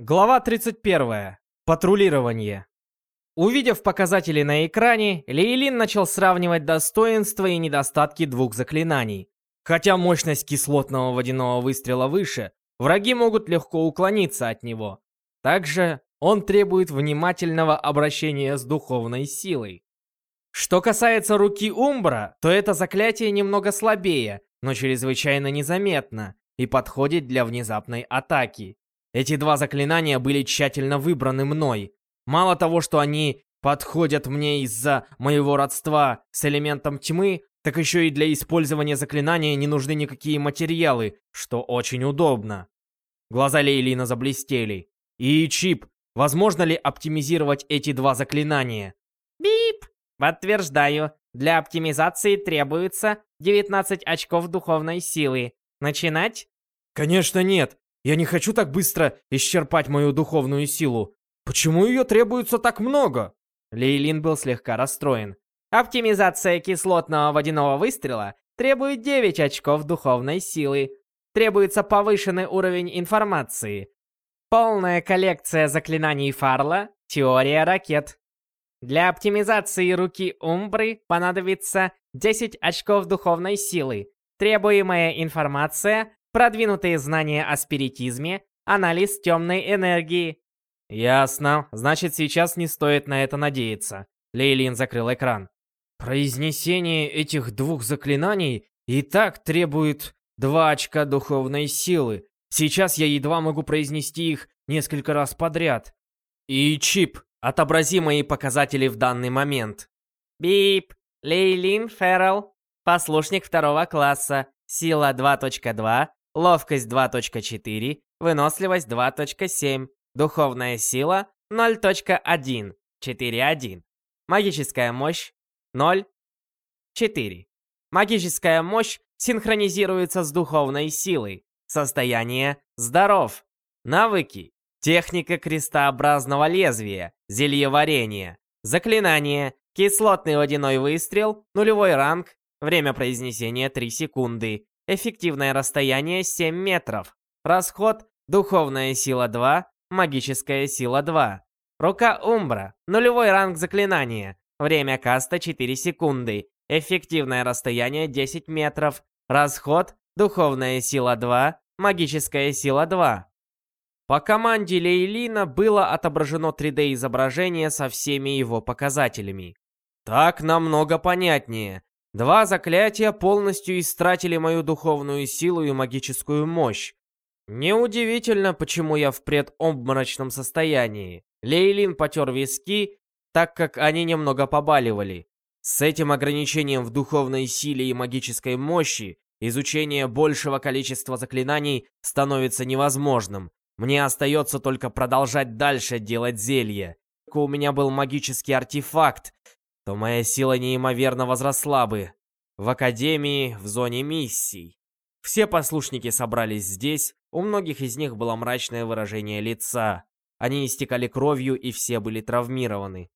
Глава 31. Патрулирование. Увидев показатели на экране, Лейлин начал сравнивать достоинства и недостатки двух заклинаний. Хотя мощность кислотного водяного выстрела выше, враги могут легко уклониться от него. Также он требует внимательного обращения с духовной силой. Что касается руки Умбра, то это заклятие немного слабее, но чрезвычайно незаметно и подходит для внезапной атаки. Эти два заклинания были тщательно выбраны мной. Мало того, что они подходят мне из-за моего родства с элементом тьмы, так еще и для использования заклинания не нужны никакие материалы, что очень удобно. Глаза Лейлина заблестели. И Чип, возможно ли оптимизировать эти два заклинания? Бип! Подтверждаю, для оптимизации требуется 19 очков духовной силы. Начинать? Конечно нет. Я не хочу так быстро исчерпать мою духовную силу. Почему ее требуется так много? Лейлин был слегка расстроен. Оптимизация кислотного водяного выстрела требует 9 очков духовной силы. Требуется повышенный уровень информации. Полная коллекция заклинаний Фарла, теория ракет. Для оптимизации руки Умбры понадобится 10 очков духовной силы. Требуемая информация продвинутые знания о спиритизме, анализ темной энергии. Ясно. Значит, сейчас не стоит на это надеяться. Лейлин закрыл экран. Произнесение этих двух заклинаний и так требует два очка духовной силы. Сейчас я едва могу произнести их несколько раз подряд. И чип, отобрази мои показатели в данный момент. Бип, Лейлин Феррелл, послушник второго класса, сила 2.2, ловкость 2.4, выносливость 2.7, духовная сила 0.1, 4.1, магическая мощь 0.4. Магическая мощь синхронизируется с духовной силой. Состояние здоров. Навыки. Техника крестообразного лезвия. Зельеварение. Заклинание. Кислотный водяной выстрел. Нулевой ранг. Время произнесения 3 секунды. Эффективное расстояние 7 метров. Расход Духовная сила 2, магическая сила 2. Рука Умбра. Нулевой ранг заклинания. Время каста 4 секунды. Эффективное расстояние 10 метров. Расход Духовная сила 2, магическая сила 2. По команде Лейлина было отображено 3D-изображение со всеми его показателями. Так намного понятнее. Два заклятия полностью истратили мою духовную силу и магическую мощь. Неудивительно, почему я в предобморочном состоянии. Лейлин потер виски, так как они немного побаливали. С этим ограничением в духовной силе и магической мощи изучение большего количества заклинаний становится невозможным. Мне остается только продолжать дальше делать зелье. У меня был магический артефакт, то моя сила неимоверно возросла бы. В Академии, в зоне миссий. Все послушники собрались здесь, у многих из них было мрачное выражение лица. Они истекали кровью и все были травмированы.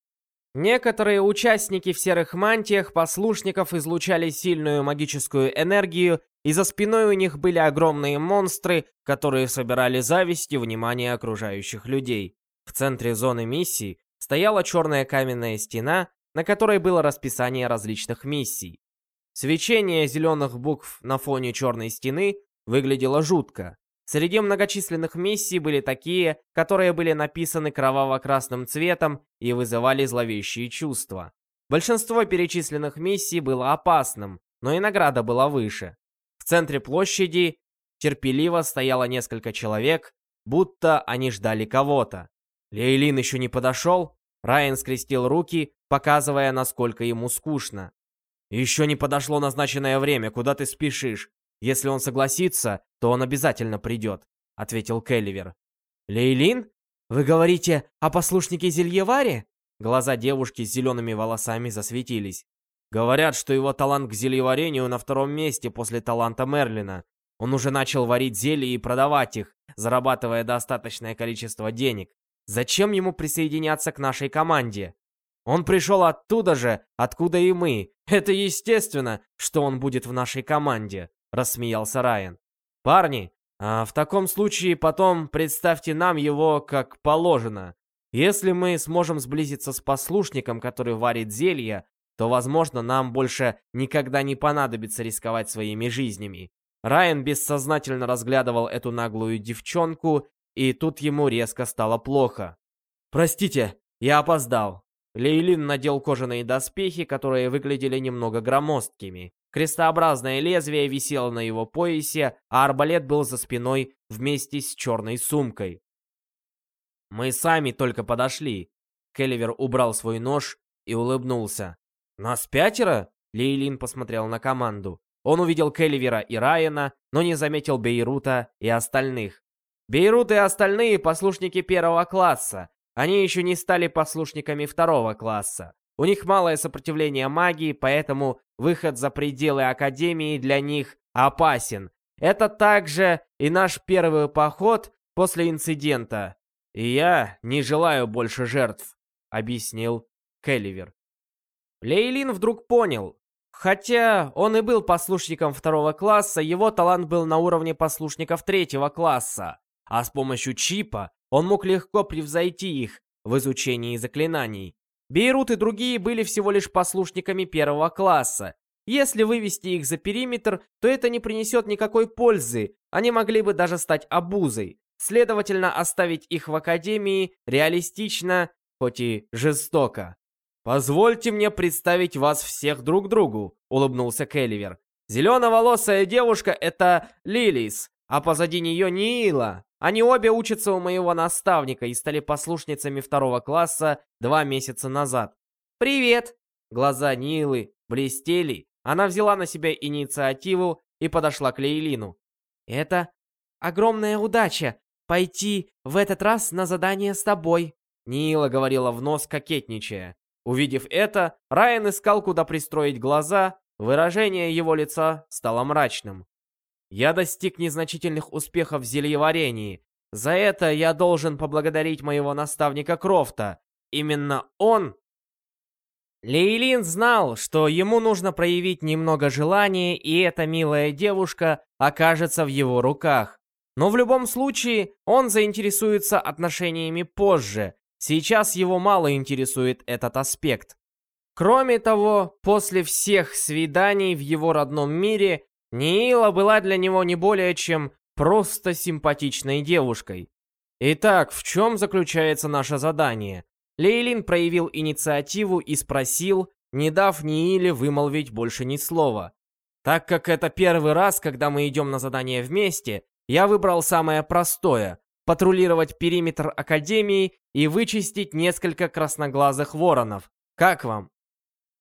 Некоторые участники в серых мантиях послушников излучали сильную магическую энергию, и за спиной у них были огромные монстры, которые собирали зависть и внимание окружающих людей. В центре зоны миссий стояла черная каменная стена, на которой было расписание различных миссий. Свечение зеленых букв на фоне черной стены выглядело жутко. Среди многочисленных миссий были такие, которые были написаны кроваво-красным цветом и вызывали зловещие чувства. Большинство перечисленных миссий было опасным, но и награда была выше. В центре площади терпеливо стояло несколько человек, будто они ждали кого-то. Лейлин еще не подошел, Райан скрестил руки, показывая, насколько ему скучно. «Еще не подошло назначенное время, куда ты спешишь? Если он согласится, то он обязательно придет», — ответил Келливер. «Лейлин? Вы говорите о послушнике Зельеваре?» Глаза девушки с зелеными волосами засветились. Говорят, что его талант к зельеварению на втором месте после таланта Мерлина. Он уже начал варить зелья и продавать их, зарабатывая достаточное количество денег. Зачем ему присоединяться к нашей команде? Он пришел оттуда же, откуда и мы. Это естественно, что он будет в нашей команде», — рассмеялся Райан. «Парни, А в таком случае потом представьте нам его как положено. Если мы сможем сблизиться с послушником, который варит зелья, то, возможно, нам больше никогда не понадобится рисковать своими жизнями. Райан бессознательно разглядывал эту наглую девчонку, и тут ему резко стало плохо. «Простите, я опоздал». Лейлин надел кожаные доспехи, которые выглядели немного громоздкими. Крестообразное лезвие висело на его поясе, а арбалет был за спиной вместе с черной сумкой. «Мы сами только подошли». Келливер убрал свой нож и улыбнулся. «Нас пятеро?» Лейлин посмотрел на команду. Он увидел Келливера и Райана, но не заметил Бейрута и остальных. Бейрут и остальные послушники первого класса. Они еще не стали послушниками второго класса. У них малое сопротивление магии, поэтому выход за пределы Академии для них опасен. Это также и наш первый поход после инцидента. И я не желаю больше жертв, объяснил Келливер. Лейлин вдруг понял. Хотя он и был послушником второго класса, его талант был на уровне послушников третьего класса. А с помощью чипа он мог легко превзойти их в изучении заклинаний. Бейрут и другие были всего лишь послушниками первого класса. Если вывести их за периметр, то это не принесет никакой пользы, они могли бы даже стать обузой. Следовательно, оставить их в Академии реалистично, хоть и жестоко. «Позвольте мне представить вас всех друг другу», — улыбнулся Келливер. «Зеленоволосая девушка — это Лилис, а позади нее Нила. Они обе учатся у моего наставника и стали послушницами второго класса два месяца назад. «Привет!» Глаза Нилы блестели. Она взяла на себя инициативу и подошла к Лейлину. «Это огромная удача пойти в этот раз на задание с тобой», Нила говорила в нос, кокетничая. Увидев это, Райан искал, куда пристроить глаза, выражение его лица стало мрачным. Я достиг незначительных успехов в зельеварении. За это я должен поблагодарить моего наставника Крофта. Именно он... Лейлин знал, что ему нужно проявить немного желания, и эта милая девушка окажется в его руках. Но в любом случае, он заинтересуется отношениями позже. Сейчас его мало интересует этот аспект. Кроме того, после всех свиданий в его родном мире, Нила была для него не более чем просто симпатичной девушкой. Итак, в чем заключается наше задание? Лейлин проявил инициативу и спросил, не дав Ниле вымолвить больше ни слова. Так как это первый раз, когда мы идем на задание вместе, я выбрал самое простое — патрулировать периметр Академии и вычистить несколько красноглазых воронов. Как вам?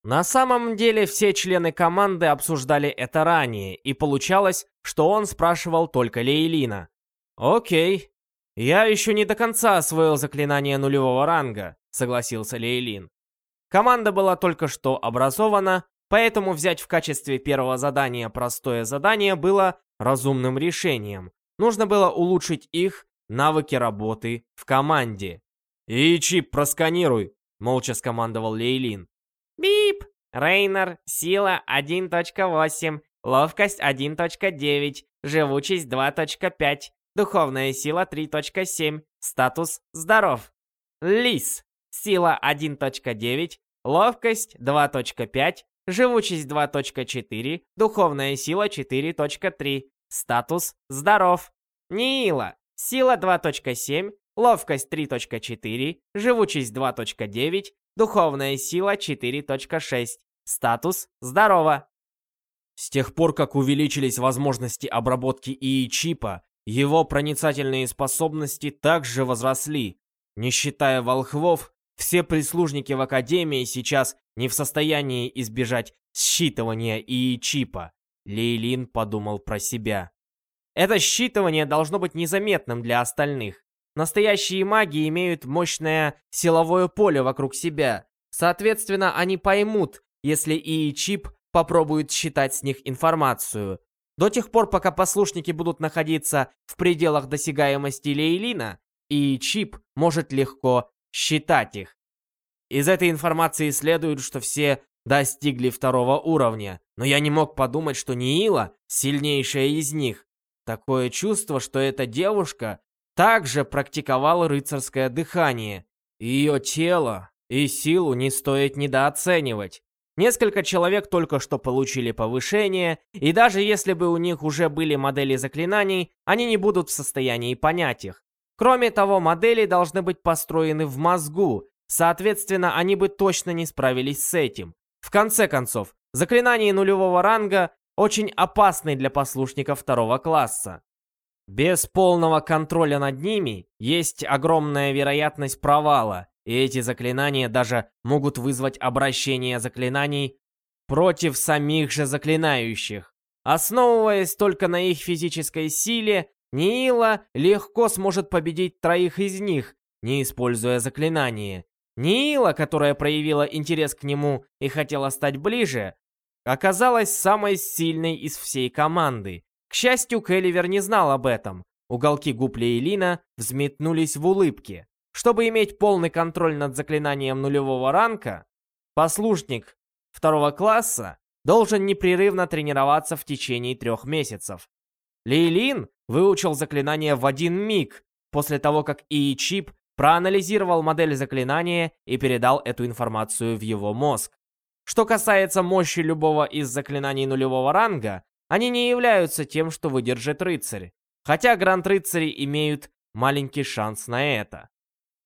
На самом деле все члены команды обсуждали это ранее, и получалось, что он спрашивал только Лейлина. «Окей, я еще не до конца освоил заклинание нулевого ранга», — согласился Лейлин. Команда была только что образована, поэтому взять в качестве первого задания простое задание было разумным решением. Нужно было улучшить их навыки работы в команде. «И чип просканируй», — молча скомандовал Лейлин. Бип! Рейнер, сила 1.8, ловкость 1.9, живучесть 2.5, духовная сила 3.7, статус здоров. Лис, сила 1.9, ловкость 2.5, живучесть 2.4, духовная сила 4.3, статус здоров. Нила, сила 2.7, ловкость 3.4, живучесть 2.9, Духовная сила 4.6. Статус «Здорово». С тех пор, как увеличились возможности обработки ИИ-чипа, его проницательные способности также возросли. Не считая волхвов, все прислужники в Академии сейчас не в состоянии избежать считывания ИИ-чипа. Лейлин подумал про себя. Это считывание должно быть незаметным для остальных. Настоящие маги имеют мощное силовое поле вокруг себя. Соответственно, они поймут, если ИИ-чип попробует считать с них информацию. До тех пор, пока послушники будут находиться в пределах досягаемости Лейлина, ИИ-чип может легко считать их. Из этой информации следует, что все достигли второго уровня, но я не мог подумать, что Ниила сильнейшая из них. Такое чувство, что эта девушка также практиковала рыцарское дыхание. Ее тело и силу не стоит недооценивать. Несколько человек только что получили повышение, и даже если бы у них уже были модели заклинаний, они не будут в состоянии понять их. Кроме того, модели должны быть построены в мозгу, соответственно, они бы точно не справились с этим. В конце концов, заклинания нулевого ранга очень опасны для послушников второго класса. Без полного контроля над ними есть огромная вероятность провала, и эти заклинания даже могут вызвать обращение заклинаний против самих же заклинающих. Основываясь только на их физической силе, Нила легко сможет победить троих из них, не используя заклинание. Нила, которая проявила интерес к нему и хотела стать ближе, оказалась самой сильной из всей команды. К счастью, Келливер не знал об этом. Уголки губ Лейлина взметнулись в улыбке. Чтобы иметь полный контроль над заклинанием нулевого ранга, послушник второго класса должен непрерывно тренироваться в течение трех месяцев. Лейлин выучил заклинание в один миг, после того, как ИИ-чип проанализировал модель заклинания и передал эту информацию в его мозг. Что касается мощи любого из заклинаний нулевого ранга, они не являются тем, что выдержит рыцарь, хотя гранд-рыцари имеют маленький шанс на это.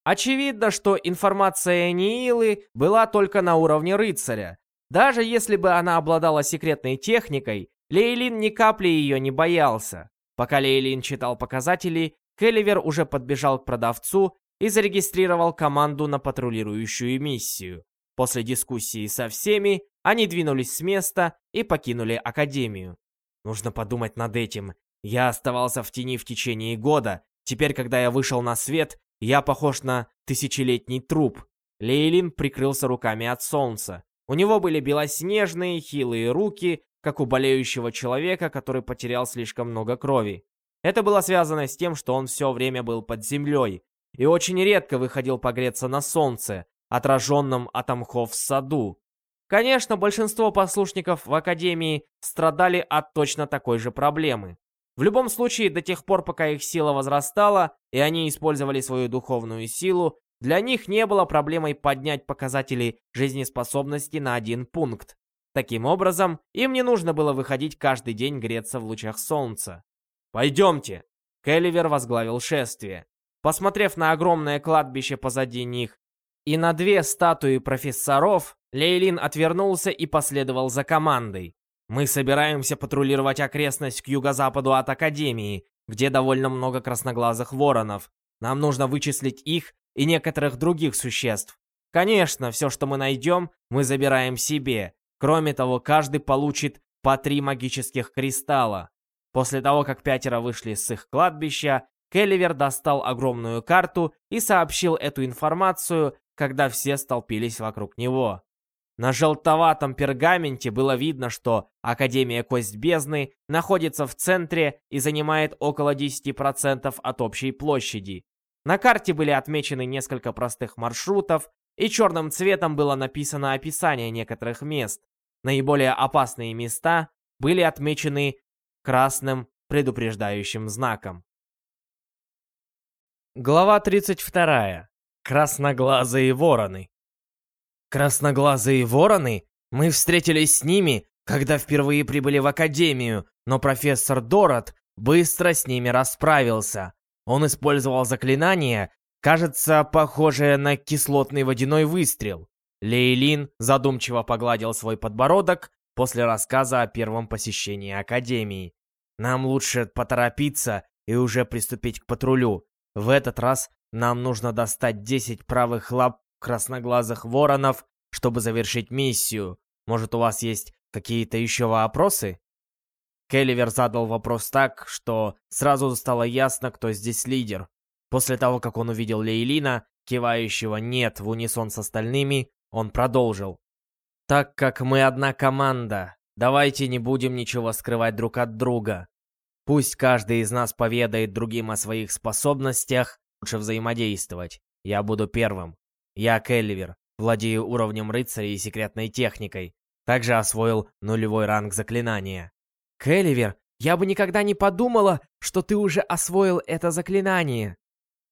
Очевидно, что информация Ниилы была только на уровне рыцаря. Даже если бы она обладала секретной техникой, Лейлин ни капли ее не боялся. Пока Лейлин читал показатели, Келливер уже подбежал к продавцу и зарегистрировал команду на патрулирующую миссию. После дискуссии со всеми, они двинулись с места и покинули Академию. Нужно подумать над этим. Я оставался в тени в течение года. Теперь, когда я вышел на свет, я похож на тысячелетний труп. Лейлин прикрылся руками от солнца. У него были белоснежные, хилые руки, как у болеющего человека, который потерял слишком много крови. Это было связано с тем, что он все время был под землей и очень редко выходил погреться на солнце, отраженном от мхов в саду. Конечно, большинство послушников в Академии страдали от точно такой же проблемы. В любом случае, до тех пор, пока их сила возрастала, и они использовали свою духовную силу, для них не было проблемой поднять показатели жизнеспособности на один пункт. Таким образом, им не нужно было выходить каждый день греться в лучах солнца. «Пойдемте!» Келливер возглавил шествие. Посмотрев на огромное кладбище позади них и на две статуи профессоров, Лейлин отвернулся и последовал за командой. «Мы собираемся патрулировать окрестность к юго-западу от Академии, где довольно много красноглазых воронов. Нам нужно вычислить их и некоторых других существ. Конечно, все, что мы найдем, мы забираем себе, Кроме того, каждый получит по три магических кристалла. После того, как пятеро вышли с их кладбища, Келливер достал огромную карту и сообщил эту информацию, когда все столпились вокруг него. На желтоватом пергаменте было видно, что Академия Кость Бездны находится в центре и занимает около 10% от общей площади. На карте были отмечены несколько простых маршрутов, и черным цветом было написано описание некоторых мест. Наиболее опасные места были отмечены красным предупреждающим знаком. Глава 32. Красноглазые вороны. Красноглазые вороны? Мы встретились с ними, когда впервые прибыли в Академию, но профессор Дорот быстро с ними расправился. Он использовал заклинание, Кажется, похожее на кислотный водяной выстрел. Лейлин задумчиво погладил свой подбородок после рассказа о первом посещении Академии. Нам лучше поторопиться и уже приступить к патрулю. В этот раз нам нужно достать 10 правых лап красноглазых воронов, чтобы завершить миссию. Может, у вас есть какие-то еще вопросы? Келливер задал вопрос так, что сразу стало ясно, кто здесь лидер. После того, как он увидел Лейлина, кивающего «нет» в унисон с остальными, он продолжил. «Так как мы одна команда, давайте не будем ничего скрывать друг от друга. Пусть каждый из нас поведает другим о своих способностях, лучше взаимодействовать. Я буду первым. Я Келливер, владею уровнем рыцаря и секретной техникой. Также освоил нулевой ранг заклинания. Келливер Я бы никогда не подумала, что ты уже освоил это заклинание.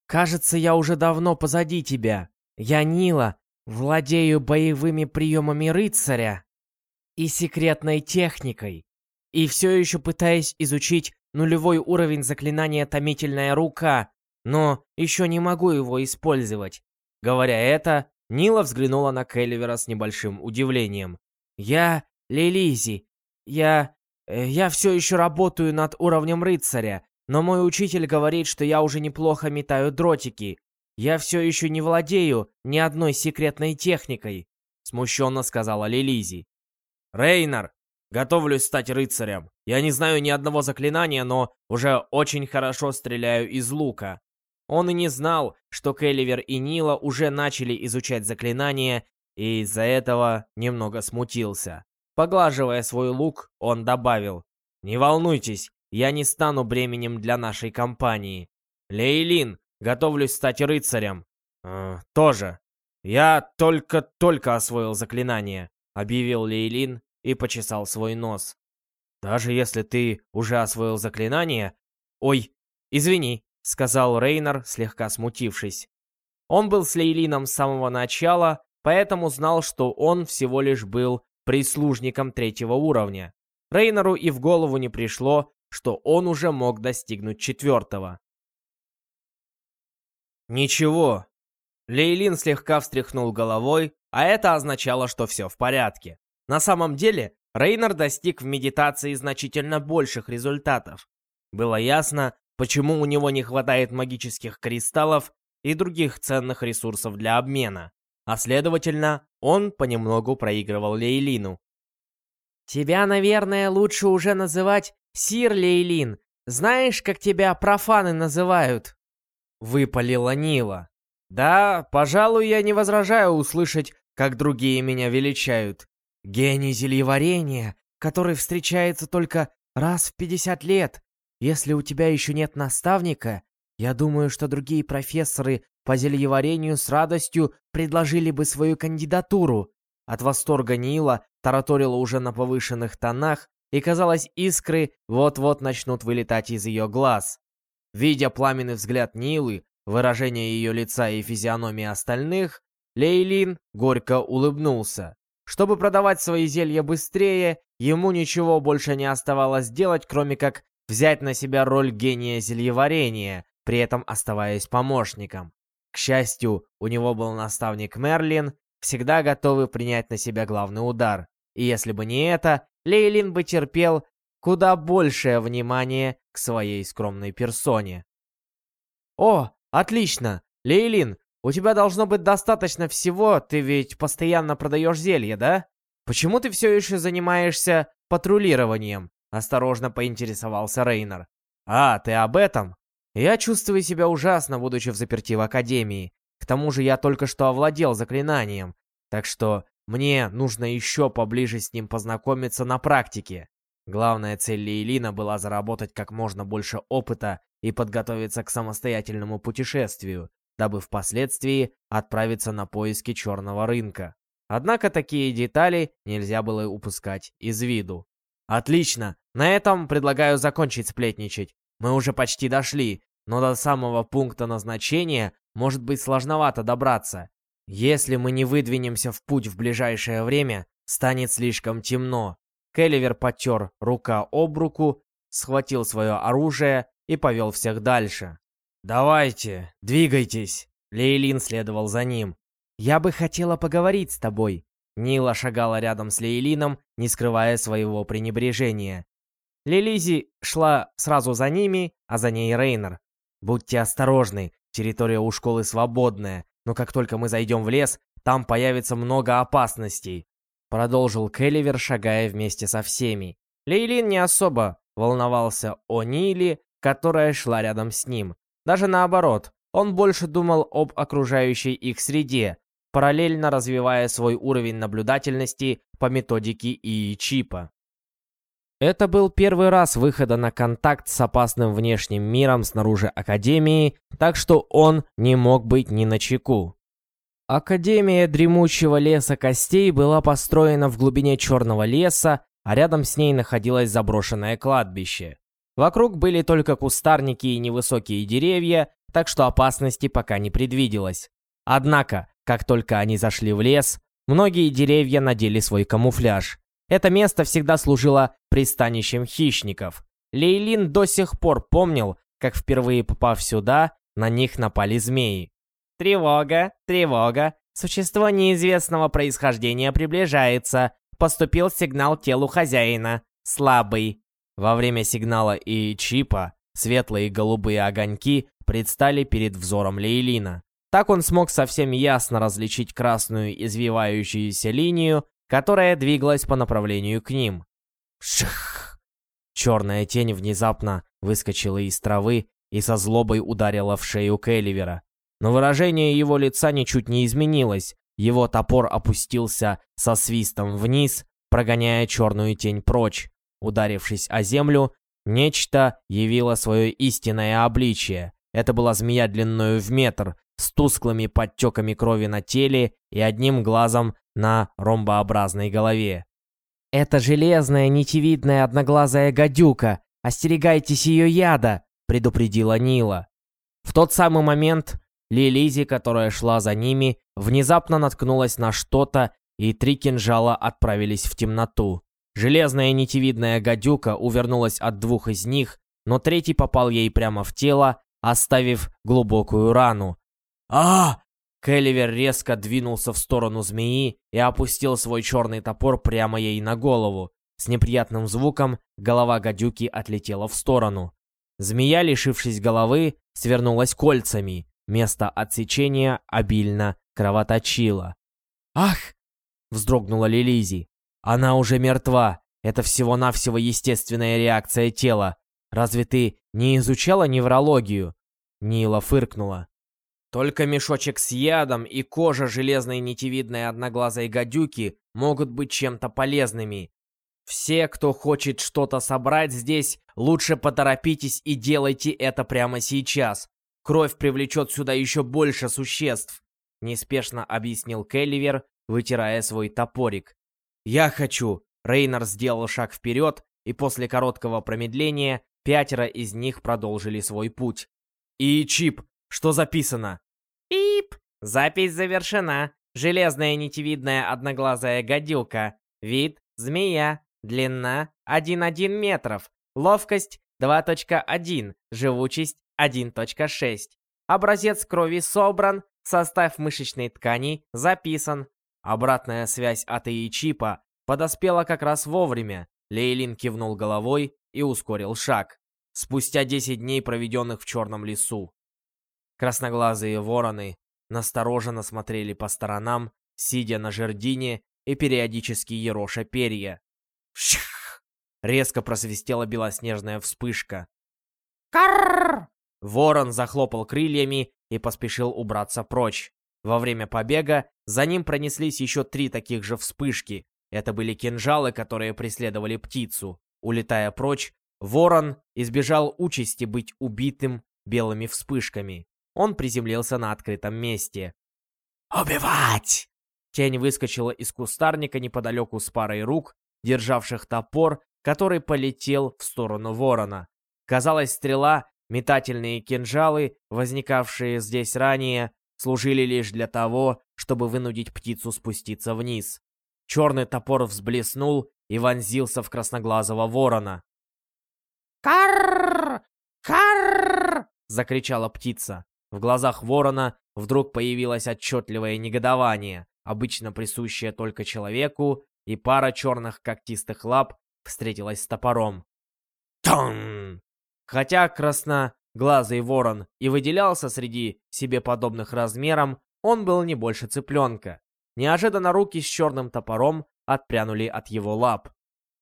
Кажется, я уже давно позади тебя. Я Нила, владею боевыми приемами рыцаря и секретной техникой. И все еще пытаюсь изучить нулевой уровень заклинания «Томительная рука», но еще не могу его использовать. Говоря это, Нила взглянула на Келливера с небольшим удивлением. «Я Лилизи. Я... Э, я все еще работаю над уровнем рыцаря, но мой учитель говорит, что я уже неплохо метаю дротики. Я все еще не владею ни одной секретной техникой», — смущенно сказала Лилизи. «Рейнар, готовлюсь стать рыцарем. Я не знаю ни одного заклинания, но уже очень хорошо стреляю из лука». Он и не знал, что Келливер и Нила уже начали изучать заклинания, и из-за этого немного смутился. Поглаживая свой лук, он добавил, «Не волнуйтесь, я не стану бременем для нашей компании. Лейлин, готовлюсь стать рыцарем. Э, тоже. Я только-только освоил заклинание, объявил Лейлин и почесал свой нос. Даже если ты уже освоил заклинание... Ой, извини, сказал Рейнер, слегка смутившись. Он был с Лейлином с самого начала, поэтому знал, что он всего лишь был прислужником третьего уровня. Рейнеру и в голову не пришло, что он уже мог достигнуть четвертого. Ничего. Лейлин слегка встряхнул головой, а это означало, что все в порядке. На самом деле, Рейнер достиг в медитации значительно больших результатов. Было ясно, почему у него не хватает магических кристаллов и других ценных ресурсов для обмена, а следовательно, он понемногу проигрывал Лейлину. «Тебя, наверное, лучше уже называть Сир Лейлин, знаешь, как тебя профаны называют?» Выпалила Нила. «Да, пожалуй, я не возражаю услышать, как другие меня величают. Гений зельеварения, который встречается только раз в 50 лет. Если у тебя еще нет наставника, я думаю, что другие профессоры по зельеварению с радостью предложили бы свою кандидатуру». От восторга Нила тараторила уже на повышенных тонах, и, казалось, искры вот-вот начнут вылетать из ее глаз. Видя пламенный взгляд Нилы, выражение ее лица и физиономии остальных, Лейлин горько улыбнулся. Чтобы продавать свои зелья быстрее, ему ничего больше не оставалось делать, кроме как взять на себя роль гения зельеварения, при этом оставаясь помощником. К счастью, у него был наставник Мерлин, всегда готовый принять на себя главный удар. И если бы не это, Лейлин бы терпел куда большее внимание к своей скромной персоне. «О, отлично! Лейлин, у тебя должно быть достаточно всего, ты ведь постоянно продаешь зелья, да? Почему ты все еще занимаешься патрулированием?» Осторожно поинтересовался Рейнер. «А, ты об этом? Я чувствую себя ужасно, будучи в заперти в Академии. К тому же я только что овладел заклинанием, так что мне нужно еще поближе с ним познакомиться на практике. Главная цель Лейлина была заработать как можно больше опыта и подготовиться к самостоятельному путешествию, дабы впоследствии отправиться на поиски черного рынка. Однако такие детали нельзя было упускать из виду. Отлично, на этом предлагаю закончить сплетничать. Мы уже почти дошли, но до самого пункта назначения может быть сложновато добраться. Если мы не выдвинемся в путь в ближайшее время, станет слишком темно. Келливер потер рука об руку, схватил свое оружие и повел всех дальше. «Давайте, двигайтесь!» Лейлин следовал за ним. «Я бы хотела поговорить с тобой». Нила шагала рядом с Лейлином, не скрывая своего пренебрежения. Лелизи шла сразу за ними, а за ней Рейнер. «Будьте осторожны, территория у школы свободная. Но как только мы зайдем в лес, там появится много опасностей», — продолжил Келливер, шагая вместе со всеми. Лейлин не особо волновался о Ниле, которая шла рядом с ним. Даже наоборот, он больше думал об окружающей их среде, параллельно развивая свой уровень наблюдательности по методике ИИ-чипа. Это был первый раз выхода на контакт с опасным внешним миром снаружи Академии, так что он не мог быть ни на чеку. Академия Дремучего Леса Костей была построена в глубине Черного Леса, а рядом с ней находилось заброшенное кладбище. Вокруг были только кустарники и невысокие деревья, так что опасности пока не предвиделось. Однако, как только они зашли в лес, многие деревья надели свой камуфляж. Это место всегда служило пристанищем хищников. Лейлин до сих пор помнил, как впервые попав сюда, на них напали змеи. «Тревога! Тревога! Существо неизвестного происхождения приближается. Поступил сигнал телу хозяина. Слабый». Во время сигнала и чипа светлые голубые огоньки предстали перед взором Лейлина. Так он смог совсем ясно различить красную извивающуюся линию, которая двигалась по направлению к ним. Ших! Черная тень внезапно выскочила из травы и со злобой ударила в шею Келливера. Но выражение его лица ничуть не изменилось. Его топор опустился со свистом вниз, прогоняя черную тень прочь. Ударившись о землю, нечто явило свое истинное обличие. Это была змея длиною в метр, с тусклыми подтеками крови на теле и одним глазом на ромбообразной голове. «Это железная, нитевидная, одноглазая гадюка! Остерегайтесь ее яда!» — предупредила Нила. В тот самый момент Лилизи, которая шла за ними, внезапно наткнулась на что-то, и три кинжала отправились в темноту. Железная нитевидная гадюка увернулась от двух из них, но третий попал ей прямо в тело, оставив глубокую рану. А Келливер резко двинулся в сторону змеи и опустил свой черный топор прямо ей на голову. С неприятным звуком голова гадюки отлетела в сторону. Змея, лишившись головы, свернулась кольцами. Место отсечения обильно кровоточило. «Ах!» — вздрогнула Лилизи. «Она уже мертва. Это всего-навсего естественная реакция тела. Разве ты не изучала неврологию?» Нила фыркнула. «Только мешочек с ядом и кожа железной нитевидной одноглазой гадюки могут быть чем-то полезными. Все, кто хочет что-то собрать здесь, лучше поторопитесь и делайте это прямо сейчас. Кровь привлечет сюда еще больше существ», — неспешно объяснил Келливер, вытирая свой топорик. «Я хочу!» Рейнер сделал шаг вперед, и после короткого промедления пятеро из них продолжили свой путь. «И Чип, что записано?» «Пип! Запись завершена. Железная нитевидная одноглазая гадюка. Вид — змея. Длина — 1,1 метров. Ловкость — 2.1. Живучесть 1.6. Образец крови собран, состав мышечной ткани записан. Обратная связь от ИИ-чипа подоспела как раз вовремя. Лейлин кивнул головой и ускорил шаг. Спустя 10 дней, проведенных в черном лесу. Красноглазые вороны настороженно смотрели по сторонам, сидя на жердине и периодически ероша перья. Ших! Резко просвистела белоснежная вспышка. Карр! Ворон захлопал крыльями и поспешил убраться прочь. Во время побега за ним пронеслись еще три таких же вспышки. Это были кинжалы, которые преследовали птицу. Улетая прочь, ворон избежал участи быть убитым белыми вспышками. Он приземлился на открытом месте. «Убивать!» Тень выскочила из кустарника неподалеку с парой рук, державших топор, который полетел в сторону ворона. Казалось, стрела Метательные кинжалы, возникавшие здесь ранее, служили лишь для того, чтобы вынудить птицу спуститься вниз. Черный топор взблеснул и вонзился в красноглазого ворона. «Карр! Карр!» — закричала птица. В глазах ворона вдруг появилось отчетливое негодование, обычно присущее только человеку, и пара черных когтистых лап встретилась с топором. Тон! Хотя красноглазый ворон и выделялся среди себе подобных размером, он был не больше цыпленка. Неожиданно руки с черным топором отпрянули от его лап.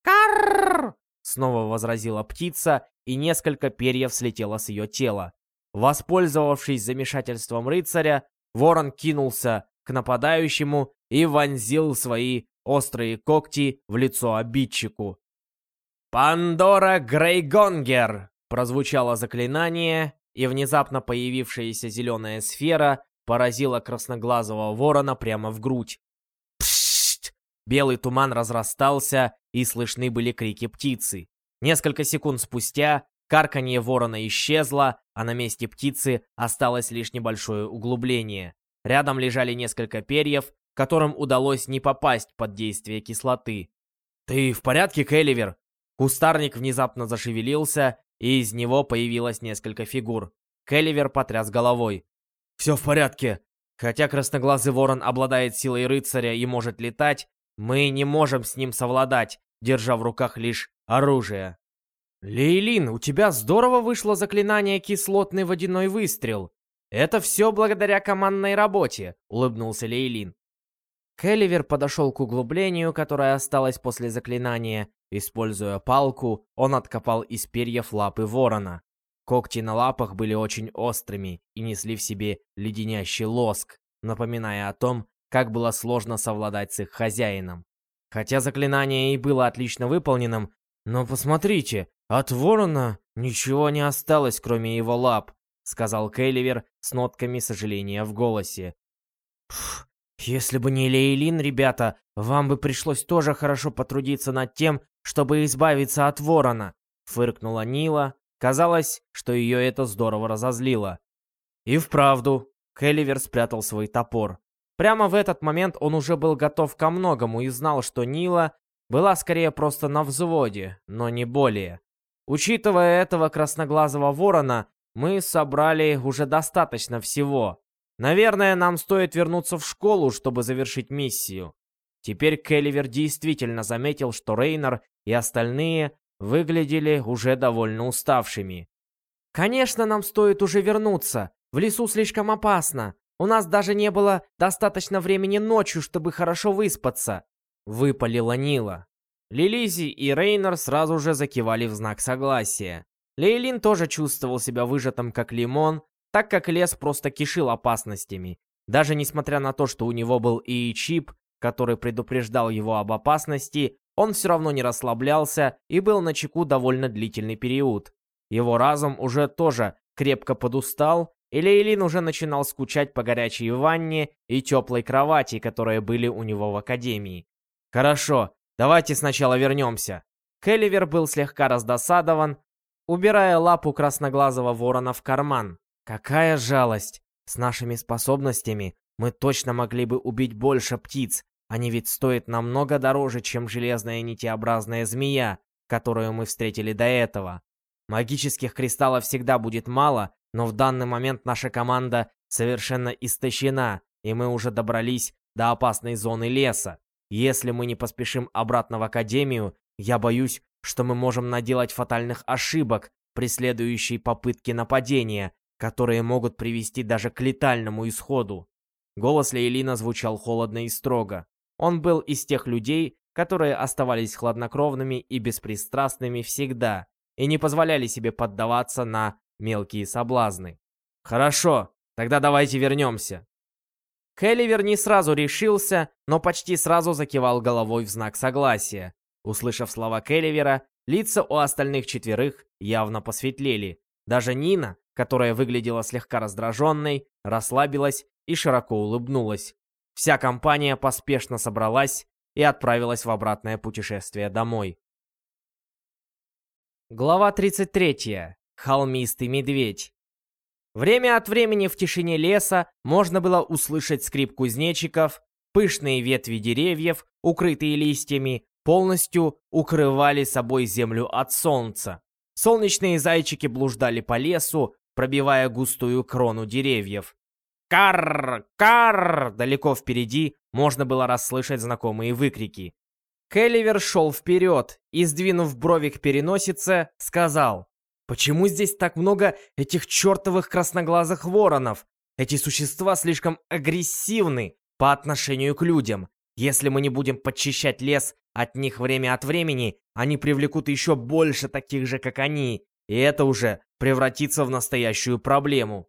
«Карррр!» — снова возразила птица, и несколько перьев слетело с ее тела. Воспользовавшись замешательством рыцаря, ворон кинулся к нападающему и вонзил свои острые когти в лицо обидчику. «Пандора Грейгонгер!» Прозвучало заклинание, и внезапно появившаяся зеленая сфера поразила красноглазого ворона прямо в грудь. Пшт! Белый туман разрастался и слышны были крики птицы. Несколько секунд спустя карканье ворона исчезло, а на месте птицы осталось лишь небольшое углубление. Рядом лежали несколько перьев, которым удалось не попасть под действие кислоты. «Ты в порядке, Келливер?» Кустарник внезапно зашевелился, и из него появилось несколько фигур. Келливер потряс головой. «Все в порядке. Хотя красноглазый ворон обладает силой рыцаря и может летать, мы не можем с ним совладать, держа в руках лишь оружие». «Лейлин, у тебя здорово вышло заклинание «Кислотный водяной выстрел». Это все благодаря командной работе», — улыбнулся Лейлин. Келливер подошел к углублению, которое осталось после заклинания. Используя палку, он откопал из перьев лапы ворона. Когти на лапах были очень острыми и несли в себе леденящий лоск, напоминая о том, как было сложно совладать с их хозяином. Хотя заклинание и было отлично выполненным, но посмотрите, от ворона ничего не осталось, кроме его лап, сказал Келливер с нотками сожаления в голосе. Если бы не Лейлин, ребята, вам бы пришлось тоже хорошо потрудиться над тем, чтобы избавиться от ворона, фыркнула Нила. Казалось, что ее это здорово разозлило. И вправду, Келливер спрятал свой топор. Прямо в этот момент он уже был готов ко многому и знал, что Нила была скорее просто на взводе, но не более. Учитывая этого красноглазого ворона, мы собрали уже достаточно всего. Наверное, нам стоит вернуться в школу, чтобы завершить миссию. Теперь Келливер действительно заметил, что Рейнер и остальные выглядели уже довольно уставшими. «Конечно, нам стоит уже вернуться. В лесу слишком опасно. У нас даже не было достаточно времени ночью, чтобы хорошо выспаться», — выпалила Нила. Лилизи и Рейнер сразу же закивали в знак согласия. Лейлин тоже чувствовал себя выжатым как лимон, так как лес просто кишил опасностями. Даже несмотря на то, что у него был и чип, который предупреждал его об опасности, он все равно не расслаблялся и был на чеку довольно длительный период. Его разум уже тоже крепко подустал, и Лейлин уже начинал скучать по горячей ванне и теплой кровати, которые были у него в академии. «Хорошо, давайте сначала вернемся». Келливер был слегка раздосадован, убирая лапу красноглазого ворона в карман. Какая жалость! С нашими способностями мы точно могли бы убить больше птиц. Они ведь стоят намного дороже, чем железная нитеобразная змея, которую мы встретили до этого. Магических кристаллов всегда будет мало, но в данный момент наша команда совершенно истощена, и мы уже добрались до опасной зоны леса. Если мы не поспешим обратно в Академию, я боюсь, что мы можем наделать фатальных ошибок при следующей попытке нападения, которые могут привести даже к летальному исходу. Голос Лейлина звучал холодно и строго. Он был из тех людей, которые оставались хладнокровными и беспристрастными всегда и не позволяли себе поддаваться на мелкие соблазны. «Хорошо, тогда давайте вернемся». Келливер не сразу решился, но почти сразу закивал головой в знак согласия. Услышав слова Келливера, лица у остальных четверых явно посветлели. Даже Нина, которая выглядела слегка раздраженной, расслабилась и широко улыбнулась. Вся компания поспешно собралась и отправилась в обратное путешествие домой. Глава 33. Холмистый медведь. Время от времени в тишине леса можно было услышать скрип кузнечиков, пышные ветви деревьев, укрытые листьями, полностью укрывали собой землю от солнца. Солнечные зайчики блуждали по лесу, пробивая густую крону деревьев. «Карр! Карр!» Далеко впереди можно было расслышать знакомые выкрики. Келливер шел вперед и, сдвинув брови к переносице, сказал, «Почему здесь так много этих чертовых красноглазых воронов? Эти существа слишком агрессивны по отношению к людям. Если мы не будем подчищать лес от них время от времени, они привлекут еще больше таких же, как они, и это уже превратится в настоящую проблему.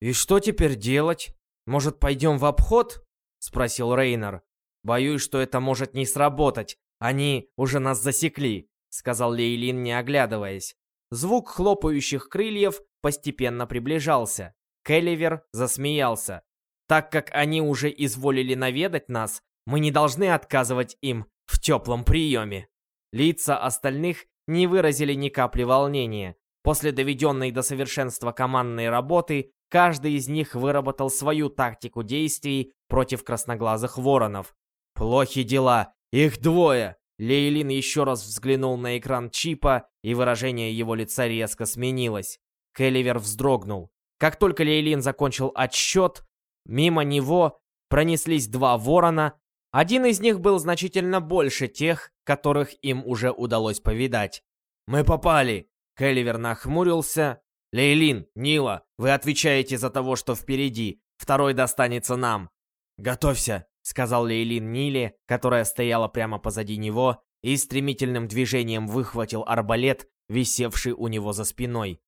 «И что теперь делать? Может, пойдем в обход?» — спросил Рейнер. «Боюсь, что это может не сработать. Они уже нас засекли», — сказал Лейлин, не оглядываясь. Звук хлопающих крыльев постепенно приближался. Келливер засмеялся. «Так как они уже изволили наведать нас, мы не должны отказывать им в теплом приеме. Лица остальных не выразили ни капли волнения. После доведенной до совершенства командной работы, каждый из них выработал свою тактику действий против красноглазых воронов. Плохи дела, их двое. Лейлин еще раз взглянул на экран чипа, и выражение его лица резко сменилось. Келливер вздрогнул. Как только Лейлин закончил отсчет, мимо него пронеслись два ворона. Один из них был значительно больше тех, которых им уже удалось повидать. «Мы попали!» Келливер нахмурился. «Лейлин, Нила, вы отвечаете за того, что впереди. Второй достанется нам». «Готовься!» Сказал Лейлин Ниле, которая стояла прямо позади него, и стремительным движением выхватил арбалет, висевший у него за спиной.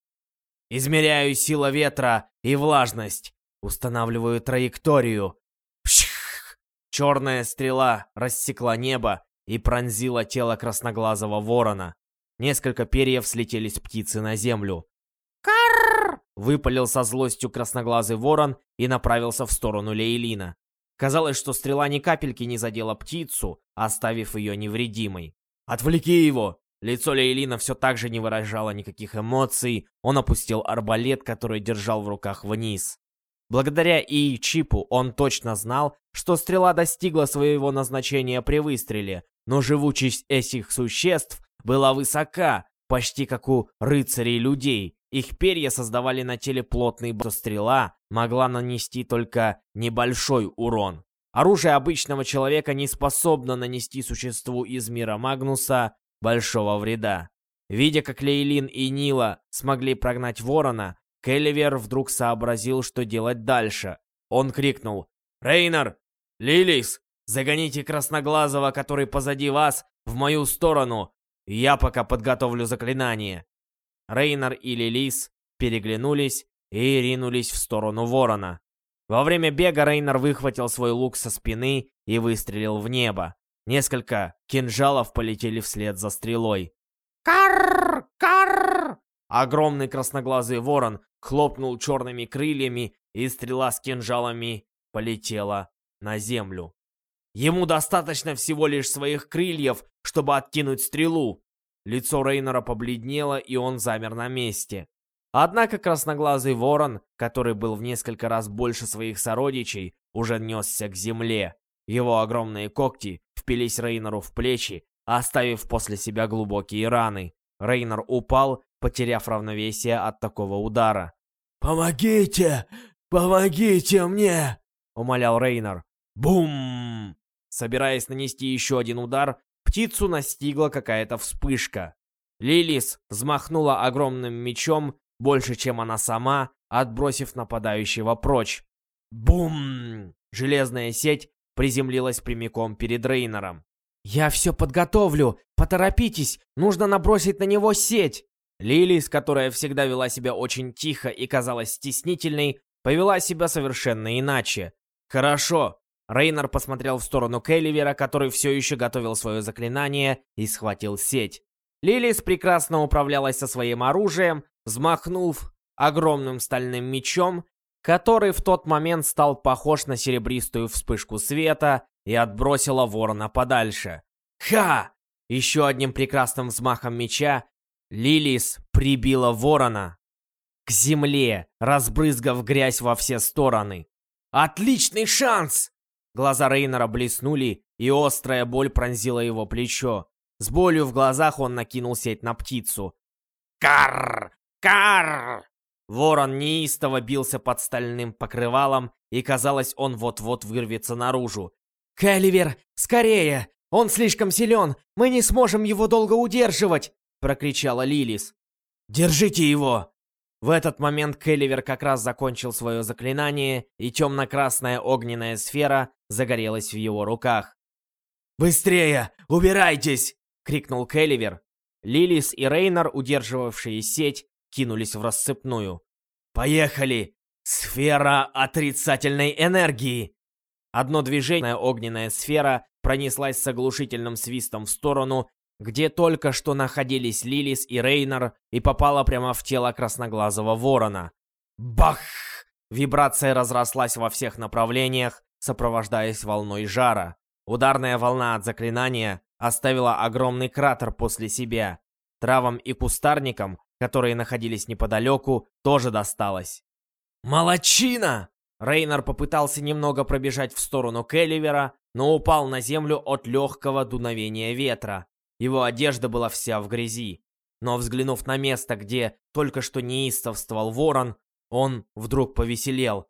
«Измеряю силу ветра и влажность. Устанавливаю траекторию. Пших! Черная стрела рассекла небо и пронзила тело красноглазого ворона. Несколько перьев слетели с птицы на землю. «Карр!» — выпалил со злостью красноглазый ворон и направился в сторону Лейлина. Казалось, что стрела ни капельки не задела птицу, оставив ее невредимой. «Отвлеки его!» Лицо Лейлина все так же не выражало никаких эмоций. Он опустил арбалет, который держал в руках вниз. Благодаря и чипу он точно знал, что стрела достигла своего назначения при выстреле, но живучесть этих существ была высока, почти как у рыцарей людей. Их перья создавали на теле плотный что стрела могла нанести только небольшой урон. Оружие обычного человека не способно нанести существу из мира Магнуса большого вреда. Видя, как Лейлин и Нила смогли прогнать ворона, Келливер вдруг сообразил, что делать дальше. Он крикнул «Рейнер! Лилис! Загоните Красноглазого, который позади вас, в мою сторону! Я пока подготовлю заклинание!» Рейнер и Лилис переглянулись и ринулись в сторону ворона. Во время бега Рейнер выхватил свой лук со спины и выстрелил в небо. Несколько кинжалов полетели вслед за стрелой. «Карр! Карр!» Огромный красноглазый ворон хлопнул черными крыльями, и стрела с кинжалами полетела на землю. Ему достаточно всего лишь своих крыльев, чтобы откинуть стрелу. Лицо Рейнера побледнело, и он замер на месте. Однако красноглазый ворон, который был в несколько раз больше своих сородичей, уже несся к земле. Его огромные когти впились Рейнеру в плечи, оставив после себя глубокие раны. Рейнер упал, потеряв равновесие от такого удара. «Помогите! Помогите мне!» — умолял Рейнер. Бум! Собираясь нанести еще один удар, птицу настигла какая-то вспышка. Лилис взмахнула огромным мечом, больше, чем она сама, отбросив нападающего прочь. Бум! Железная сеть приземлилась прямиком перед Рейнером. «Я все подготовлю! Поторопитесь! Нужно набросить на него сеть!» Лилис, которая всегда вела себя очень тихо и казалась стеснительной, повела себя совершенно иначе. «Хорошо, Рейнер посмотрел в сторону Келливера, который все еще готовил свое заклинание, и схватил сеть. Лилис прекрасно управлялась со своим оружием, взмахнув огромным стальным мечом, который в тот момент стал похож на серебристую вспышку света и отбросила ворона подальше. Ха! Еще одним прекрасным взмахом меча Лилис прибила ворона к земле, разбрызгав грязь во все стороны. «Отличный шанс!» Глаза Рейнера блеснули, и острая боль пронзила его плечо. С болью в глазах он накинул сеть на птицу. «Карр! Карр!» Ворон неистово бился под стальным покрывалом, и казалось, он вот-вот вырвется наружу. «Келливер, скорее! Он слишком силен! Мы не сможем его долго удерживать!» — прокричала Лилис. «Держите его!» В этот момент Келливер как раз закончил свое заклинание, и темно-красная огненная сфера загорелась в его руках. «Быстрее! Убирайтесь!» — крикнул Келливер. Лилис и Рейнер, удерживавшие сеть, кинулись в рассыпную. «Поехали! Сфера отрицательной энергии!» Одно движение, огненная сфера пронеслась с оглушительным свистом в сторону где только что находились Лилис и Рейнер, и попала прямо в тело красноглазого ворона. Бах! Вибрация разрослась во всех направлениях, сопровождаясь волной жара. Ударная волна от заклинания оставила огромный кратер после себя. Травам и кустарникам, которые находились неподалеку, тоже досталось. «Молодчина!» Рейнар попытался немного пробежать в сторону Келливера, но упал на землю от легкого дуновения ветра. Его одежда была вся в грязи. Но взглянув на место, где только что неистовствовал ворон, он вдруг повеселел.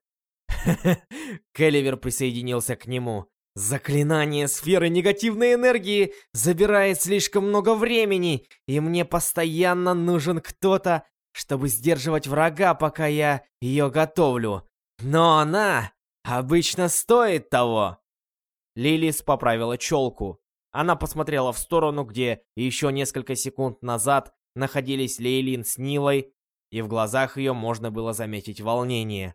Келливер присоединился к нему. Заклинание сферы негативной энергии забирает слишком много времени, и мне постоянно нужен кто-то, чтобы сдерживать врага, пока я ее готовлю. Но она обычно стоит того. Лилис поправила челку. Она посмотрела в сторону, где еще несколько секунд назад находились Лейлин с Нилой, и в глазах ее можно было заметить волнение.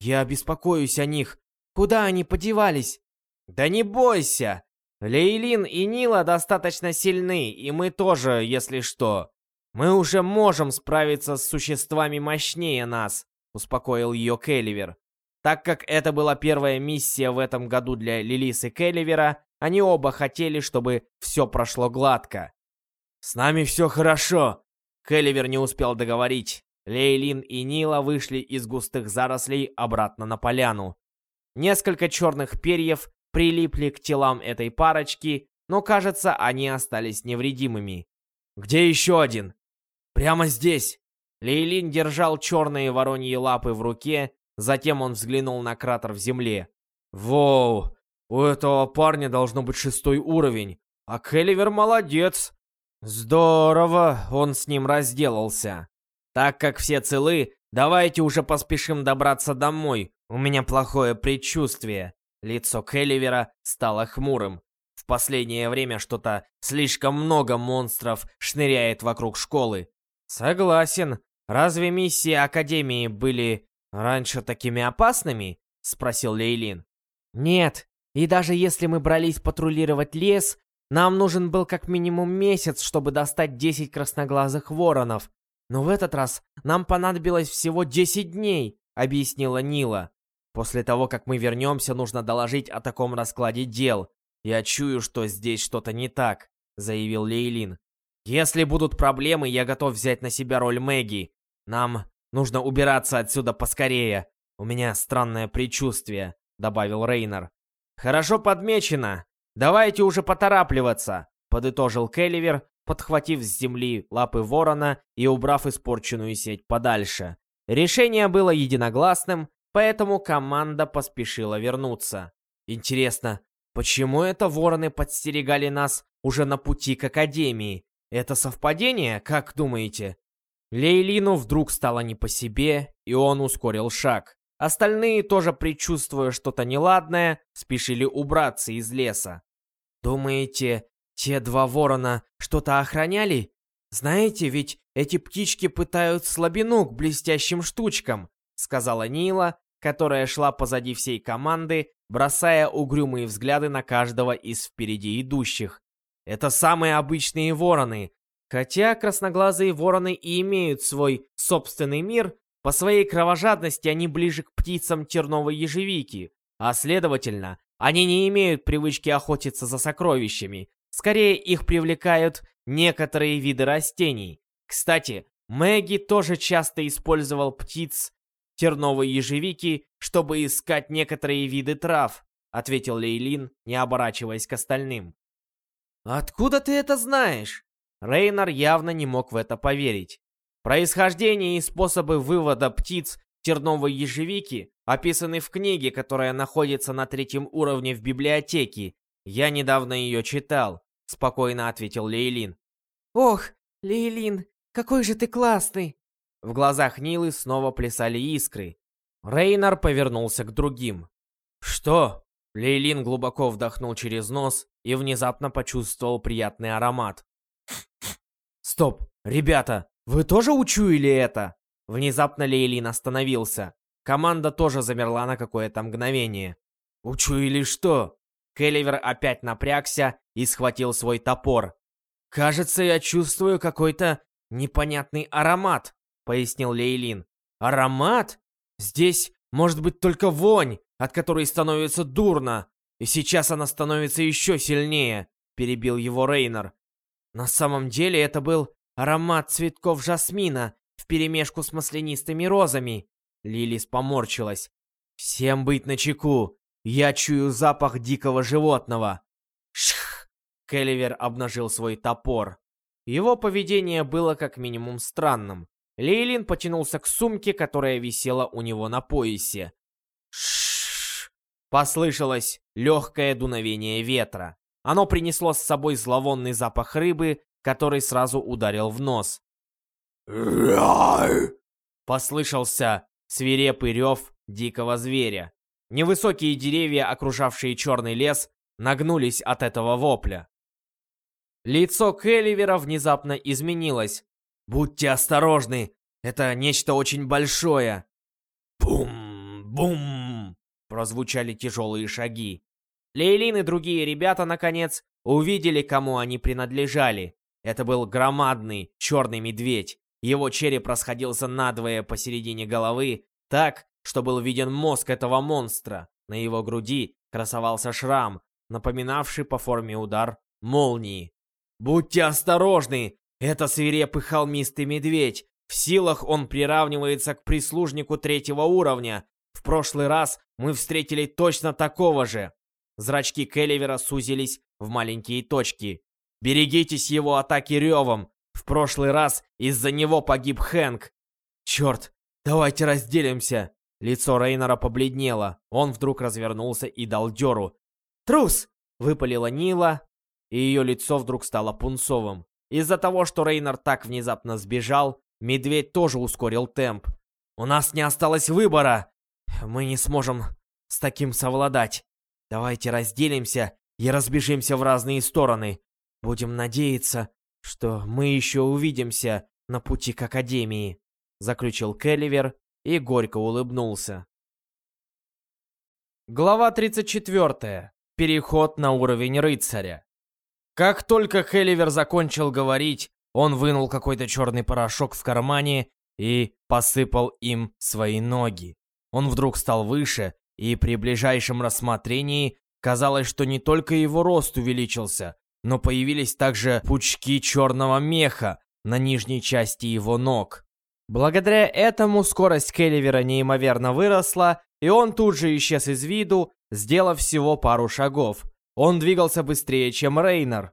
«Я беспокоюсь о них. Куда они подевались?» «Да не бойся! Лейлин и Нила достаточно сильны, и мы тоже, если что. Мы уже можем справиться с существами мощнее нас», — успокоил ее Келливер. Так как это была первая миссия в этом году для Лилис и Келливера, они оба хотели, чтобы все прошло гладко. «С нами все хорошо!» Келливер не успел договорить. Лейлин и Нила вышли из густых зарослей обратно на поляну. Несколько черных перьев прилипли к телам этой парочки, но, кажется, они остались невредимыми. «Где еще один?» «Прямо здесь!» Лейлин держал черные вороньи лапы в руке, затем он взглянул на кратер в земле. «Воу! У этого парня должно быть шестой уровень, а Келливер молодец!» «Здорово, он с ним разделался. Так как все целы, давайте уже поспешим добраться домой. У меня плохое предчувствие». Лицо Келливера стало хмурым. В последнее время что-то слишком много монстров шныряет вокруг школы. Согласен. Разве миссии Академии были раньше такими опасными? Спросил Лейлин. Нет. И даже если мы брались патрулировать лес, нам нужен был как минимум месяц, чтобы достать 10 красноглазых воронов. Но в этот раз нам понадобилось всего 10 дней, объяснила Нила. После того, как мы вернемся, нужно доложить о таком раскладе дел. Я чую, что здесь что-то не так, заявил Лейлин. Если будут проблемы, я готов взять на себя роль Мэгги. Нам нужно убираться отсюда поскорее. У меня странное предчувствие, добавил Рейнер. Хорошо подмечено. Давайте уже поторапливаться, подытожил Келливер, подхватив с земли лапы ворона и убрав испорченную сеть подальше. Решение было единогласным, поэтому команда поспешила вернуться. Интересно, почему это вороны подстерегали нас уже на пути к Академии? Это совпадение, как думаете? Лейлину вдруг стало не по себе, и он ускорил шаг. Остальные, тоже предчувствуя что-то неладное, спешили убраться из леса. «Думаете, те два ворона что-то охраняли? Знаете, ведь эти птички пытают слабину к блестящим штучкам», сказала Нила, которая шла позади всей команды, бросая угрюмые взгляды на каждого из впереди идущих. Это самые обычные вороны. Хотя красноглазые вороны и имеют свой собственный мир, по своей кровожадности они ближе к птицам терновой ежевики, а следовательно, они не имеют привычки охотиться за сокровищами. Скорее, их привлекают некоторые виды растений. Кстати, Мэгги тоже часто использовал птиц терновой ежевики, чтобы искать некоторые виды трав, ответил Лейлин, не оборачиваясь к остальным. «Откуда ты это знаешь?» Рейнар явно не мог в это поверить. Происхождение и способы вывода птиц терновой ежевики описаны в книге, которая находится на третьем уровне в библиотеке. Я недавно ее читал, спокойно ответил Лейлин. Ох, Лейлин, какой же ты классный! В глазах Нилы снова плясали искры. Рейнар повернулся к другим. Что? Лейлин глубоко вдохнул через нос и внезапно почувствовал приятный аромат. Стоп, ребята, вы тоже учуяли это? Внезапно Лейлин остановился. Команда тоже замерла на какое-то мгновение. Учуяли что? Келливер опять напрягся и схватил свой топор. «Кажется, я чувствую какой-то непонятный аромат», — пояснил Лейлин. «Аромат? Здесь может быть только вонь, от которой становится дурно, и сейчас она становится еще сильнее. перебил его Рейнер. На самом деле это был аромат цветков жасмина вперемешку с маслянистыми розами. Лилис поморщилась. Всем быть начеку. Я чую запах дикого животного. Шх! Келливер обнажил свой топор. Его поведение было как минимум странным. Лейлин потянулся к сумке, которая висела у него на поясе. Шш! Послышалось легкое дуновение ветра. Оно принесло с собой зловонный запах рыбы, который сразу ударил в нос. Послышался свирепый рев дикого зверя. Невысокие деревья, окружавшие черный лес, нагнулись от этого вопля. Лицо Келливера внезапно изменилось. «Будьте осторожны! Это нечто очень большое!» «Бум! Бум!» прозвучали тяжелые шаги. Лейлин и другие ребята, наконец, увидели, кому они принадлежали. Это был громадный черный медведь. Его череп расходился надвое посередине головы, так, что был виден мозг этого монстра. На его груди красовался шрам, напоминавший по форме удар молнии. «Будьте осторожны! Это свирепый холмистый медведь. В силах он приравнивается к прислужнику третьего уровня. В прошлый раз мы встретили точно такого же». Зрачки Келливера сузились в маленькие точки. «Берегитесь его атаки ревом. В прошлый раз из-за него погиб Хэнк. Черт, давайте разделимся!» Лицо Рейнера побледнело. Он вдруг развернулся и дал дёру. «Трус!» — выпалила Нила, и ее лицо вдруг стало пунцовым. Из-за того, что Рейнер так внезапно сбежал, медведь тоже ускорил темп. «У нас не осталось выбора! Мы не сможем с таким совладать. Давайте разделимся и разбежимся в разные стороны. Будем надеяться, что мы еще увидимся на пути к Академии», — заключил Келливер и горько улыбнулся. Глава 34. Переход на уровень рыцаря. Как только Келливер закончил говорить, он вынул какой-то черный порошок в кармане и посыпал им свои ноги. Он вдруг стал выше, и при ближайшем рассмотрении казалось, что не только его рост увеличился, но появились также пучки черного меха на нижней части его ног. Благодаря этому скорость Келливера неимоверно выросла, и он тут же исчез из виду, сделав всего пару шагов. Он двигался быстрее, чем Рейнер.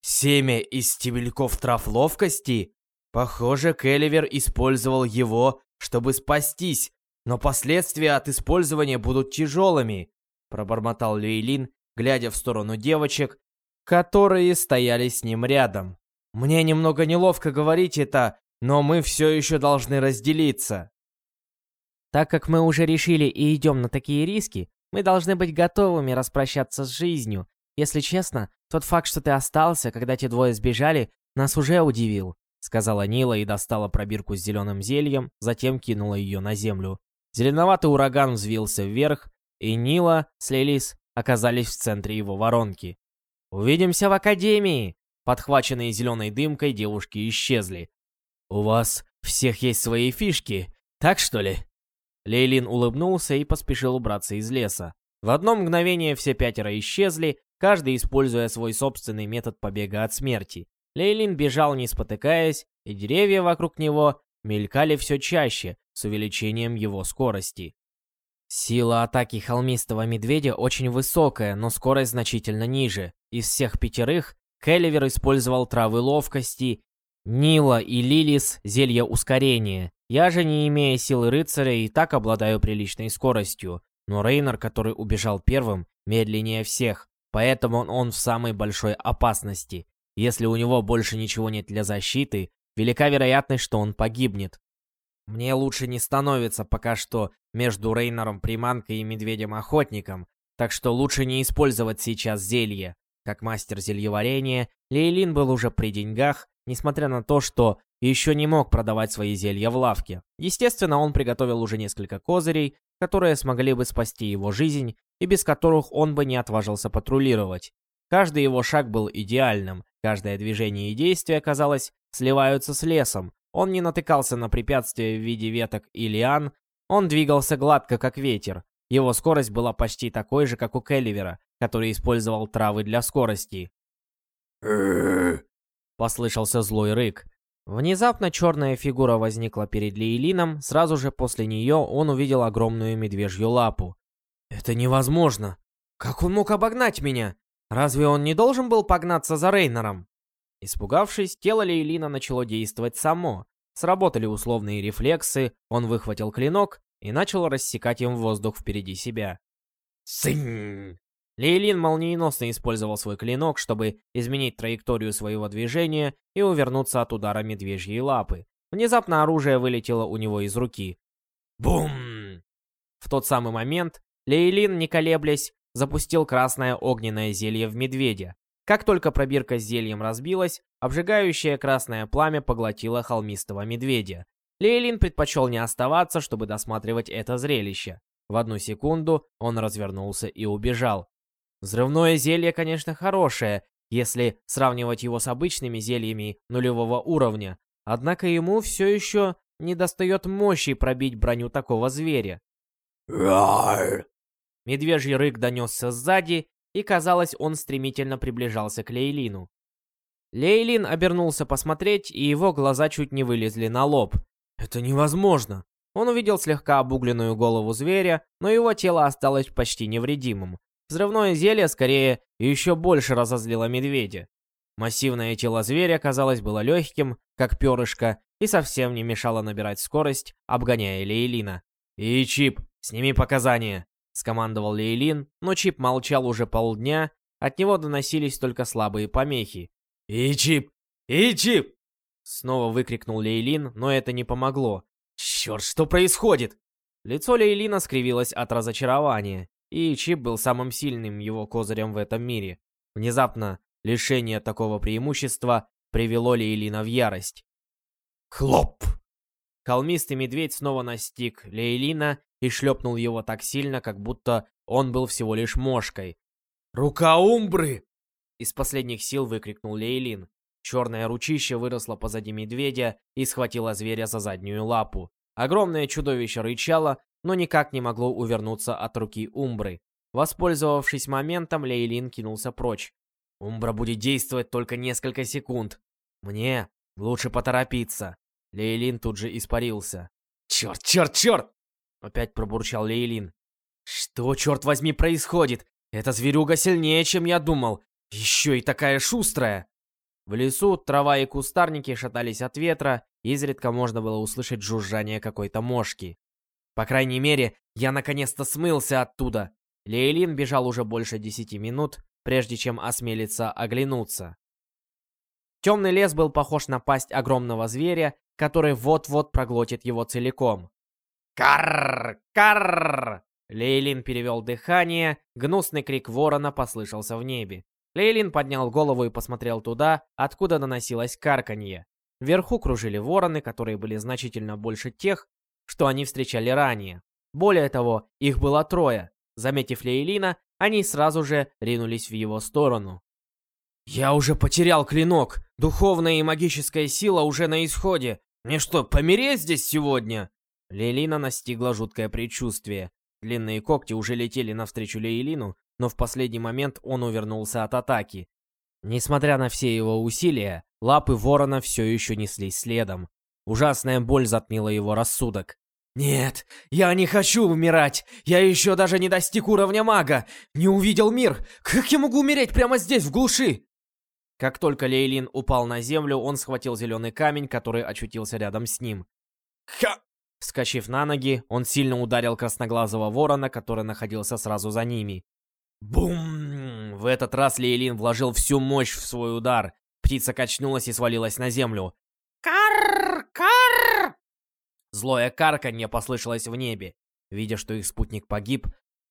Семя из стебельков трав ловкости? Похоже, Келливер использовал его, чтобы спастись, но последствия от использования будут тяжелыми, пробормотал Лейлин, глядя в сторону девочек, которые стояли с ним рядом. Мне немного неловко говорить это, но мы все еще должны разделиться. Так как мы уже решили и идем на такие риски, мы должны быть готовыми распрощаться с жизнью. Если честно, тот факт, что ты остался, когда те двое сбежали, нас уже удивил», — сказала Нила и достала пробирку с зеленым зельем, затем кинула ее на землю. Зеленоватый ураган взвился вверх, и Нила с Лелис оказались в центре его воронки. «Увидимся в Академии!» Подхваченные зеленой дымкой девушки исчезли. «У вас всех есть свои фишки, так что ли?» Лейлин улыбнулся и поспешил убраться из леса. В одно мгновение все пятеро исчезли, каждый используя свой собственный метод побега от смерти. Лейлин бежал не спотыкаясь, и деревья вокруг него мелькали все чаще, с увеличением его скорости. Сила атаки холмистого медведя очень высокая, но скорость значительно ниже. Из всех пятерых Келливер использовал травы ловкости Нила и Лилис — зелье ускорения. Я же, не имея силы рыцаря, и так обладаю приличной скоростью. Но Рейнер, который убежал первым, медленнее всех, поэтому он в самой большой опасности. Если у него больше ничего нет для защиты, велика вероятность, что он погибнет. Мне лучше не становится пока что между Рейнером Приманкой и Медведем-Охотником, так что лучше не использовать сейчас зелье. Как мастер зельеварения, Лейлин был уже при деньгах, несмотря на то, что еще не мог продавать свои зелья в лавке. Естественно, он приготовил уже несколько козырей, которые смогли бы спасти его жизнь и без которых он бы не отважился патрулировать. Каждый его шаг был идеальным, каждое движение и действие, казалось, сливаются с лесом. Он не натыкался на препятствия в виде веток и лиан, он двигался гладко, как ветер. Его скорость была почти такой же, как у Келливера, который использовал травы для скорости. Послышался злой рык. Внезапно черная фигура возникла перед Лейлином, сразу же после нее он увидел огромную медвежью лапу. «Это невозможно! Как он мог обогнать меня? Разве он не должен был погнаться за Рейнером?» Испугавшись, тело Лейлина начало действовать само. Сработали условные рефлексы, он выхватил клинок и начал рассекать им воздух впереди себя. Сынь! Лейлин молниеносно использовал свой клинок, чтобы изменить траекторию своего движения и увернуться от удара медвежьей лапы. Внезапно оружие вылетело у него из руки. Бум! В тот самый момент Лейлин, не колеблясь, запустил красное огненное зелье в медведя. Как только пробирка с зельем разбилась, обжигающее красное пламя поглотило холмистого медведя. Лейлин предпочел не оставаться, чтобы досматривать это зрелище. В одну секунду он развернулся и убежал. Взрывное зелье, конечно, хорошее, если сравнивать его с обычными зельями нулевого уровня, однако ему все еще не достает мощи пробить броню такого зверя. Медвежий рык донесся сзади, и казалось, он стремительно приближался к Лейлину. Лейлин обернулся посмотреть, и его глаза чуть не вылезли на лоб. «Это невозможно!» Он увидел слегка обугленную голову зверя, но его тело осталось почти невредимым. Взрывное зелье, скорее, еще больше разозлило медведя. Массивное тело зверя, казалось, было легким, как перышко, и совсем не мешало набирать скорость, обгоняя Лейлина. «И Чип, сними показания!» — скомандовал Лейлин, но Чип молчал уже полдня, от него доносились только слабые помехи. «И Чип! И Чип!» Снова выкрикнул Лейлин, но это не помогло. «Черт, что происходит?» Лицо Лейлина скривилось от разочарования и Чип был самым сильным его козырем в этом мире. Внезапно лишение такого преимущества привело Лейлина в ярость. Хлоп! Холмистый медведь снова настиг Лейлина и шлепнул его так сильно, как будто он был всего лишь мошкой. «Рука Умбры!» Из последних сил выкрикнул Лейлин. Черное ручище выросло позади медведя и схватило зверя за заднюю лапу. Огромное чудовище рычало, но никак не могло увернуться от руки Умбры. Воспользовавшись моментом, Лейлин кинулся прочь. Умбра будет действовать только несколько секунд. Мне лучше поторопиться. Лейлин тут же испарился. «Черт, черт, черт!» Опять пробурчал Лейлин. «Что, черт возьми, происходит? Эта зверюга сильнее, чем я думал. Еще и такая шустрая!» В лесу трава и кустарники шатались от ветра, изредка можно было услышать жужжание какой-то мошки. По крайней мере, я наконец-то смылся оттуда. Лейлин бежал уже больше десяти минут, прежде чем осмелиться оглянуться. Темный лес был похож на пасть огромного зверя, который вот-вот проглотит его целиком. «Карр! Карр!» Лейлин перевел дыхание, гнусный крик ворона послышался в небе. Лейлин поднял голову и посмотрел туда, откуда доносилось карканье. Вверху кружили вороны, которые были значительно больше тех, что они встречали ранее. Более того, их было трое. Заметив Лейлина, они сразу же ринулись в его сторону. «Я уже потерял клинок! Духовная и магическая сила уже на исходе! Мне что, помереть здесь сегодня?» Лейлина настигло жуткое предчувствие. Длинные когти уже летели навстречу Лейлину, но в последний момент он увернулся от атаки. Несмотря на все его усилия, лапы ворона все еще неслись следом. Ужасная боль затмила его рассудок. «Нет, я не хочу умирать! Я еще даже не достиг уровня мага! Не увидел мир! Как я могу умереть прямо здесь, в глуши?» Как только Лейлин упал на землю, он схватил зеленый камень, который очутился рядом с ним. «Ха!» Вскочив на ноги, он сильно ударил красноглазого ворона, который находился сразу за ними. Бум! В этот раз Лейлин вложил всю мощь в свой удар. Птица качнулась и свалилась на землю. «Карр! Карр!» Злое карканье послышалось в небе. Видя, что их спутник погиб,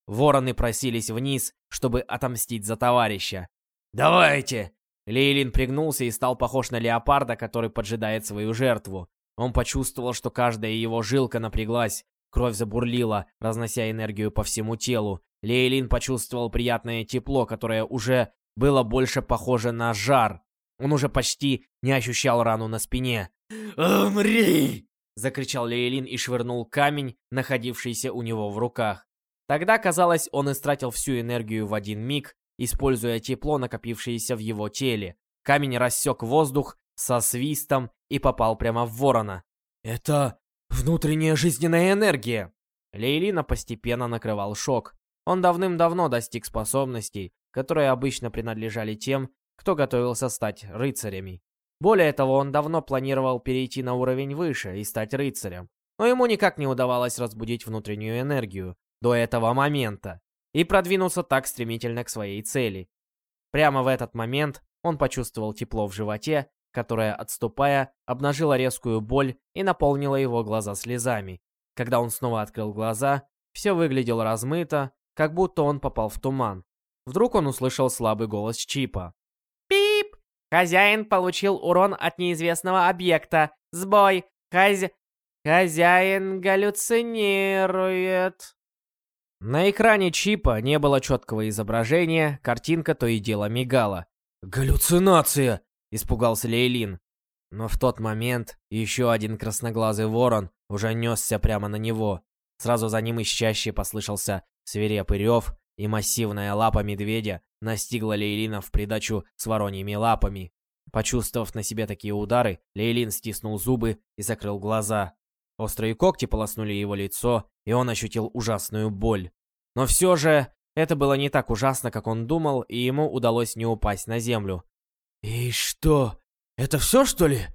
вороны просились вниз, чтобы отомстить за товарища. «Давайте!» Лейлин пригнулся и стал похож на леопарда, который поджидает свою жертву. Он почувствовал, что каждая его жилка напряглась, кровь забурлила, разнося энергию по всему телу. Лейлин почувствовал приятное тепло, которое уже было больше похоже на жар. Он уже почти не ощущал рану на спине. «Умри!» — закричал Лейлин и швырнул камень, находившийся у него в руках. Тогда, казалось, он истратил всю энергию в один миг, используя тепло, накопившееся в его теле. Камень рассек воздух со свистом и попал прямо в ворона. «Это внутренняя жизненная энергия!» Лейлина постепенно накрывал шок. Он давным-давно достиг способностей, которые обычно принадлежали тем, кто готовился стать рыцарями. Более того, он давно планировал перейти на уровень выше и стать рыцарем. Но ему никак не удавалось разбудить внутреннюю энергию до этого момента и продвинуться так стремительно к своей цели. Прямо в этот момент он почувствовал тепло в животе, которое, отступая, обнажило резкую боль и наполнило его глаза слезами. Когда он снова открыл глаза, все выглядело размыто, как будто он попал в туман. Вдруг он услышал слабый голос Чипа. «Пип! Хозяин получил урон от неизвестного объекта. Сбой! Хозя... Хозяин галлюцинирует!» На экране чипа не было четкого изображения, картинка то и дело мигала. «Галлюцинация!» — испугался Лейлин. Но в тот момент еще один красноглазый ворон уже несся прямо на него. Сразу за ним из чаще послышался свирепый рев, и массивная лапа медведя настигла Лейлина в придачу с вороньими лапами. Почувствовав на себе такие удары, Лейлин стиснул зубы и закрыл глаза. Острые когти полоснули его лицо, и он ощутил ужасную боль. Но все же, это было не так ужасно, как он думал, и ему удалось не упасть на землю. «И что? Это все, что ли?»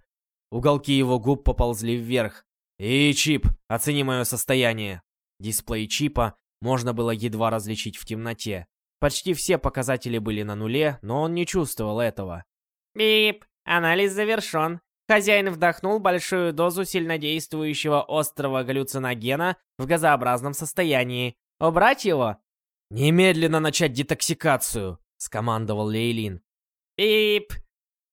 Уголки его губ поползли вверх. «И чип, оцени мое состояние». Дисплей чипа можно было едва различить в темноте. Почти все показатели были на нуле, но он не чувствовал этого. «Бип, анализ завершен. Хозяин вдохнул большую дозу сильнодействующего острого галлюциногена в газообразном состоянии. Убрать его? «Немедленно начать детоксикацию!» — скомандовал Лейлин. «Пип!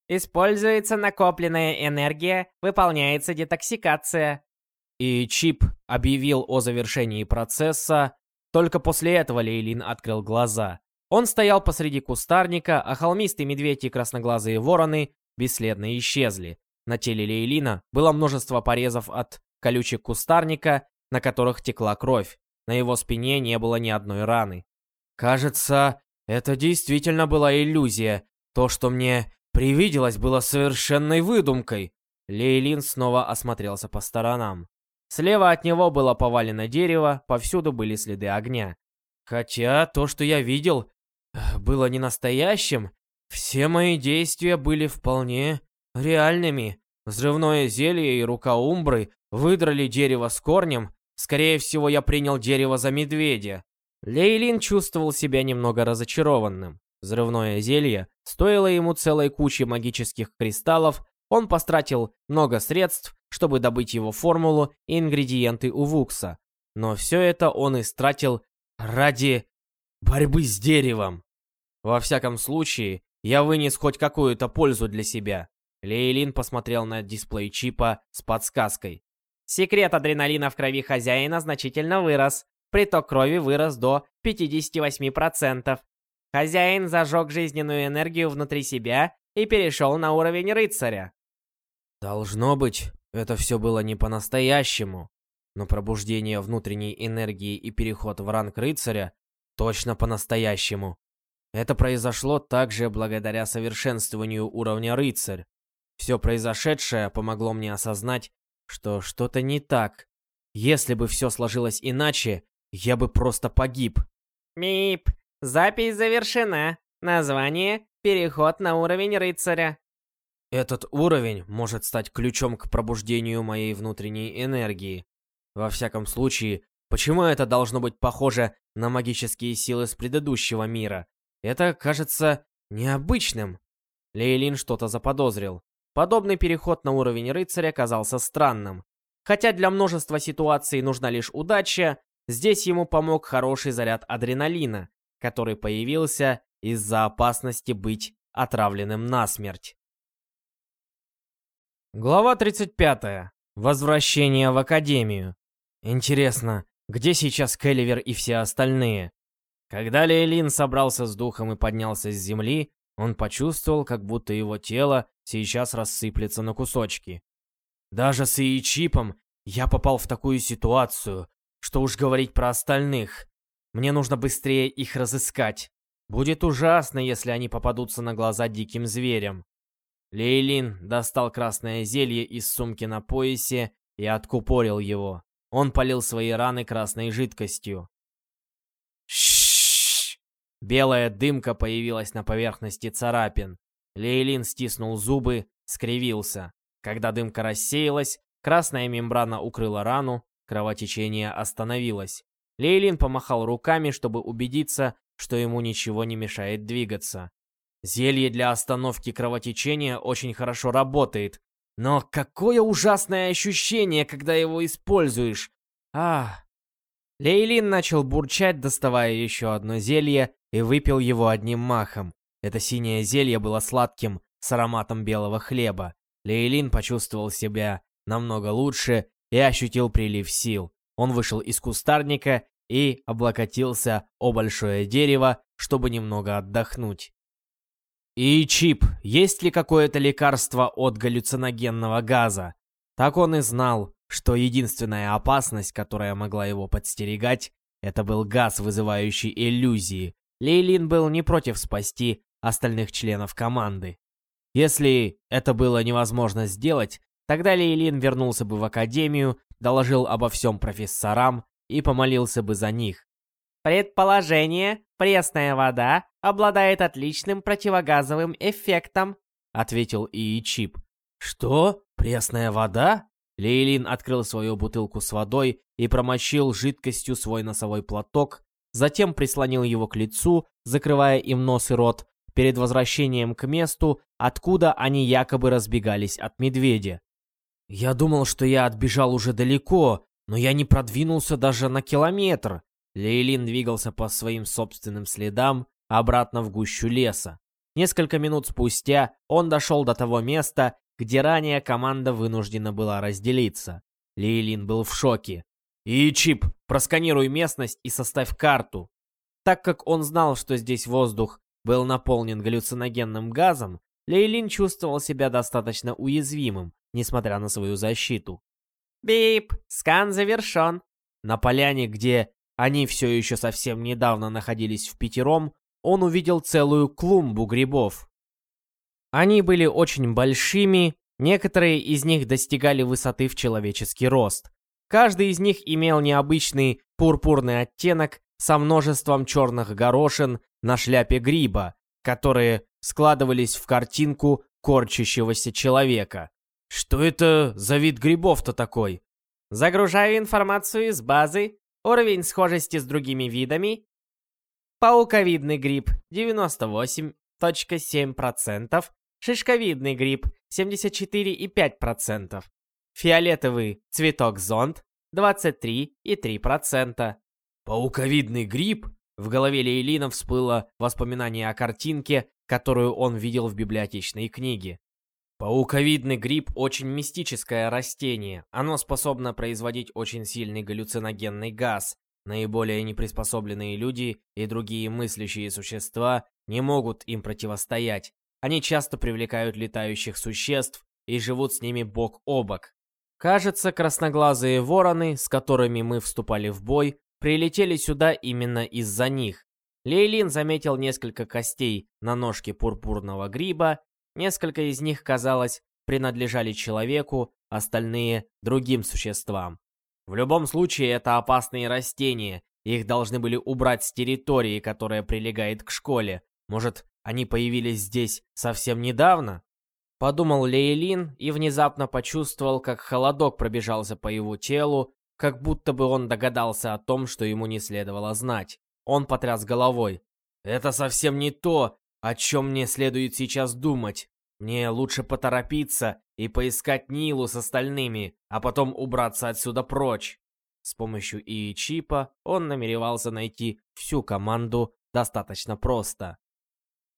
Используется накопленная энергия, выполняется детоксикация». И чип объявил о завершении процесса. Только после этого Лейлин открыл глаза. Он стоял посреди кустарника, а холмистый медведь и красноглазые вороны бесследно исчезли. На теле Лейлина было множество порезов от колючек кустарника, на которых текла кровь. На его спине не было ни одной раны. Кажется, это действительно была иллюзия. То, что мне привиделось, было совершенной выдумкой. Лейлин снова осмотрелся по сторонам. Слева от него было повалено дерево, повсюду были следы огня. Хотя то, что я видел, было не настоящим. Все мои действия были вполне реальными. Взрывное зелье и рука Умбры выдрали дерево с корнем. Скорее всего, я принял дерево за медведя. Лейлин чувствовал себя немного разочарованным. Взрывное зелье стоило ему целой кучи магических кристаллов, он потратил много средств, чтобы добыть его формулу и ингредиенты у Вукса. Но все это он истратил ради борьбы с деревом. Во всяком случае, я вынес хоть какую-то пользу для себя. Лейлин посмотрел на дисплей чипа с подсказкой. Секрет адреналина в крови хозяина значительно вырос. Приток крови вырос до 58%. Хозяин зажег жизненную энергию внутри себя и перешел на уровень рыцаря. Должно быть, это все было не по-настоящему. Но пробуждение внутренней энергии и переход в ранг рыцаря точно по-настоящему. Это произошло также благодаря совершенствованию уровня рыцарь. Все произошедшее помогло мне осознать, что что-то не так. Если бы все сложилось иначе, я бы просто погиб. Мип, запись завершена. Название «Переход на уровень рыцаря». Этот уровень может стать ключом к пробуждению моей внутренней энергии. Во всяком случае, почему это должно быть похоже на магические силы с предыдущего мира? Это кажется необычным. Лейлин что-то заподозрил. Подобный переход на уровень рыцаря казался странным. Хотя для множества ситуаций нужна лишь удача, здесь ему помог хороший заряд адреналина, который появился из-за опасности быть отравленным насмерть. Глава 35. Возвращение в Академию. Интересно, где сейчас Келливер и все остальные? Когда Лейлин собрался с духом и поднялся с земли, он почувствовал, как будто его тело сейчас рассыплется на кусочки. Даже с ИИ-чипом я попал в такую ситуацию, что уж говорить про остальных. Мне нужно быстрее их разыскать. Будет ужасно, если они попадутся на глаза диким зверям. Лейлин достал красное зелье из сумки на поясе и откупорил его. Он полил свои раны красной жидкостью. Шшш! Белая дымка появилась на поверхности царапин. Лейлин стиснул зубы, скривился. Когда дымка рассеялась, красная мембрана укрыла рану, кровотечение остановилось. Лейлин помахал руками, чтобы убедиться, что ему ничего не мешает двигаться. Зелье для остановки кровотечения очень хорошо работает. Но какое ужасное ощущение, когда его используешь. А. Лейлин начал бурчать, доставая еще одно зелье, и выпил его одним махом. Это синее зелье было сладким, с ароматом белого хлеба. Лейлин почувствовал себя намного лучше и ощутил прилив сил. Он вышел из кустарника и облокотился о большое дерево, чтобы немного отдохнуть. И Чип, есть ли какое-то лекарство от галлюциногенного газа? Так он и знал, что единственная опасность, которая могла его подстерегать, это был газ, вызывающий иллюзии. Лейлин был не против спасти остальных членов команды. Если это было невозможно сделать, тогда Лейлин вернулся бы в академию, доложил обо всем профессорам и помолился бы за них. Предположение, пресная вода обладает отличным противогазовым эффектом, ответил Иичип. Что? Пресная вода? Лейлин открыл свою бутылку с водой и промочил жидкостью свой носовой платок, затем прислонил его к лицу, закрывая им нос и рот, перед возвращением к месту, откуда они якобы разбегались от медведя. «Я думал, что я отбежал уже далеко, но я не продвинулся даже на километр. Лейлин двигался по своим собственным следам обратно в гущу леса. Несколько минут спустя он дошел до того места, где ранее команда вынуждена была разделиться. Лейлин был в шоке. «И, Чип, просканируй местность и составь карту». Так как он знал, что здесь воздух был наполнен галлюциногенным газом, Лейлин чувствовал себя достаточно уязвимым, несмотря на свою защиту. «Бип! Скан завершен!» На поляне, где они все еще совсем недавно находились в пятером, он увидел целую клумбу грибов. Они были очень большими, некоторые из них достигали высоты в человеческий рост. Каждый из них имел необычный пурпурный оттенок со множеством черных горошин на шляпе гриба, которые складывались в картинку корчащегося человека. Что это за вид грибов-то такой? Загружаю информацию из базы. Уровень схожести с другими видами. Пауковидный гриб 98.7%. Шишковидный гриб 74,5%. Фиолетовый цветок-зонд 23,3%. Пауковидный гриб? В голове Лейлина всплыло воспоминание о картинке, которую он видел в библиотечной книге. Пауковидный гриб – очень мистическое растение. Оно способно производить очень сильный галлюциногенный газ. Наиболее неприспособленные люди и другие мыслящие существа не могут им противостоять. Они часто привлекают летающих существ и живут с ними бок о бок. Кажется, красноглазые вороны, с которыми мы вступали в бой, прилетели сюда именно из-за них. Лейлин заметил несколько костей на ножке пурпурного гриба Несколько из них, казалось, принадлежали человеку, остальные — другим существам. В любом случае, это опасные растения. Их должны были убрать с территории, которая прилегает к школе. Может, они появились здесь совсем недавно? Подумал Лейлин и внезапно почувствовал, как холодок пробежался по его телу, как будто бы он догадался о том, что ему не следовало знать. Он потряс головой. «Это совсем не то, о чем мне следует сейчас думать? Мне лучше поторопиться и поискать Нилу с остальными, а потом убраться отсюда прочь. С помощью ИИ-чипа он намеревался найти всю команду достаточно просто.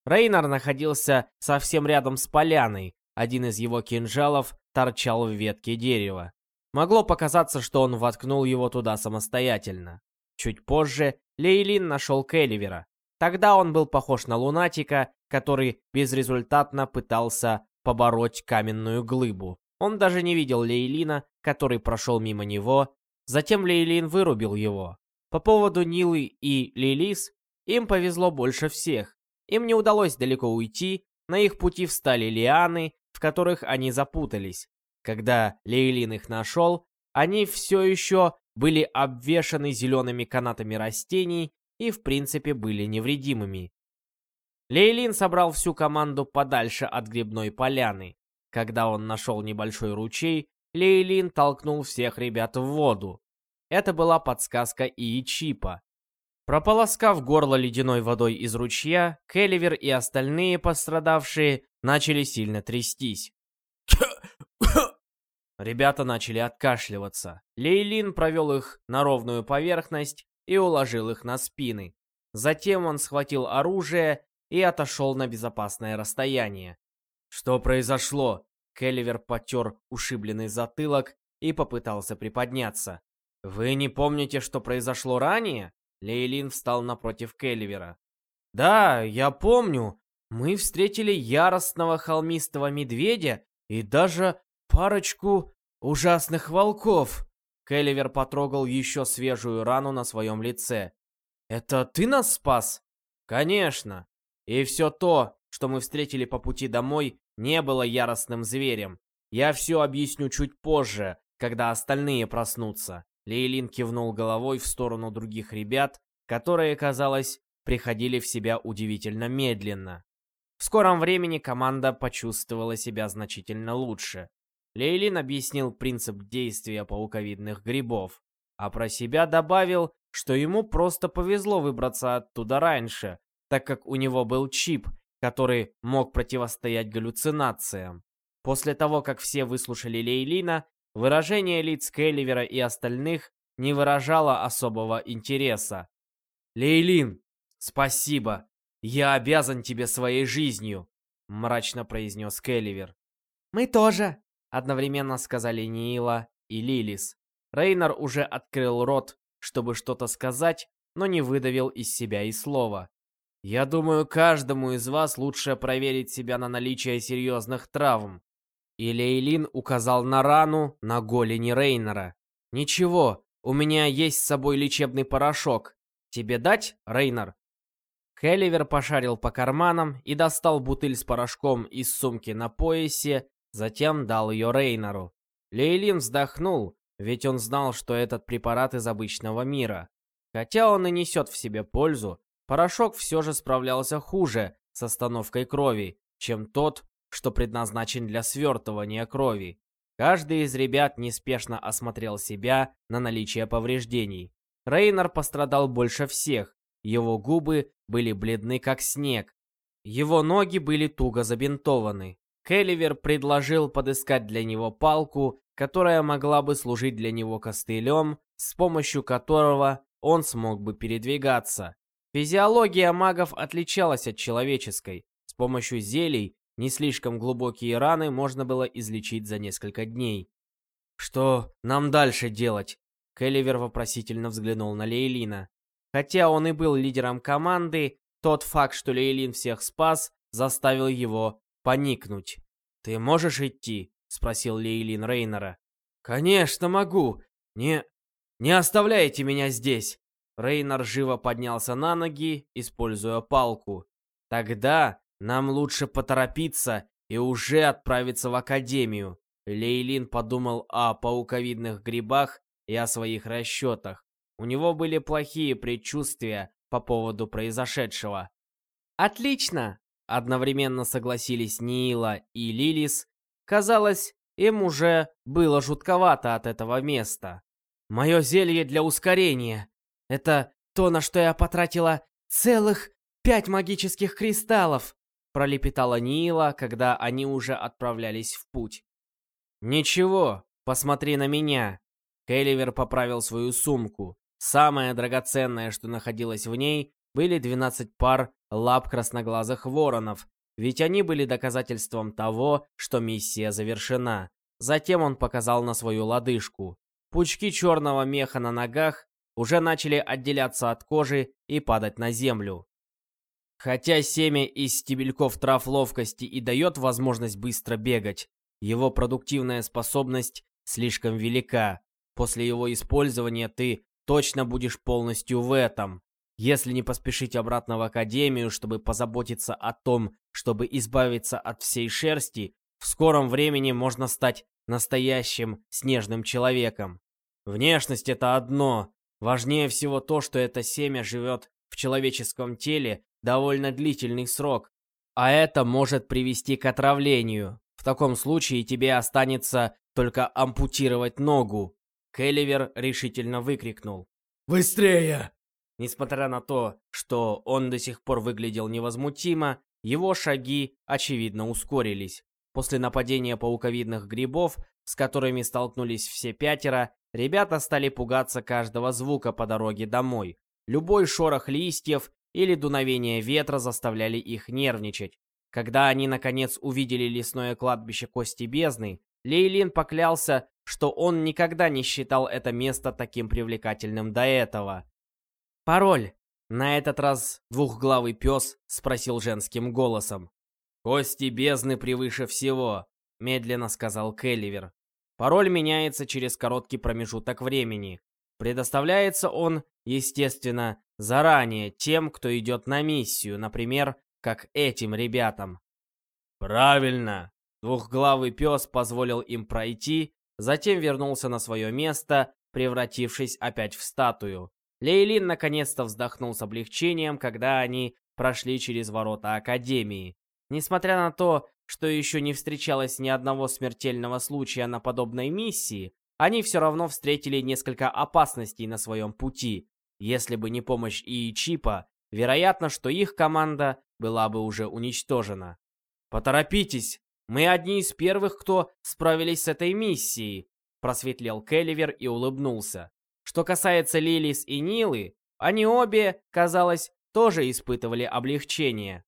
Рейнар находился совсем рядом с поляной. Один из его кинжалов торчал в ветке дерева. Могло показаться, что он воткнул его туда самостоятельно. Чуть позже Лейлин нашел Келливера. Тогда он был похож на лунатика, который безрезультатно пытался побороть каменную глыбу. Он даже не видел Лейлина, который прошел мимо него. Затем Лейлин вырубил его. По поводу Нилы и Лилис, им повезло больше всех. Им не удалось далеко уйти, на их пути встали лианы, в которых они запутались. Когда Лейлин их нашел, они все еще были обвешаны зелеными канатами растений и в принципе были невредимыми. Лейлин собрал всю команду подальше от грибной поляны. Когда он нашел небольшой ручей, Лейлин толкнул всех ребят в воду. Это была подсказка и Чипа. Прополоскав горло ледяной водой из ручья, Келливер и остальные пострадавшие начали сильно трястись. Ребята начали откашливаться. Лейлин провел их на ровную поверхность и уложил их на спины. Затем он схватил оружие и отошел на безопасное расстояние. «Что произошло?» Келливер потер ушибленный затылок и попытался приподняться. «Вы не помните, что произошло ранее?» Лейлин встал напротив Келливера. «Да, я помню. Мы встретили яростного холмистого медведя и даже парочку ужасных волков». Келливер потрогал еще свежую рану на своем лице. «Это ты нас спас?» «Конечно. И все то, что мы встретили по пути домой, не было яростным зверем. Я все объясню чуть позже, когда остальные проснутся. Лейлин кивнул головой в сторону других ребят, которые, казалось, приходили в себя удивительно медленно. В скором времени команда почувствовала себя значительно лучше. Лейлин объяснил принцип действия пауковидных грибов, а про себя добавил, что ему просто повезло выбраться оттуда раньше, так как у него был чип, который мог противостоять галлюцинациям. После того, как все выслушали Лейлина, выражение лиц Келливера и остальных не выражало особого интереса. «Лейлин, спасибо! Я обязан тебе своей жизнью!» — мрачно произнес Келливер. «Мы тоже!» — одновременно сказали Нила и Лилис. Рейнер уже открыл рот, чтобы что-то сказать, но не выдавил из себя и слова. Я думаю, каждому из вас лучше проверить себя на наличие серьезных травм. И Лейлин указал на рану на голени Рейнера. Ничего, у меня есть с собой лечебный порошок. Тебе дать, Рейнер? Хелливер пошарил по карманам и достал бутыль с порошком из сумки на поясе, затем дал ее Рейнеру. Лейлин вздохнул, ведь он знал, что этот препарат из обычного мира. Хотя он и несет в себе пользу, Порошок все же справлялся хуже с остановкой крови, чем тот, что предназначен для свертывания крови. Каждый из ребят неспешно осмотрел себя на наличие повреждений. Рейнер пострадал больше всех. Его губы были бледны, как снег. Его ноги были туго забинтованы. Келливер предложил подыскать для него палку, которая могла бы служить для него костылем, с помощью которого он смог бы передвигаться. Физиология магов отличалась от человеческой. С помощью зелий не слишком глубокие раны можно было излечить за несколько дней. «Что нам дальше делать?» Келливер вопросительно взглянул на Лейлина. Хотя он и был лидером команды, тот факт, что Лейлин всех спас, заставил его поникнуть. «Ты можешь идти?» — спросил Лейлин Рейнера. «Конечно могу. Не... не оставляйте меня здесь!» Рейнар живо поднялся на ноги, используя палку. «Тогда нам лучше поторопиться и уже отправиться в Академию». Лейлин подумал о пауковидных грибах и о своих расчетах. У него были плохие предчувствия по поводу произошедшего. «Отлично!» — одновременно согласились Нила и Лилис. Казалось, им уже было жутковато от этого места. «Мое зелье для ускорения!» Это то, на что я потратила целых пять магических кристаллов, пролепетала Нила, когда они уже отправлялись в путь. Ничего, посмотри на меня. Келливер поправил свою сумку. Самое драгоценное, что находилось в ней, были 12 пар лап красноглазых воронов, ведь они были доказательством того, что миссия завершена. Затем он показал на свою лодыжку. Пучки черного меха на ногах уже начали отделяться от кожи и падать на землю. Хотя семя из стебельков трав ловкости и дает возможность быстро бегать, его продуктивная способность слишком велика. После его использования ты точно будешь полностью в этом. Если не поспешить обратно в Академию, чтобы позаботиться о том, чтобы избавиться от всей шерсти, В скором времени можно стать настоящим снежным человеком. Внешность — это одно. Важнее всего то, что это семя живет в человеческом теле довольно длительный срок. А это может привести к отравлению. В таком случае тебе останется только ампутировать ногу. Келливер решительно выкрикнул. «Быстрее!» Несмотря на то, что он до сих пор выглядел невозмутимо, его шаги, очевидно, ускорились. После нападения пауковидных грибов, с которыми столкнулись все пятеро, ребята стали пугаться каждого звука по дороге домой. Любой шорох листьев или дуновение ветра заставляли их нервничать. Когда они, наконец, увидели лесное кладбище Кости Бездны, Лейлин поклялся, что он никогда не считал это место таким привлекательным до этого. «Пароль!» На этот раз двухглавый пес спросил женским голосом. «Кости бездны превыше всего», — медленно сказал Келливер. Пароль меняется через короткий промежуток времени. Предоставляется он, естественно, заранее тем, кто идет на миссию, например, как этим ребятам. «Правильно!» Двухглавый пес позволил им пройти, затем вернулся на свое место, превратившись опять в статую. Лейлин наконец-то вздохнул с облегчением, когда они прошли через ворота Академии. Несмотря на то, что еще не встречалось ни одного смертельного случая на подобной миссии, они все равно встретили несколько опасностей на своем пути. Если бы не помощь Иичипа, вероятно, что их команда была бы уже уничтожена. «Поторопитесь! Мы одни из первых, кто справились с этой миссией!» Просветлел Келливер и улыбнулся. Что касается Лилис и Нилы, они обе, казалось, тоже испытывали облегчение.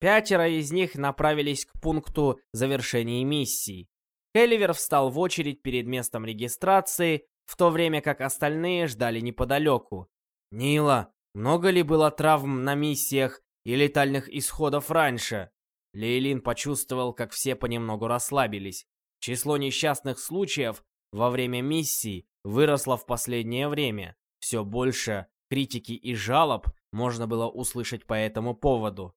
Пятеро из них направились к пункту завершения миссии. Келливер встал в очередь перед местом регистрации, в то время как остальные ждали неподалеку. «Нила, много ли было травм на миссиях и летальных исходов раньше?» Лейлин почувствовал, как все понемногу расслабились. Число несчастных случаев во время миссий выросла в последнее время. Все больше критики и жалоб можно было услышать по этому поводу.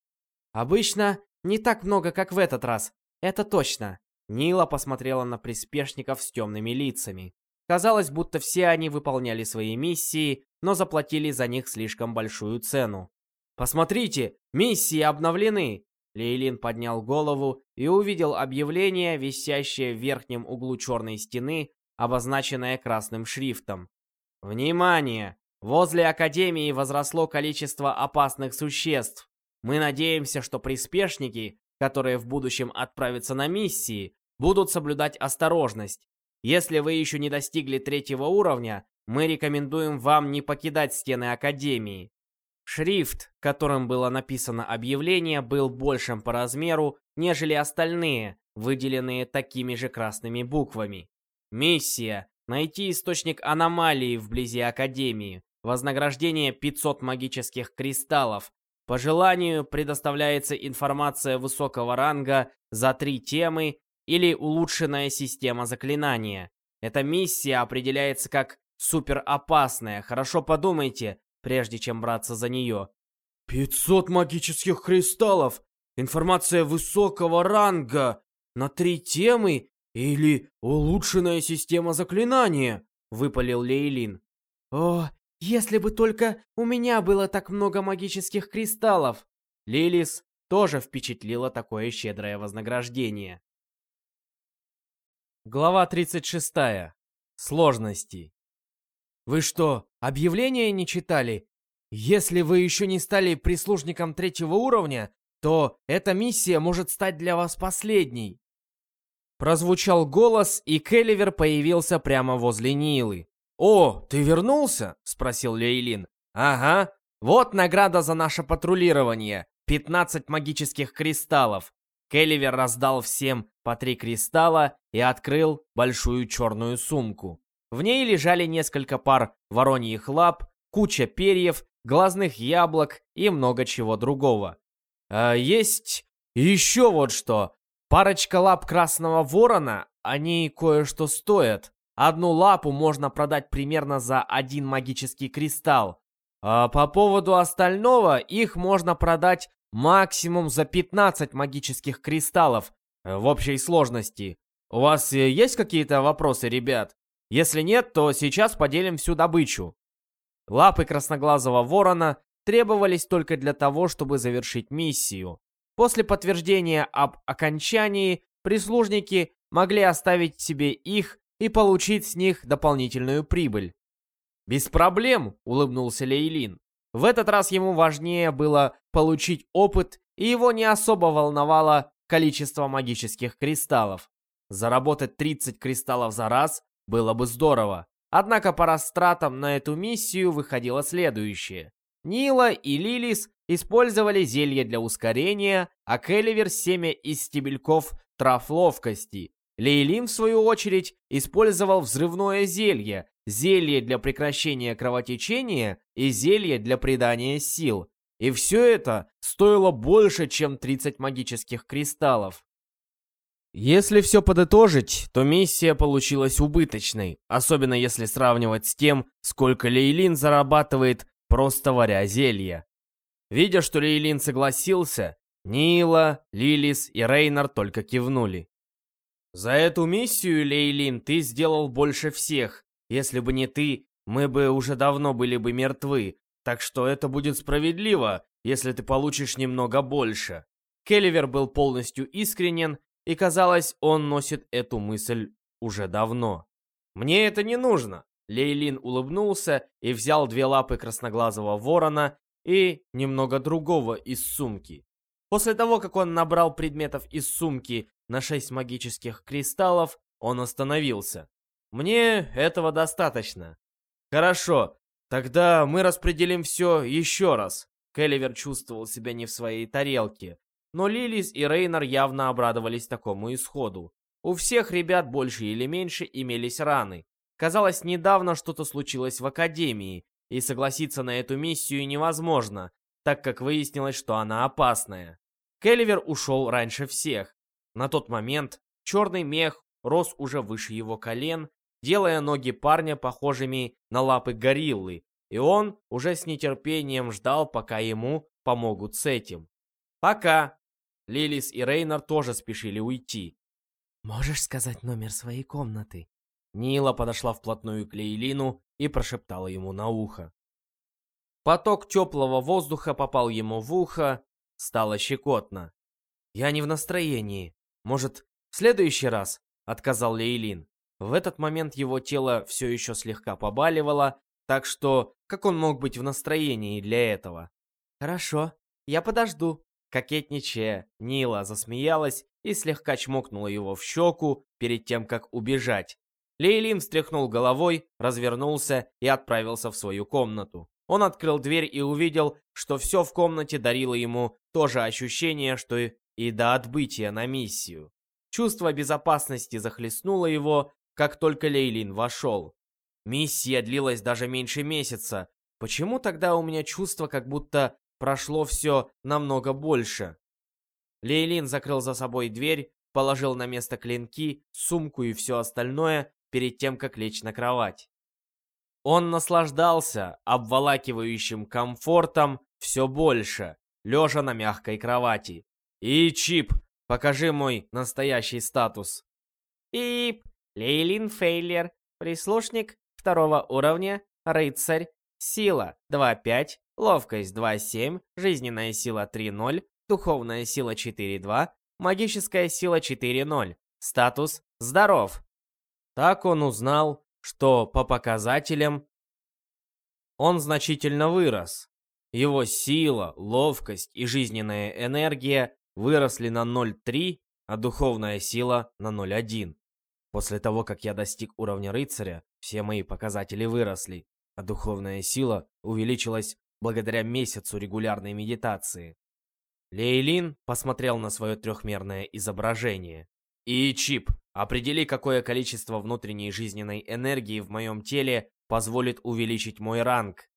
Обычно не так много, как в этот раз. Это точно. Нила посмотрела на приспешников с темными лицами. Казалось, будто все они выполняли свои миссии, но заплатили за них слишком большую цену. «Посмотрите, миссии обновлены!» Лейлин поднял голову и увидел объявление, висящее в верхнем углу черной стены обозначенное красным шрифтом. «Внимание! Возле Академии возросло количество опасных существ. Мы надеемся, что приспешники, которые в будущем отправятся на миссии, будут соблюдать осторожность. Если вы еще не достигли третьего уровня, мы рекомендуем вам не покидать стены Академии. Шрифт, которым было написано объявление, был большим по размеру, нежели остальные, выделенные такими же красными буквами. Миссия. Найти источник аномалии вблизи Академии. Вознаграждение 500 магических кристаллов. По желанию предоставляется информация высокого ранга за три темы или улучшенная система заклинания. Эта миссия определяется как суперопасная. Хорошо подумайте, прежде чем браться за нее. 500 магических кристаллов! Информация высокого ранга! На три темы «Или улучшенная система заклинания», — выпалил Лейлин. «О, если бы только у меня было так много магических кристаллов!» Лилис тоже впечатлило такое щедрое вознаграждение. Глава 36. Сложности. Вы что, объявление не читали? Если вы еще не стали прислужником третьего уровня, то эта миссия может стать для вас последней. Прозвучал голос, и Келливер появился прямо возле Нилы. «О, ты вернулся?» — спросил Лейлин. «Ага. Вот награда за наше патрулирование. 15 магических кристаллов». Келливер раздал всем по три кристалла и открыл большую черную сумку. В ней лежали несколько пар вороньих лап, куча перьев, глазных яблок и много чего другого. А есть еще вот что. Парочка лап красного ворона, они кое-что стоят. Одну лапу можно продать примерно за один магический кристалл. А по поводу остального, их можно продать максимум за 15 магических кристаллов. э, в общей сложности. У вас э, есть какие-то вопросы, ребят? Если нет, то сейчас поделим всю добычу. Лапы красноглазого ворона требовались только для того, чтобы завершить миссию. После подтверждения об окончании прислужники могли оставить себе их и получить с них дополнительную прибыль. «Без проблем», — улыбнулся Лейлин. В этот раз ему важнее было получить опыт, и его не особо волновало количество магических кристаллов. Заработать 30 кристаллов за раз было бы здорово. Однако по растратам на эту миссию выходило следующее. Нила и Лилис использовали зелье для ускорения, а Келливер — семя из стебельков трав ловкости. Лейлин, в свою очередь, использовал взрывное зелье, зелье для прекращения кровотечения и зелье для придания сил. И все это стоило больше, чем 30 магических кристаллов. Если все подытожить, то миссия получилась убыточной, особенно если сравнивать с тем, сколько Лейлин зарабатывает, просто варя зелья. Видя, что Лейлин согласился, Нила, Лилис и Рейнар только кивнули. «За эту миссию, Лейлин, ты сделал больше всех. Если бы не ты, мы бы уже давно были бы мертвы, так что это будет справедливо, если ты получишь немного больше». Келливер был полностью искренен, и казалось, он носит эту мысль уже давно. «Мне это не нужно!» Лейлин улыбнулся и взял две лапы красноглазого ворона и немного другого из сумки. После того, как он набрал предметов из сумки на 6 магических кристаллов, он остановился. Мне этого достаточно. Хорошо, тогда мы распределим все еще раз. Келливер чувствовал себя не в своей тарелке. Но Лилис и Рейнер явно обрадовались такому исходу. У всех ребят больше или меньше имелись раны. Казалось, недавно что-то случилось в Академии, и согласиться на эту миссию невозможно, так как выяснилось, что она опасная. Келливер ушел раньше всех. На тот момент черный мех рос уже выше его колен, делая ноги парня похожими на лапы гориллы, и он уже с нетерпением ждал, пока ему помогут с этим. Пока. Лилис и Рейнер тоже спешили уйти. «Можешь сказать номер своей комнаты?» Нила подошла вплотную к Лейлину и прошептала ему на ухо. Поток теплого воздуха попал ему в ухо, Стало щекотно. «Я не в настроении. Может, в следующий раз?» — отказал Лейлин. В этот момент его тело все еще слегка побаливало, так что как он мог быть в настроении для этого? «Хорошо, я подожду». Кокетничая, Нила засмеялась и слегка чмокнула его в щеку перед тем, как убежать. Лейлин встряхнул головой, развернулся и отправился в свою комнату. Он открыл дверь и увидел, что все в комнате дарило ему то же ощущение, что и до отбытия на миссию. Чувство безопасности захлестнуло его, как только Лейлин вошел. Миссия длилась даже меньше месяца. Почему тогда у меня чувство, как будто прошло все намного больше? Лейлин закрыл за собой дверь, положил на место клинки, сумку и все остальное перед тем, как лечь на кровать. Он наслаждался обволакивающим комфортом все больше, лежа на мягкой кровати. «И, Чип, покажи мой настоящий статус». «Пип, Лейлин Фейлер, прислушник второго уровня, рыцарь, сила 2.5, ловкость 2.7, жизненная сила 3.0, духовная сила 4.2, магическая сила 4.0, статус «Здоров». Так он узнал, что по показателям он значительно вырос. Его сила, ловкость и жизненная энергия выросли на 0,3, а духовная сила на 0,1. После того, как я достиг уровня рыцаря, все мои показатели выросли, а духовная сила увеличилась благодаря месяцу регулярной медитации. Лейлин посмотрел на свое трехмерное изображение. И чип, определи, какое количество внутренней жизненной энергии в моем теле позволит увеличить мой ранг.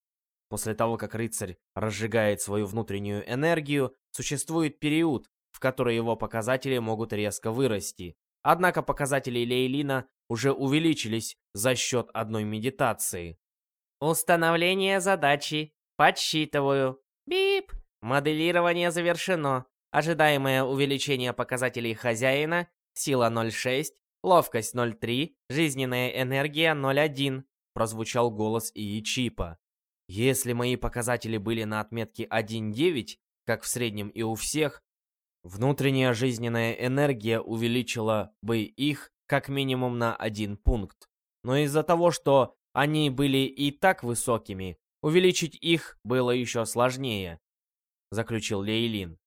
После того, как рыцарь разжигает свою внутреннюю энергию, существует период, в который его показатели могут резко вырасти. Однако показатели Лейлина уже увеличились за счет одной медитации. Установление задачи. Подсчитываю. Бип. Моделирование завершено. Ожидаемое увеличение показателей хозяина, сила 0,6, ловкость 0,3, жизненная энергия 0,1, прозвучал голос Иичипа. Если мои показатели были на отметке 1,9, как в среднем и у всех, внутренняя жизненная энергия увеличила бы их как минимум на один пункт. Но из-за того, что они были и так высокими, увеличить их было еще сложнее, заключил Лейлин.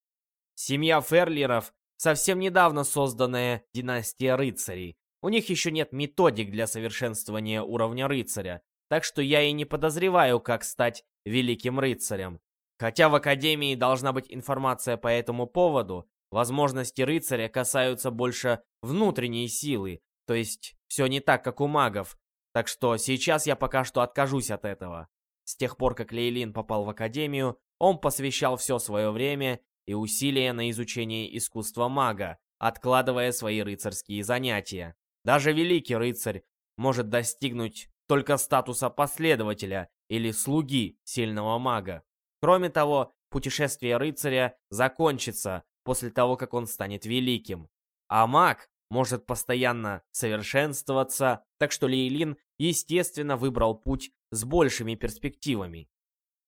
Семья Ферлеров совсем недавно созданная династия рыцарей. У них еще нет методик для совершенствования уровня рыцаря, так что я и не подозреваю, как стать великим рыцарем. Хотя в Академии должна быть информация по этому поводу, возможности рыцаря касаются больше внутренней силы, то есть все не так, как у магов. Так что сейчас я пока что откажусь от этого. С тех пор, как Лейлин попал в Академию, он посвящал все свое время и усилия на изучение искусства мага, откладывая свои рыцарские занятия. Даже великий рыцарь может достигнуть только статуса последователя или слуги сильного мага. Кроме того, путешествие рыцаря закончится после того, как он станет великим. А маг может постоянно совершенствоваться, так что Лейлин, естественно, выбрал путь с большими перспективами.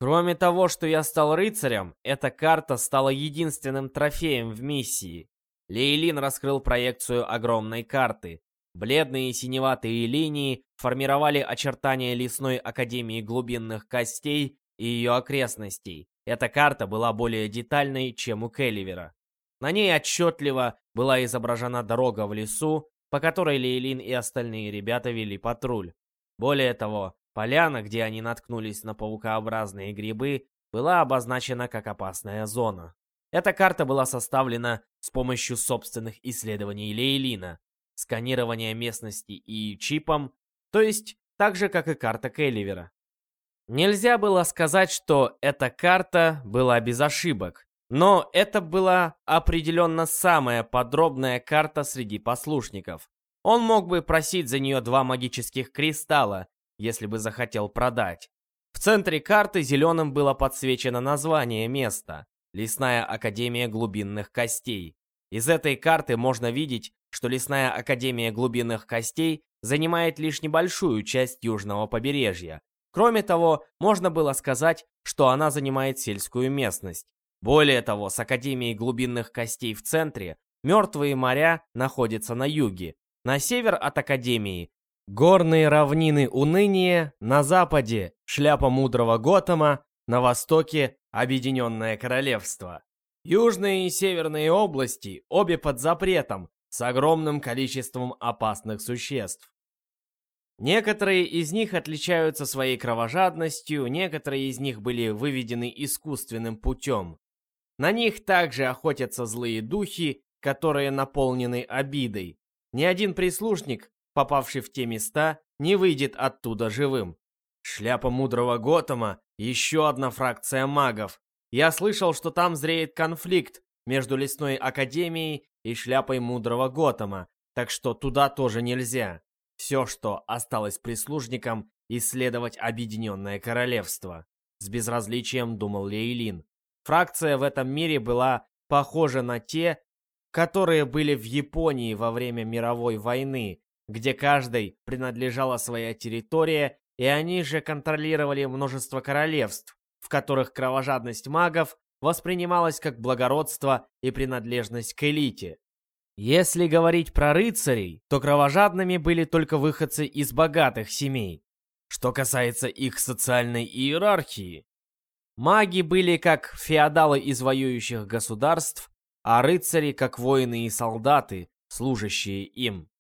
Кроме того, что я стал рыцарем, эта карта стала единственным трофеем в миссии. Лейлин раскрыл проекцию огромной карты. Бледные синеватые линии формировали очертания лесной академии глубинных костей и ее окрестностей. Эта карта была более детальной, чем у Келливера. На ней отчетливо была изображена дорога в лесу, по которой Лейлин и остальные ребята вели патруль. Более того, поляна, где они наткнулись на паукообразные грибы, была обозначена как опасная зона. Эта карта была составлена с помощью собственных исследований Лейлина, сканирования местности и чипом, то есть так же, как и карта Келливера. Нельзя было сказать, что эта карта была без ошибок, но это была определенно самая подробная карта среди послушников. Он мог бы просить за нее два магических кристалла, если бы захотел продать. В центре карты зеленым было подсвечено название места – Лесная Академия Глубинных Костей. Из этой карты можно видеть, что Лесная Академия Глубинных Костей занимает лишь небольшую часть южного побережья, Кроме того, можно было сказать, что она занимает сельскую местность. Более того, с Академией глубинных костей в центре, мертвые моря находятся на юге. На север от Академии – горные равнины уныния, на западе – шляпа мудрого Готэма, на востоке – Объединенное Королевство. Южные и северные области обе под запретом, с огромным количеством опасных существ. Некоторые из них отличаются своей кровожадностью, некоторые из них были выведены искусственным путем. На них также охотятся злые духи, которые наполнены обидой. Ни один прислушник, попавший в те места, не выйдет оттуда живым. Шляпа мудрого Готэма — еще одна фракция магов. Я слышал, что там зреет конфликт между Лесной Академией и Шляпой мудрого Готэма, так что туда тоже нельзя. Все, что осталось прислужникам, исследовать Объединенное Королевство. С безразличием думал Лейлин. Фракция в этом мире была похожа на те, которые были в Японии во время мировой войны, где каждой принадлежала своя территория, и они же контролировали множество королевств, в которых кровожадность магов воспринималась как благородство и принадлежность к элите. Если говорить про рыцарей, то кровожадными были только выходцы из богатых семей. Что касается их социальной иерархии, маги были как феодалы из воюющих государств, а рыцари как воины и солдаты, служащие им.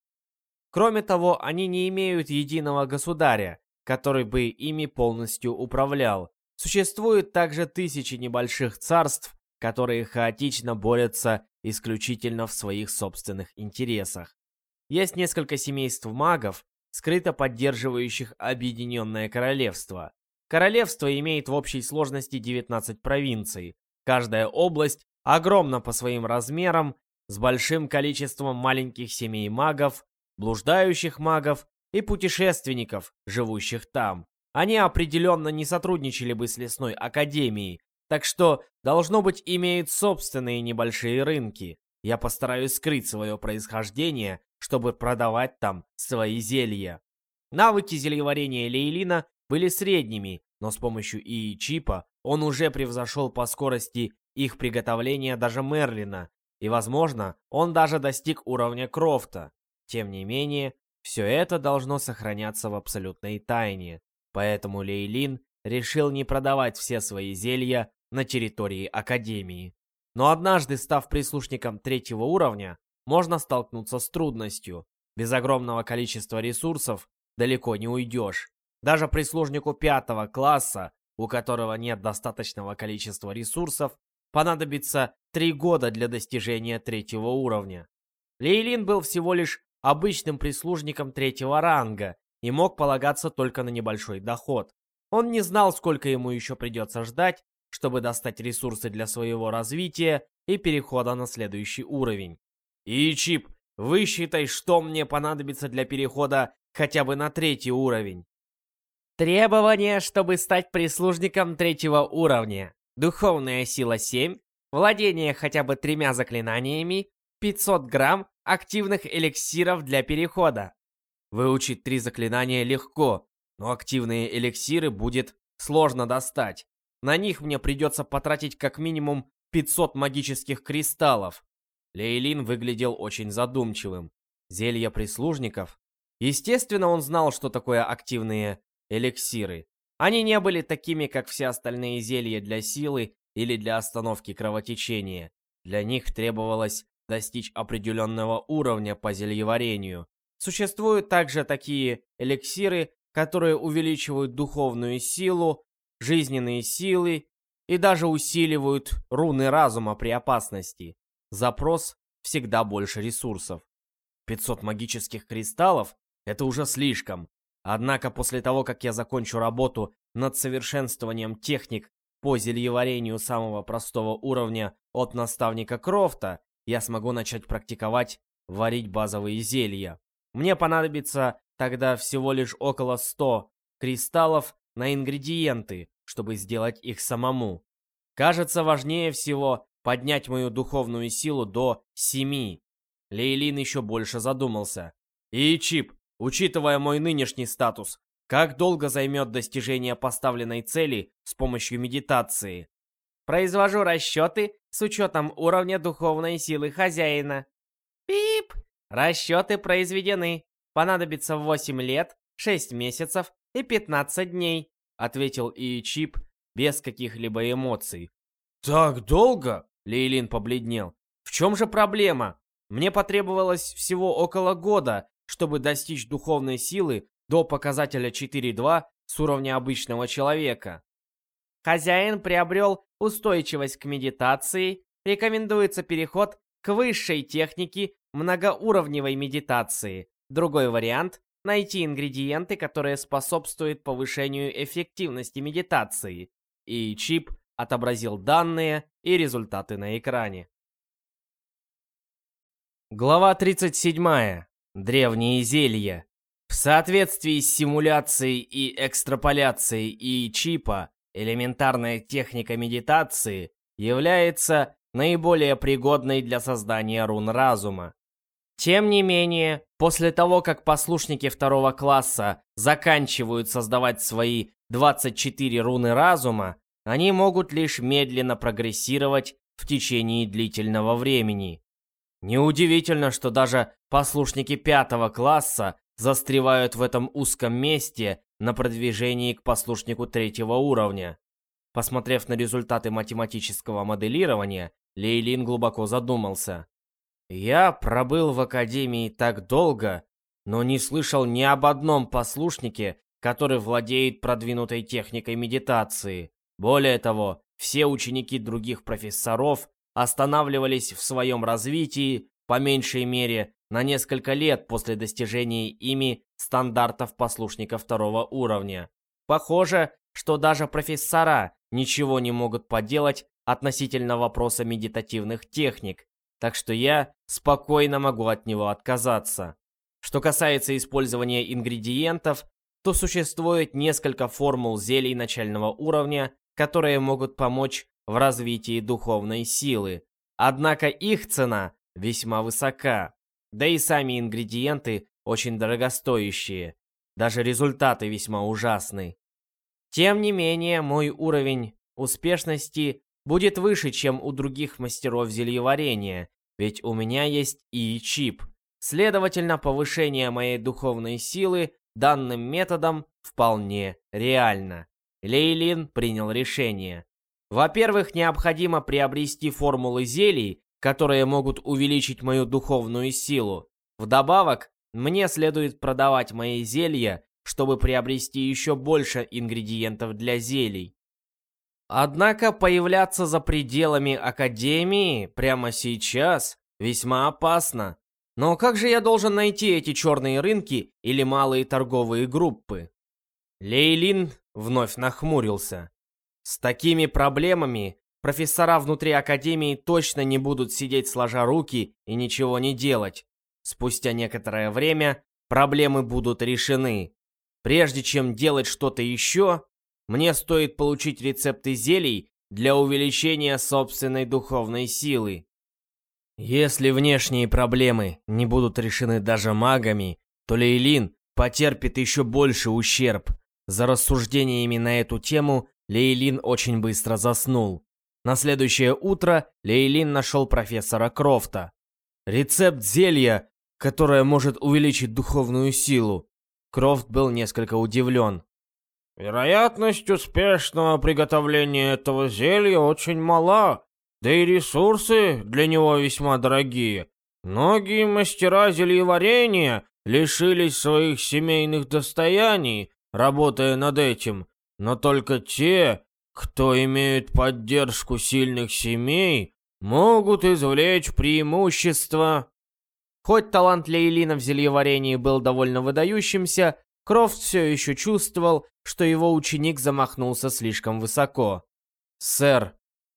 Кроме того, они не имеют единого государя, который бы ими полностью управлял. Существует также тысячи небольших царств, которые хаотично борются исключительно в своих собственных интересах. Есть несколько семейств магов, скрыто поддерживающих Объединенное Королевство. Королевство имеет в общей сложности 19 провинций. Каждая область огромна по своим размерам, с большим количеством маленьких семей магов, блуждающих магов и путешественников, живущих там. Они определенно не сотрудничали бы с Лесной Академией, Так что, должно быть, имеют собственные небольшие рынки. Я постараюсь скрыть свое происхождение, чтобы продавать там свои зелья. Навыки зельеварения Лейлина были средними, но с помощью ИИ-чипа он уже превзошел по скорости их приготовления даже Мерлина, и, возможно, он даже достиг уровня Крофта. Тем не менее, все это должно сохраняться в абсолютной тайне, поэтому Лейлин решил не продавать все свои зелья на территории Академии. Но однажды, став прислушником третьего уровня, можно столкнуться с трудностью. Без огромного количества ресурсов далеко не уйдешь. Даже прислужнику пятого класса, у которого нет достаточного количества ресурсов, понадобится три года для достижения третьего уровня. Лейлин был всего лишь обычным прислужником третьего ранга и мог полагаться только на небольшой доход. Он не знал, сколько ему еще придется ждать, чтобы достать ресурсы для своего развития и перехода на следующий уровень. И Чип, высчитай, что мне понадобится для перехода хотя бы на третий уровень. Требования, чтобы стать прислужником третьего уровня. Духовная сила 7, владение хотя бы тремя заклинаниями, 500 грамм активных эликсиров для перехода. Выучить три заклинания легко, но активные эликсиры будет сложно достать. На них мне придется потратить как минимум 500 магических кристаллов. Лейлин выглядел очень задумчивым. Зелья прислужников? Естественно, он знал, что такое активные эликсиры. Они не были такими, как все остальные зелья для силы или для остановки кровотечения. Для них требовалось достичь определенного уровня по зельеварению. Существуют также такие эликсиры, которые увеличивают духовную силу, жизненные силы и даже усиливают руны разума при опасности. Запрос всегда больше ресурсов. 500 магических кристаллов — это уже слишком. Однако после того, как я закончу работу над совершенствованием техник по зельеварению самого простого уровня от наставника Крофта, я смогу начать практиковать варить базовые зелья. Мне понадобится тогда всего лишь около 100 кристаллов на ингредиенты, чтобы сделать их самому. Кажется, важнее всего поднять мою духовную силу до 7. Лейлин еще больше задумался. И Чип, учитывая мой нынешний статус, как долго займет достижение поставленной цели с помощью медитации? Произвожу расчеты с учетом уровня духовной силы хозяина. Пип! Расчеты произведены. Понадобится 8 лет, 6 месяцев и 15 дней, ответил и Чип без каких-либо эмоций. Так долго? Лейлин побледнел. В чем же проблема? Мне потребовалось всего около года, чтобы достичь духовной силы до показателя 4.2 с уровня обычного человека. Хозяин приобрел устойчивость к медитации, рекомендуется переход к высшей технике многоуровневой медитации. Другой вариант – найти ингредиенты, которые способствуют повышению эффективности медитации. И чип отобразил данные и результаты на экране. Глава 37. Древние зелья. В соответствии с симуляцией и экстраполяцией и чипа, элементарная техника медитации является наиболее пригодной для создания рун разума. Тем не менее, после того, как послушники второго класса заканчивают создавать свои 24 руны разума, они могут лишь медленно прогрессировать в течение длительного времени. Неудивительно, что даже послушники пятого класса застревают в этом узком месте на продвижении к послушнику третьего уровня. Посмотрев на результаты математического моделирования, Лейлин глубоко задумался. «Я пробыл в Академии так долго, но не слышал ни об одном послушнике, который владеет продвинутой техникой медитации. Более того, все ученики других профессоров останавливались в своем развитии, по меньшей мере, на несколько лет после достижения ими стандартов послушника второго уровня. Похоже, что даже профессора ничего не могут поделать относительно вопроса медитативных техник, так что я спокойно могу от него отказаться. Что касается использования ингредиентов, то существует несколько формул зелий начального уровня, которые могут помочь в развитии духовной силы. Однако их цена весьма высока. Да и сами ингредиенты очень дорогостоящие. Даже результаты весьма ужасны. Тем не менее, мой уровень успешности будет выше, чем у других мастеров зельеварения, ведь у меня есть и чип. Следовательно, повышение моей духовной силы данным методом вполне реально. Лейлин принял решение. Во-первых, необходимо приобрести формулы зелий, которые могут увеличить мою духовную силу. Вдобавок, мне следует продавать мои зелья, чтобы приобрести еще больше ингредиентов для зелий. Однако появляться за пределами Академии прямо сейчас весьма опасно. Но как же я должен найти эти черные рынки или малые торговые группы? Лейлин вновь нахмурился. С такими проблемами профессора внутри Академии точно не будут сидеть сложа руки и ничего не делать. Спустя некоторое время проблемы будут решены. Прежде чем делать что-то еще, мне стоит получить рецепты зелий для увеличения собственной духовной силы. Если внешние проблемы не будут решены даже магами, то Лейлин потерпит еще больше ущерб. За рассуждениями на эту тему Лейлин очень быстро заснул. На следующее утро Лейлин нашел профессора Крофта. Рецепт зелья, которое может увеличить духовную силу. Крофт был несколько удивлен. Вероятность успешного приготовления этого зелья очень мала, да и ресурсы для него весьма дорогие. Многие мастера зельеварения лишились своих семейных достояний, работая над этим, но только те, кто имеет поддержку сильных семей, могут извлечь преимущество. Хоть талант Лейлина в зельеварении был довольно выдающимся, Крофт все еще чувствовал, что его ученик замахнулся слишком высоко. «Сэр,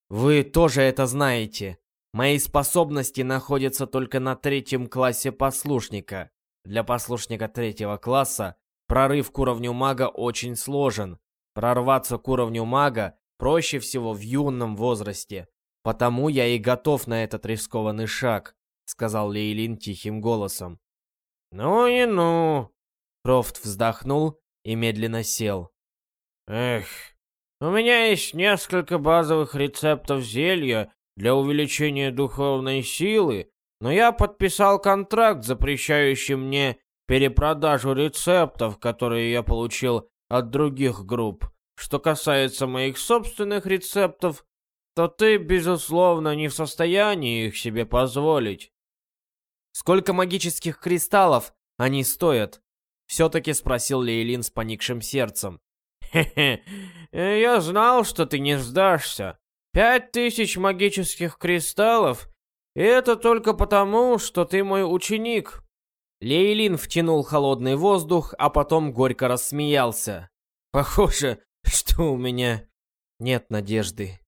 вы тоже это знаете. Мои способности находятся только на третьем классе послушника. Для послушника третьего класса прорыв к уровню мага очень сложен. Прорваться к уровню мага проще всего в юном возрасте. Потому я и готов на этот рискованный шаг», — сказал Лейлин тихим голосом. «Ну и ну!» Крофт вздохнул и медленно сел. «Эх, у меня есть несколько базовых рецептов зелья для увеличения духовной силы, но я подписал контракт, запрещающий мне перепродажу рецептов, которые я получил от других групп. Что касается моих собственных рецептов, то ты, безусловно, не в состоянии их себе позволить. Сколько магических кристаллов они стоят? Все-таки спросил Лейлин с поникшим сердцем. «Хе-хе, я знал, что ты не сдашься. Пять тысяч магических кристаллов, и это только потому, что ты мой ученик». Лейлин втянул холодный воздух, а потом горько рассмеялся. «Похоже, что у меня нет надежды».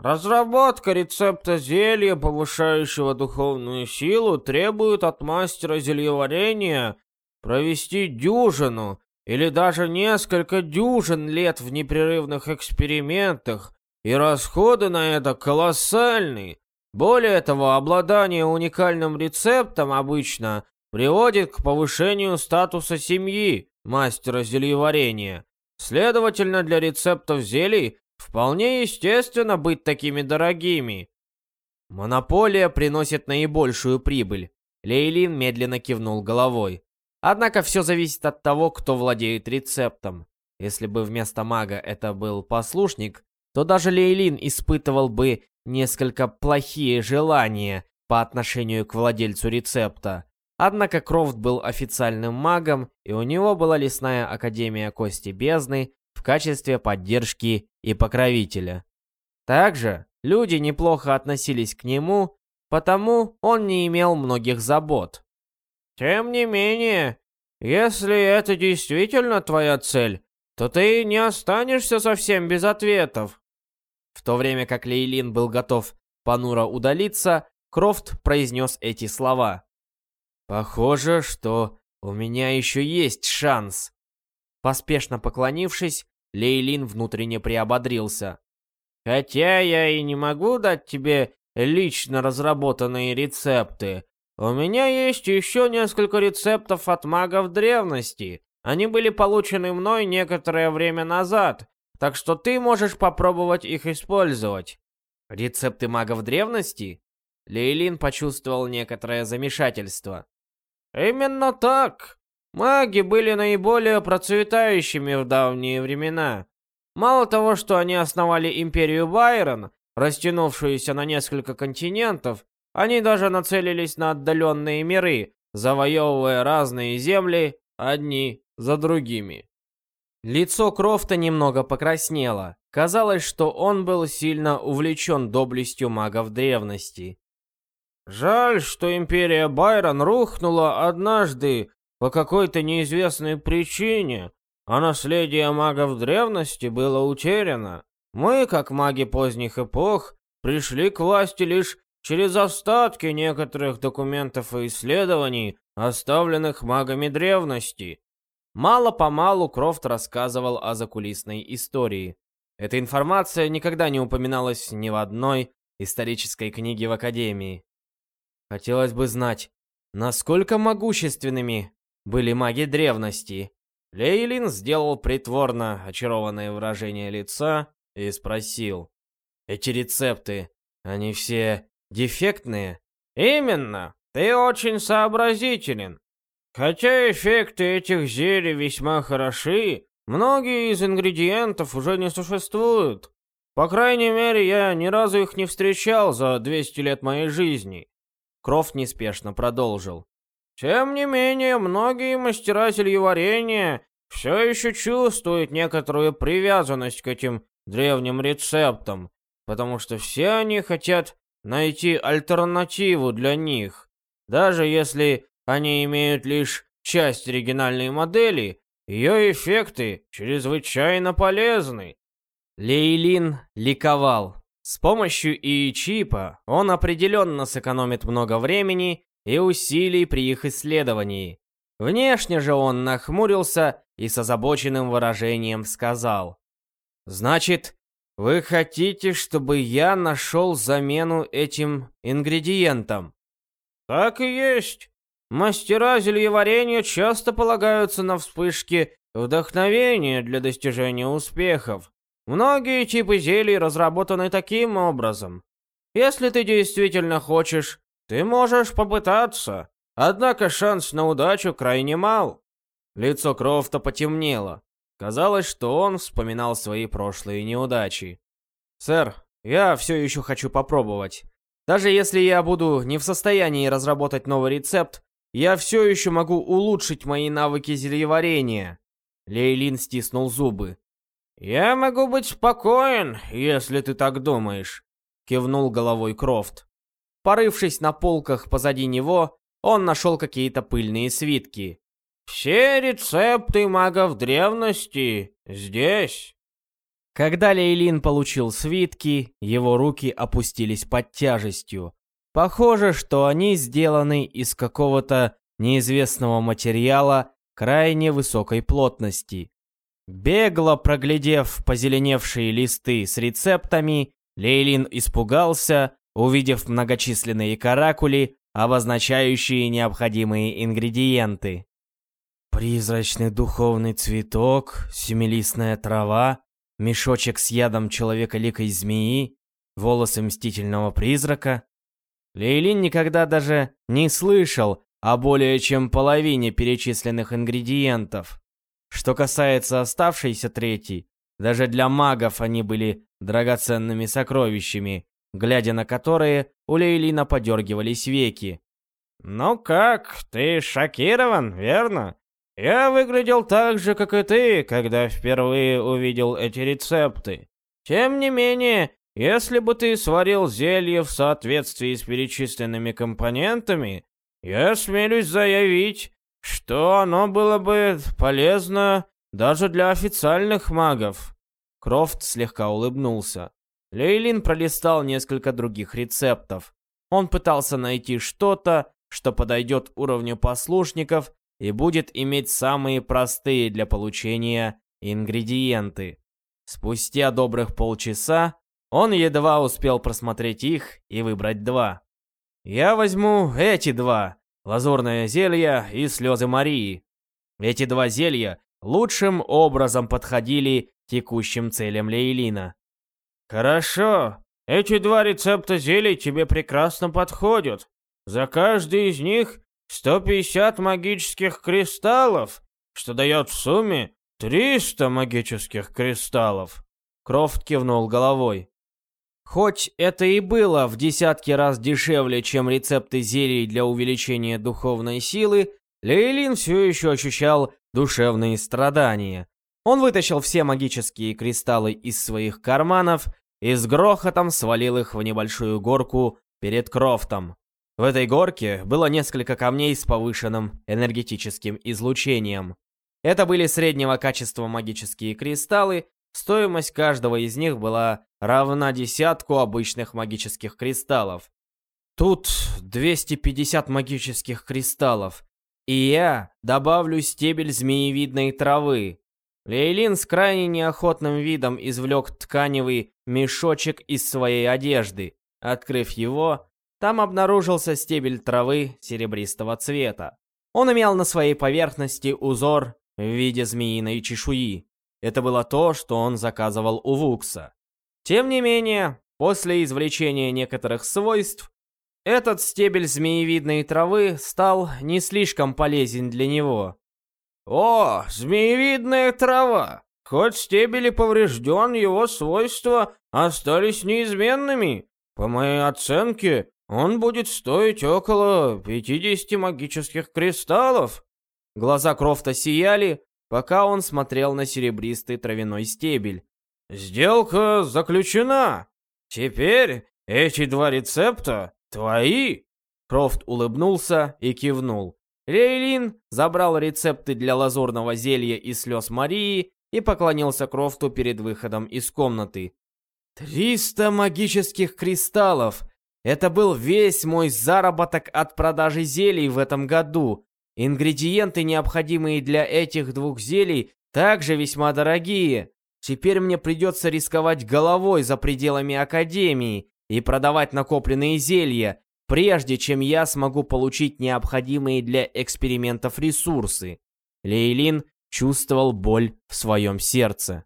Разработка рецепта зелья, повышающего духовную силу, требует от мастера зельеварения Провести дюжину или даже несколько дюжин лет в непрерывных экспериментах, и расходы на это колоссальные. Более того, обладание уникальным рецептом обычно приводит к повышению статуса семьи мастера зельеварения. Следовательно, для рецептов зелий вполне естественно быть такими дорогими. Монополия приносит наибольшую прибыль. Лейлин медленно кивнул головой. Однако все зависит от того, кто владеет рецептом. Если бы вместо мага это был послушник, то даже Лейлин испытывал бы несколько плохие желания по отношению к владельцу рецепта. Однако Крофт был официальным магом, и у него была лесная академия Кости Бездны в качестве поддержки и покровителя. Также люди неплохо относились к нему, потому он не имел многих забот. Тем не менее, если это действительно твоя цель, то ты не останешься совсем без ответов. В то время как Лейлин был готов понуро удалиться, Крофт произнес эти слова. «Похоже, что у меня еще есть шанс». Поспешно поклонившись, Лейлин внутренне приободрился. Хотя я и не могу дать тебе лично разработанные рецепты. У меня есть еще несколько рецептов от магов древности. Они были получены мной некоторое время назад, так что ты можешь попробовать их использовать. Рецепты магов древности? Лейлин почувствовал некоторое замешательство. Именно так. Маги были наиболее процветающими в давние времена. Мало того, что они основали империю Байрон, растянувшуюся на несколько континентов, они даже нацелились на отдаленные миры, завоевывая разные земли одни за другими. Лицо Крофта немного покраснело. Казалось, что он был сильно увлечен доблестью магов древности. Жаль, что империя Байрон рухнула однажды по какой-то неизвестной причине, а наследие магов древности было утеряно. Мы, как маги поздних эпох, пришли к власти лишь через остатки некоторых документов и исследований, оставленных магами древности. Мало-помалу Крофт рассказывал о закулисной истории. Эта информация никогда не упоминалась ни в одной исторической книге в Академии. Хотелось бы знать, насколько могущественными были маги древности. Лейлин сделал притворно очарованное выражение лица и спросил. «Эти рецепты, они все дефектные?» «Именно! Ты очень сообразителен. Хотя эффекты этих зелий весьма хороши, многие из ингредиентов уже не существуют. По крайней мере, я ни разу их не встречал за 200 лет моей жизни. Крофт неспешно продолжил. Тем не менее, многие мастера зельеварения все еще чувствуют некоторую привязанность к этим древним рецептам, потому что все они хотят найти альтернативу для них. Даже если они имеют лишь часть оригинальной модели, ее эффекты чрезвычайно полезны. Лейлин ликовал. С помощью ИИ-чипа он определенно сэкономит много времени и усилий при их исследовании. Внешне же он нахмурился и с озабоченным выражением сказал. «Значит, вы хотите, чтобы я нашел замену этим ингредиентам?» «Так и есть. Мастера зельеварения часто полагаются на вспышки вдохновения для достижения успехов. Многие типы зелий разработаны таким образом. Если ты действительно хочешь, ты можешь попытаться. Однако шанс на удачу крайне мал. Лицо Крофта потемнело. Казалось, что он вспоминал свои прошлые неудачи. «Сэр, я все еще хочу попробовать. Даже если я буду не в состоянии разработать новый рецепт, я все еще могу улучшить мои навыки зельеварения. Лейлин стиснул зубы. «Я могу быть спокоен, если ты так думаешь», — кивнул головой Крофт. Порывшись на полках позади него, он нашел какие-то пыльные свитки. «Все рецепты магов древности здесь». Когда Лейлин получил свитки, его руки опустились под тяжестью. Похоже, что они сделаны из какого-то неизвестного материала крайне высокой плотности. Бегло проглядев позеленевшие листы с рецептами, Лейлин испугался, увидев многочисленные каракули, обозначающие необходимые ингредиенты. Призрачный духовный цветок, семилистная трава, мешочек с ядом человека-ликой змеи, волосы мстительного призрака, Лейлин никогда даже не слышал о более чем половине перечисленных ингредиентов. Что касается оставшейся третьей, даже для магов они были драгоценными сокровищами, глядя на которые у Лейлина подергивались веки. «Ну как, ты шокирован, верно? Я выглядел так же, как и ты, когда впервые увидел эти рецепты. Тем не менее, если бы ты сварил зелье в соответствии с перечисленными компонентами, я смелюсь заявить, что оно было бы полезно даже для официальных магов. Крофт слегка улыбнулся. Лейлин пролистал несколько других рецептов. Он пытался найти что-то, что подойдет уровню послушников и будет иметь самые простые для получения ингредиенты. Спустя добрых полчаса Он едва успел просмотреть их и выбрать два. Я возьму эти два. Лазурное зелье и слезы Марии. Эти два зелья лучшим образом подходили текущим целям Лейлина. Хорошо. Эти два рецепта зелий тебе прекрасно подходят. За каждый из них 150 магических кристаллов, что дает в сумме 300 магических кристаллов. Крофт кивнул головой. Хоть это и было в десятки раз дешевле, чем рецепты зелий для увеличения духовной силы, Лейлин все еще ощущал душевные страдания. Он вытащил все магические кристаллы из своих карманов и с грохотом свалил их в небольшую горку перед Крофтом. В этой горке было несколько камней с повышенным энергетическим излучением. Это были среднего качества магические кристаллы, стоимость каждого из них была равна десятку обычных магических кристаллов. Тут 250 магических кристаллов, и я добавлю стебель змеевидной травы. Лейлин с крайне неохотным видом извлек тканевый мешочек из своей одежды. Открыв его, там обнаружился стебель травы серебристого цвета. Он имел на своей поверхности узор в виде змеиной чешуи. Это было то, что он заказывал у Вукса. Тем не менее, после извлечения некоторых свойств, этот стебель змеевидной травы стал не слишком полезен для него. О, змеевидная трава! Хоть стебель и поврежден, его свойства остались неизменными. По моей оценке, он будет стоить около 50 магических кристаллов. Глаза Крофта сияли, пока он смотрел на серебристый травяной стебель. «Сделка заключена! Теперь эти два рецепта твои!» Крофт улыбнулся и кивнул. Рейлин забрал рецепты для лазурного зелья и слез Марии и поклонился Крофту перед выходом из комнаты. «Триста магических кристаллов! Это был весь мой заработок от продажи зелий в этом году. Ингредиенты, необходимые для этих двух зелий, также весьма дорогие. Теперь мне придется рисковать головой за пределами Академии и продавать накопленные зелья, прежде чем я смогу получить необходимые для экспериментов ресурсы. Лейлин чувствовал боль в своем сердце.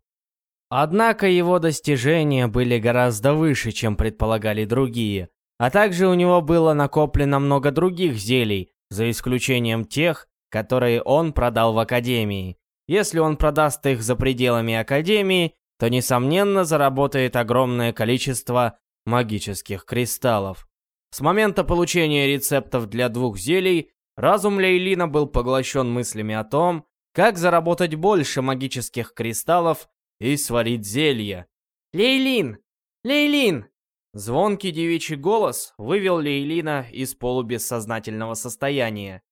Однако его достижения были гораздо выше, чем предполагали другие, а также у него было накоплено много других зелий, за исключением тех, которые он продал в Академии. Если он продаст их за пределами Академии, то, несомненно, заработает огромное количество магических кристаллов. С момента получения рецептов для двух зелий, разум Лейлина был поглощен мыслями о том, как заработать больше магических кристаллов и сварить зелье. «Лейлин! Лейлин!» Звонкий девичий голос вывел Лейлина из полубессознательного состояния.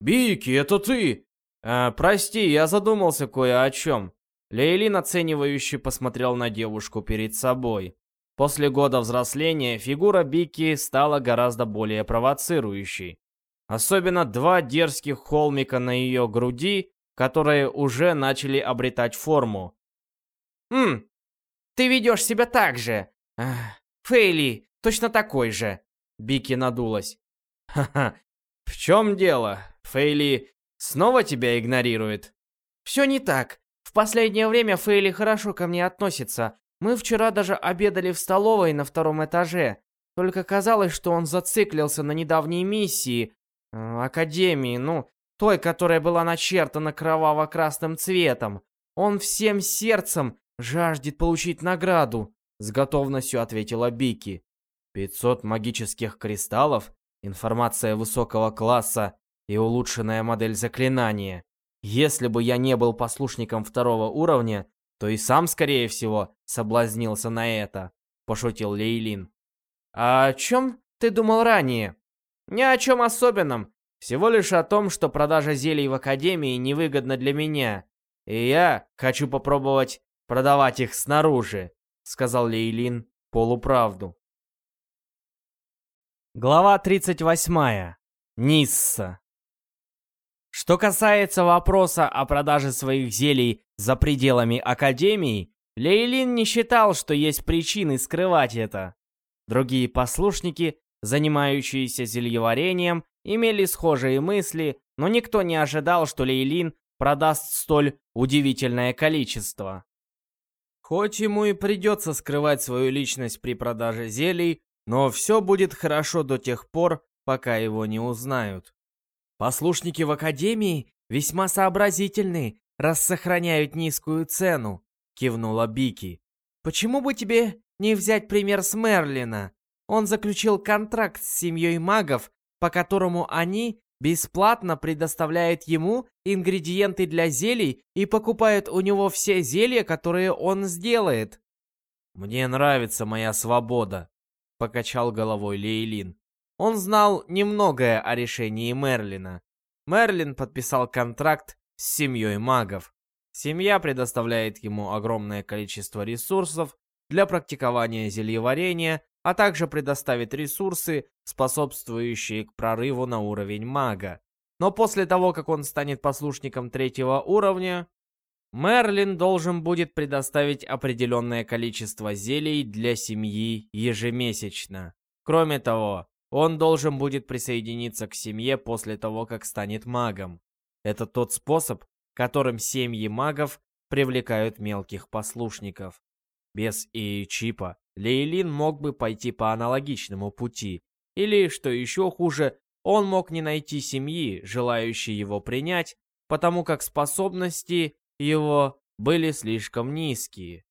«Бики, это ты!» «Э, «Прости, я задумался кое о чем». Лейлин оценивающе посмотрел на девушку перед собой. После года взросления фигура Бики стала гораздо более провоцирующей. Особенно два дерзких холмика на ее груди, которые уже начали обретать форму. «Хм, ты ведешь себя так же. Ах, Фейли точно такой же». Бики надулась. «Ха-ха, в чем дело? Фейли снова тебя игнорирует?» «Все не так. В последнее время Фейли хорошо ко мне относится, мы вчера даже обедали в столовой на втором этаже. Только казалось, что он зациклился на недавней миссии э, Академии, ну, той, которая была начертана кроваво-красным цветом. Он всем сердцем жаждет получить награду, с готовностью ответила Бики. 500 магических кристаллов, информация высокого класса и улучшенная модель заклинания. Если бы я не был послушником второго уровня, то и сам, скорее всего, соблазнился на это», — пошутил Лейлин. «А о чем ты думал ранее?» «Ни о чем особенном. Всего лишь о том, что продажа зелий в Академии невыгодна для меня. И я хочу попробовать продавать их снаружи», — сказал Лейлин полуправду. Глава 38. Нисса. Что касается вопроса о продаже своих зелий за пределами Академии, Лейлин не считал, что есть причины скрывать это. Другие послушники, занимающиеся зельеварением, имели схожие мысли, но никто не ожидал, что Лейлин продаст столь удивительное количество. Хоть ему и придется скрывать свою личность при продаже зелий, но все будет хорошо до тех пор, пока его не узнают. Послушники в Академии весьма сообразительны, раз сохраняют низкую цену кивнула Бики. Почему бы тебе не взять пример с Мерлина? Он заключил контракт с семьей магов, по которому они бесплатно предоставляют ему ингредиенты для зелий и покупают у него все зелья, которые он сделает. Мне нравится моя свобода, покачал головой Лейлин. Он знал немногое о решении Мерлина. Мерлин подписал контракт с семьей магов. Семья предоставляет ему огромное количество ресурсов для практикования зельеварения, а также предоставит ресурсы, способствующие к прорыву на уровень мага. Но после того, как он станет послушником третьего уровня, Мерлин должен будет предоставить определенное количество зелий для семьи ежемесячно. Кроме того, он должен будет присоединиться к семье после того, как станет магом. Это тот способ, которым семьи магов привлекают мелких послушников. Без Иичипа Лейлин мог бы пойти по аналогичному пути, или, что еще хуже, он мог не найти семьи, желающей его принять, потому как способности его были слишком низкие.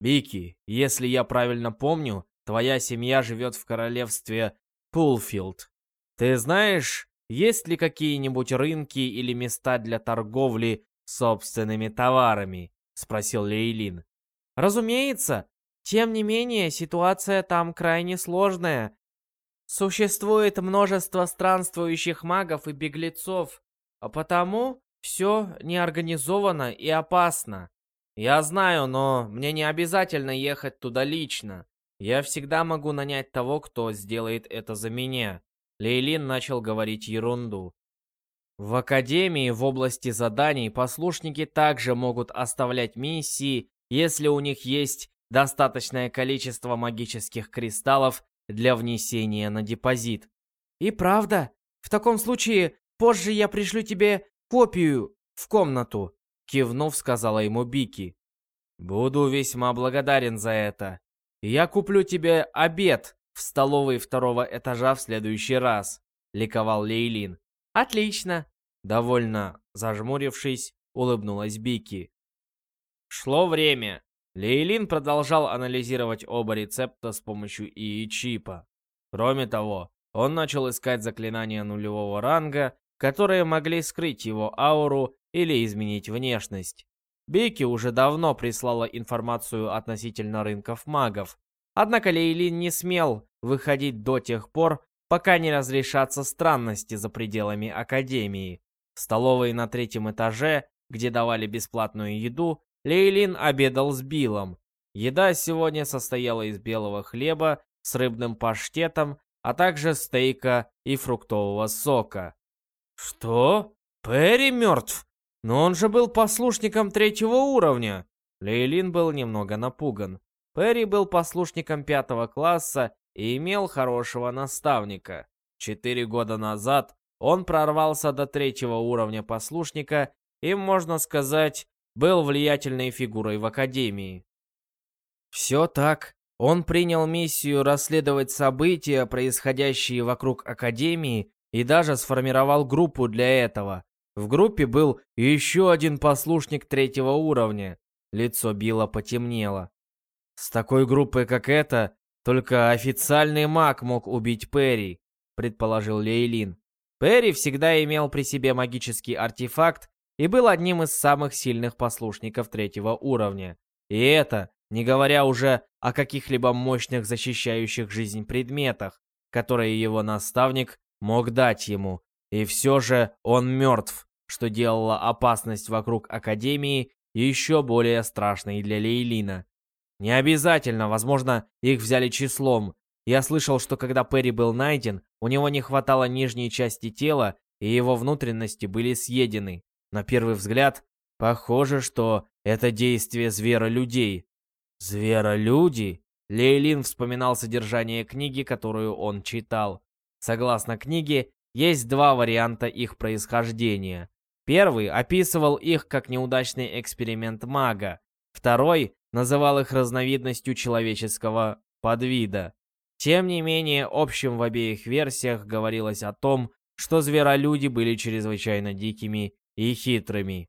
Бики, если я правильно помню, твоя семья живет в королевстве Пулфилд. Ты знаешь, есть ли какие-нибудь рынки или места для торговли собственными товарами? Спросил Лейлин. Разумеется. Тем не менее, ситуация там крайне сложная. Существует множество странствующих магов и беглецов, а потому все неорганизовано и опасно. Я знаю, но мне не обязательно ехать туда лично. Я всегда могу нанять того, кто сделает это за меня. Лейлин начал говорить ерунду. В Академии в области заданий послушники также могут оставлять миссии, если у них есть достаточное количество магических кристаллов для внесения на депозит. И правда, в таком случае позже я пришлю тебе копию в комнату, кивнув, сказала ему Бики. Буду весьма благодарен за это. Я куплю тебе обед в столовой второго этажа в следующий раз», — ликовал Лейлин. «Отлично!» — довольно зажмурившись, улыбнулась Бики. Шло время. Лейлин продолжал анализировать оба рецепта с помощью ИИ-чипа. Кроме того, он начал искать заклинания нулевого ранга, которые могли скрыть его ауру или изменить внешность. Бики уже давно прислала информацию относительно рынков магов, Однако Лейлин не смел выходить до тех пор, пока не разрешатся странности за пределами Академии. В столовой на третьем этаже, где давали бесплатную еду, Лейлин обедал с Биллом. Еда сегодня состояла из белого хлеба с рыбным паштетом, а также стейка и фруктового сока. «Что? Перри мертв? Но он же был послушником третьего уровня!» Лейлин был немного напуган. Перри был послушником пятого класса и имел хорошего наставника. Четыре года назад он прорвался до третьего уровня послушника и, можно сказать, был влиятельной фигурой в Академии. Все так. Он принял миссию расследовать события, происходящие вокруг Академии, и даже сформировал группу для этого. В группе был еще один послушник третьего уровня. Лицо Билла потемнело. С такой группой, как эта, только официальный маг мог убить Перри, предположил Лейлин. Перри всегда имел при себе магический артефакт и был одним из самых сильных послушников третьего уровня. И это, не говоря уже о каких-либо мощных защищающих жизнь предметах, которые его наставник мог дать ему. И все же он мертв, что делало опасность вокруг Академии еще более страшной для Лейлина. Не обязательно, возможно, их взяли числом. Я слышал, что когда Перри был найден, у него не хватало нижней части тела, и его внутренности были съедены. На первый взгляд, похоже, что это действие зверолюдей. Зверолюди? Лейлин вспоминал содержание книги, которую он читал. Согласно книге, есть два варианта их происхождения. Первый описывал их как неудачный эксперимент мага. Второй называл их разновидностью человеческого подвида. Тем не менее, общим в обеих версиях говорилось о том, что зверолюди были чрезвычайно дикими и хитрыми.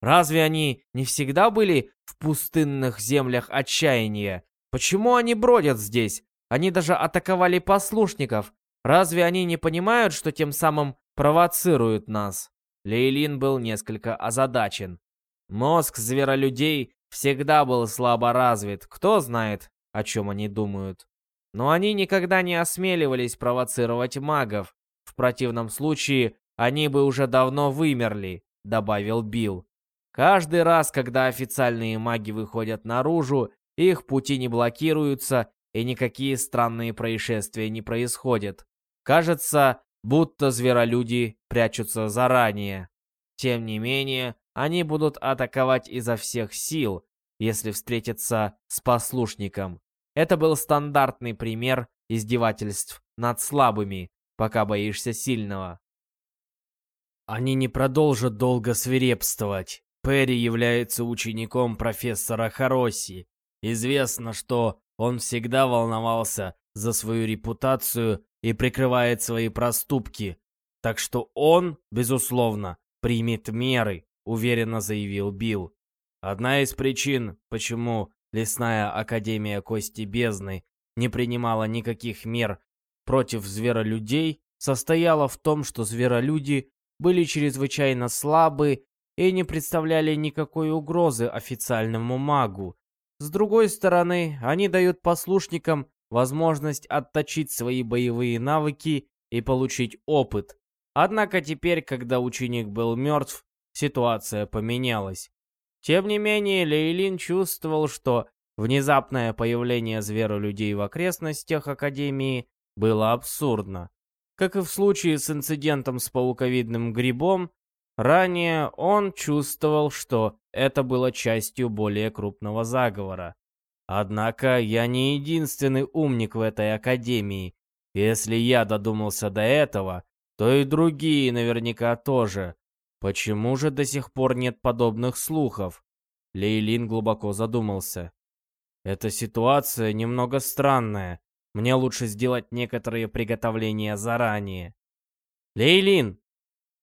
Разве они не всегда были в пустынных землях отчаяния? Почему они бродят здесь? Они даже атаковали послушников. Разве они не понимают, что тем самым провоцируют нас? Лейлин был несколько озадачен. Мозг зверолюдей всегда был слабо развит. Кто знает, о чем они думают. Но они никогда не осмеливались провоцировать магов. В противном случае они бы уже давно вымерли, добавил Билл. Каждый раз, когда официальные маги выходят наружу, их пути не блокируются и никакие странные происшествия не происходят. Кажется, будто зверолюди прячутся заранее. Тем не менее, они будут атаковать изо всех сил, если встретятся с послушником. Это был стандартный пример издевательств над слабыми, пока боишься сильного. Они не продолжат долго свирепствовать. Перри является учеником профессора Хароси. Известно, что он всегда волновался за свою репутацию и прикрывает свои проступки. Так что он, безусловно, примет меры, уверенно заявил Билл. Одна из причин, почему Лесная Академия Кости Бездны не принимала никаких мер против зверолюдей, состояла в том, что зверолюди были чрезвычайно слабы и не представляли никакой угрозы официальному магу. С другой стороны, они дают послушникам возможность отточить свои боевые навыки и получить опыт. Однако теперь, когда ученик был мертв, ситуация поменялась. Тем не менее, Лейлин чувствовал, что внезапное появление зверолюдей в окрестностях Академии было абсурдно. Как и в случае с инцидентом с пауковидным грибом, Ранее он чувствовал, что это было частью более крупного заговора. Однако я не единственный умник в этой академии. Если я додумался до этого, то и другие наверняка тоже. Почему же до сих пор нет подобных слухов? Лейлин глубоко задумался. Эта ситуация немного странная. Мне лучше сделать некоторые приготовления заранее. Лейлин,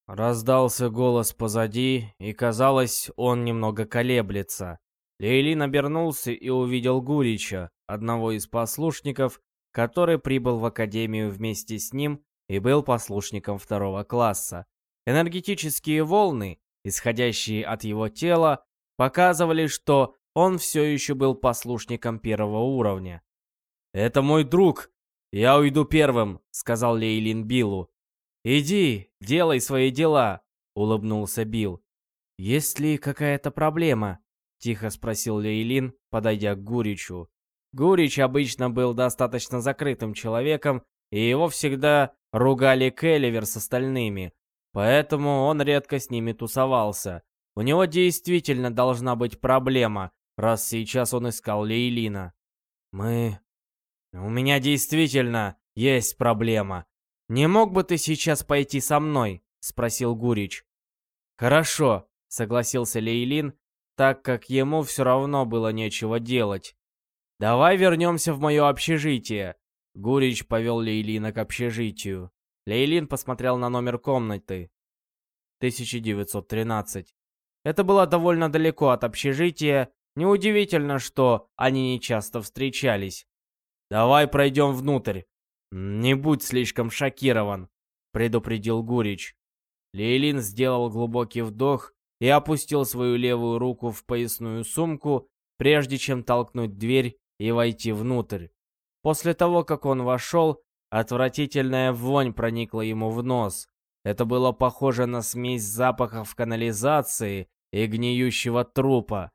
Раздался голос позади, и казалось, он немного колеблется. Лейлин обернулся и увидел Гурича, одного из послушников, который прибыл в академию вместе с ним и был послушником второго класса. Энергетические волны, исходящие от его тела, показывали, что он все еще был послушником первого уровня. «Это мой друг! Я уйду первым», — сказал Лейлин Биллу. «Иди, делай свои дела», — улыбнулся Билл. «Есть ли какая-то проблема?» — тихо спросил Лейлин, подойдя к Гуричу. Гурич обычно был достаточно закрытым человеком, и его всегда ругали Келливер с остальными, поэтому он редко с ними тусовался. У него действительно должна быть проблема, раз сейчас он искал Лейлина. «Мы... У меня действительно есть проблема», «Не мог бы ты сейчас пойти со мной?» — спросил Гурич. «Хорошо», — согласился Лейлин, так как ему все равно было нечего делать. «Давай вернемся в мое общежитие». Гурич повел Лейлина к общежитию. Лейлин посмотрел на номер комнаты. 1913. Это было довольно далеко от общежития. Неудивительно, что они не часто встречались. «Давай пройдем внутрь», «Не будь слишком шокирован», — предупредил Гурич. Лейлин сделал глубокий вдох и опустил свою левую руку в поясную сумку, прежде чем толкнуть дверь и войти внутрь. После того, как он вошел, отвратительная вонь проникла ему в нос. Это было похоже на смесь запахов канализации и гниющего трупа,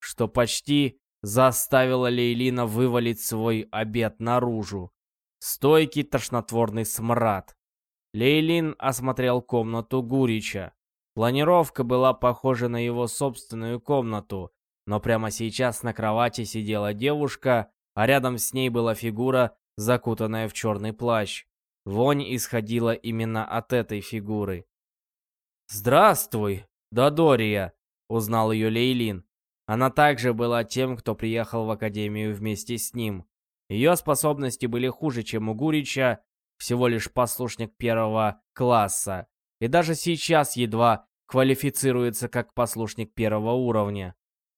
что почти заставило Лейлина вывалить свой обед наружу. Стойкий тошнотворный смрад. Лейлин осмотрел комнату Гурича. Планировка была похожа на его собственную комнату, но прямо сейчас на кровати сидела девушка, а рядом с ней была фигура, закутанная в черный плащ. Вонь исходила именно от этой фигуры. «Здравствуй, Додория!» — узнал ее Лейлин. Она также была тем, кто приехал в Академию вместе с ним. Ее способности были хуже, чем у Гурича, всего лишь послушник первого класса, и даже сейчас едва квалифицируется как послушник первого уровня.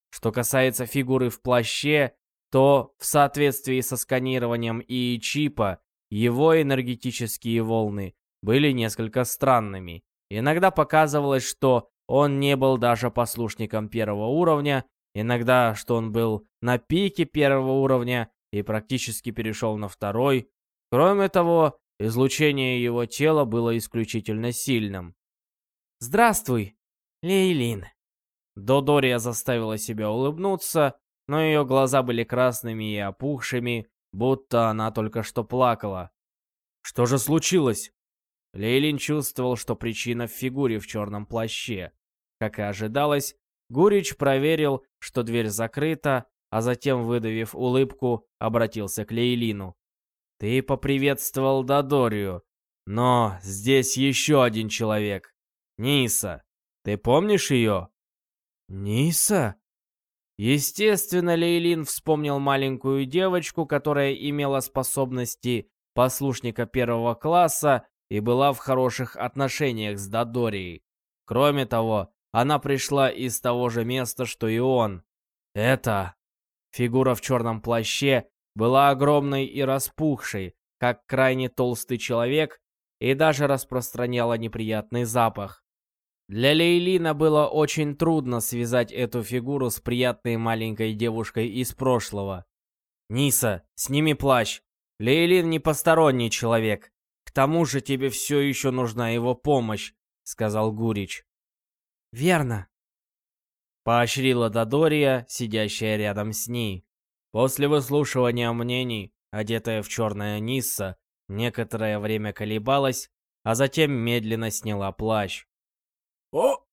Что касается фигуры в плаще, то в соответствии со сканированием и чипа, его энергетические волны были несколько странными. Иногда показывалось, что он не был даже послушником первого уровня, иногда, что он был на пике первого уровня и практически перешел на второй. Кроме того, излучение его тела было исключительно сильным. «Здравствуй, Лейлин!» Додория заставила себя улыбнуться, но ее глаза были красными и опухшими, будто она только что плакала. Что же случилось? Лейлин чувствовал, что причина в фигуре в черном плаще. Как и ожидалось, Гурич проверил, что дверь закрыта, а затем, выдавив улыбку, обратился к Лейлину. «Ты поприветствовал Додорию, но здесь еще один человек. Ниса. Ты помнишь ее?» «Ниса?» Естественно, Лейлин вспомнил маленькую девочку, которая имела способности послушника первого класса и была в хороших отношениях с Дадорией. Кроме того, она пришла из того же места, что и он. Это... Фигура в черном плаще была огромной и распухшей, как крайне толстый человек, и даже распространяла неприятный запах. Для Лейлина было очень трудно связать эту фигуру с приятной маленькой девушкой из прошлого. «Ниса, сними плащ. Лейлин не посторонний человек. К тому же тебе все еще нужна его помощь», — сказал Гурич. «Верно», — поощрила Додория, сидящая рядом с ней. После выслушивания мнений, одетая в черное Нисса, некоторое время колебалась, а затем медленно сняла плащ. О!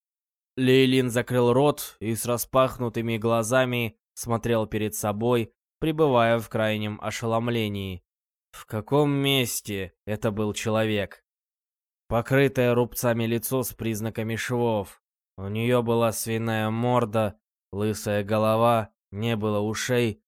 Лейлин закрыл рот и с распахнутыми глазами смотрел перед собой, пребывая в крайнем ошеломлении. В каком месте это был человек? Покрытое рубцами лицо с признаками швов. У нее была свиная морда, лысая голова, не было ушей,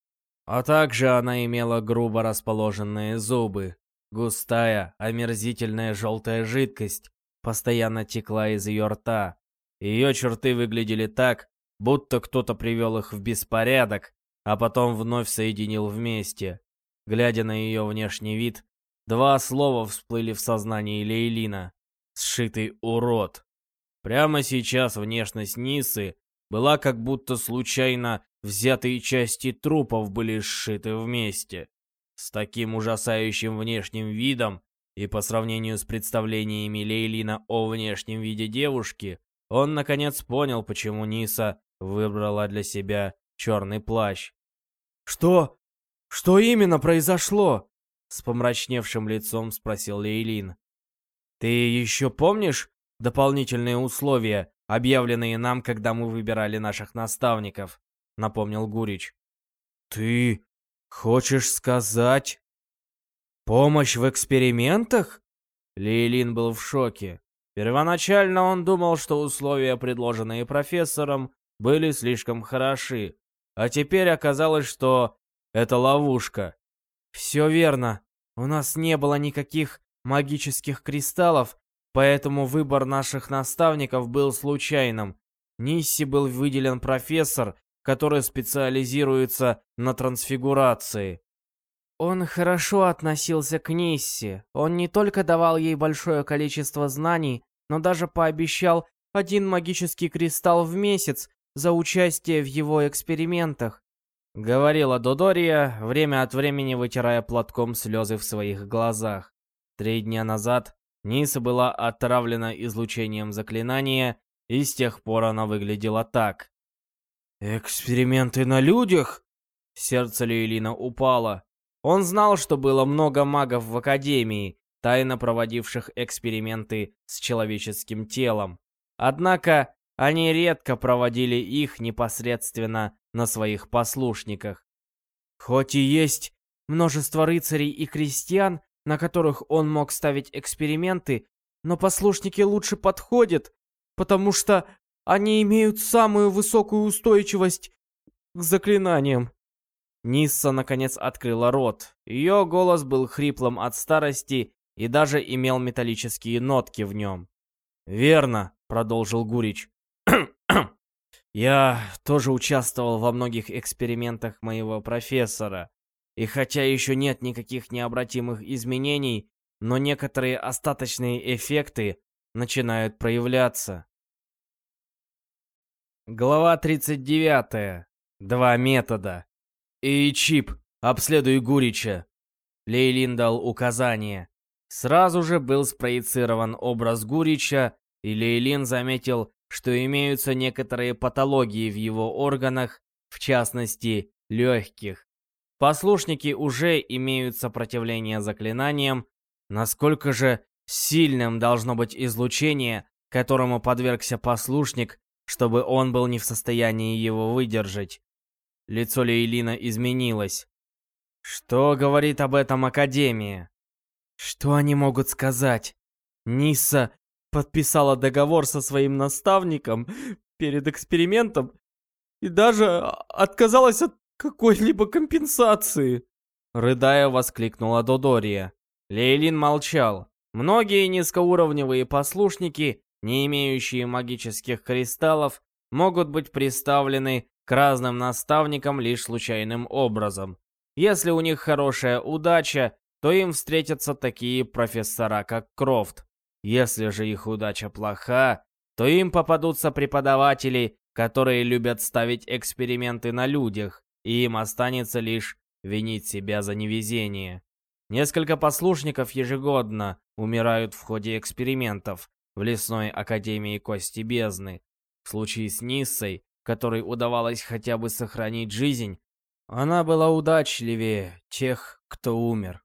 а также она имела грубо расположенные зубы. Густая, омерзительная желтая жидкость, постоянно текла из ее рта. Ее черты выглядели так, будто кто-то привел их в беспорядок, а потом вновь соединил вместе. Глядя на ее внешний вид, два слова всплыли в сознании Лейлина. «Сшитый урод». Прямо сейчас внешность Нисы была как будто случайно взятые части трупов были сшиты вместе. С таким ужасающим внешним видом и по сравнению с представлениями Лейлина о внешнем виде девушки, он наконец понял, почему Ниса выбрала для себя черный плащ. «Что? Что именно произошло?» С помрачневшим лицом спросил Лейлин. «Ты еще помнишь дополнительные условия, объявленные нам, когда мы выбирали наших наставников?» Напомнил Гурич. «Ты хочешь сказать...» Помощь в экспериментах? Лейлин был в шоке. Первоначально он думал, что условия, предложенные профессором, были слишком хороши, а теперь оказалось, что это ловушка. Все верно. У нас не было никаких магических кристаллов, поэтому выбор наших наставников был случайным. Нисси был выделен профессор, который специализируется на трансфигурации. Он хорошо относился к Ниссе. Он не только давал ей большое количество знаний, но даже пообещал один магический кристалл в месяц за участие в его экспериментах. Говорила Додория, время от времени вытирая платком слезы в своих глазах. Три дня назад Ниса была отравлена излучением заклинания, и с тех пор она выглядела так. «Эксперименты на людях?» Сердце Лейлина упало. Он знал, что было много магов в Академии, тайно проводивших эксперименты с человеческим телом. Однако они редко проводили их непосредственно на своих послушниках. Хоть и есть множество рыцарей и крестьян, на которых он мог ставить эксперименты, но послушники лучше подходят, потому что они имеют самую высокую устойчивость к заклинаниям. Нисса наконец открыла рот. Ее голос был хриплым от старости и даже имел металлические нотки в нем. «Верно», — продолжил Гурич. «Я тоже участвовал во многих экспериментах моего профессора. И хотя еще нет никаких необратимых изменений, но некоторые остаточные эффекты начинают проявляться». Глава 39. Два метода. «И чип, обследуй Гурича!» Лейлин дал указание. Сразу же был спроецирован образ Гурича, и Лейлин заметил, что имеются некоторые патологии в его органах, в частности, легких. Послушники уже имеют сопротивление заклинаниям, насколько же сильным должно быть излучение, которому подвергся послушник, чтобы он был не в состоянии его выдержать. Лицо Лейлина изменилось. Что говорит об этом Академия? Что они могут сказать? Ниса подписала договор со своим наставником перед экспериментом и даже отказалась от какой-либо компенсации. Рыдая, воскликнула Додория. Лейлин молчал. Многие низкоуровневые послушники, не имеющие магических кристаллов, могут быть представлены к разным наставникам лишь случайным образом. Если у них хорошая удача, то им встретятся такие профессора, как Крофт. Если же их удача плоха, то им попадутся преподаватели, которые любят ставить эксперименты на людях, и им останется лишь винить себя за невезение. Несколько послушников ежегодно умирают в ходе экспериментов в лесной академии Кости Бездны. В случае с Ниссой которой удавалось хотя бы сохранить жизнь, она была удачливее тех, кто умер.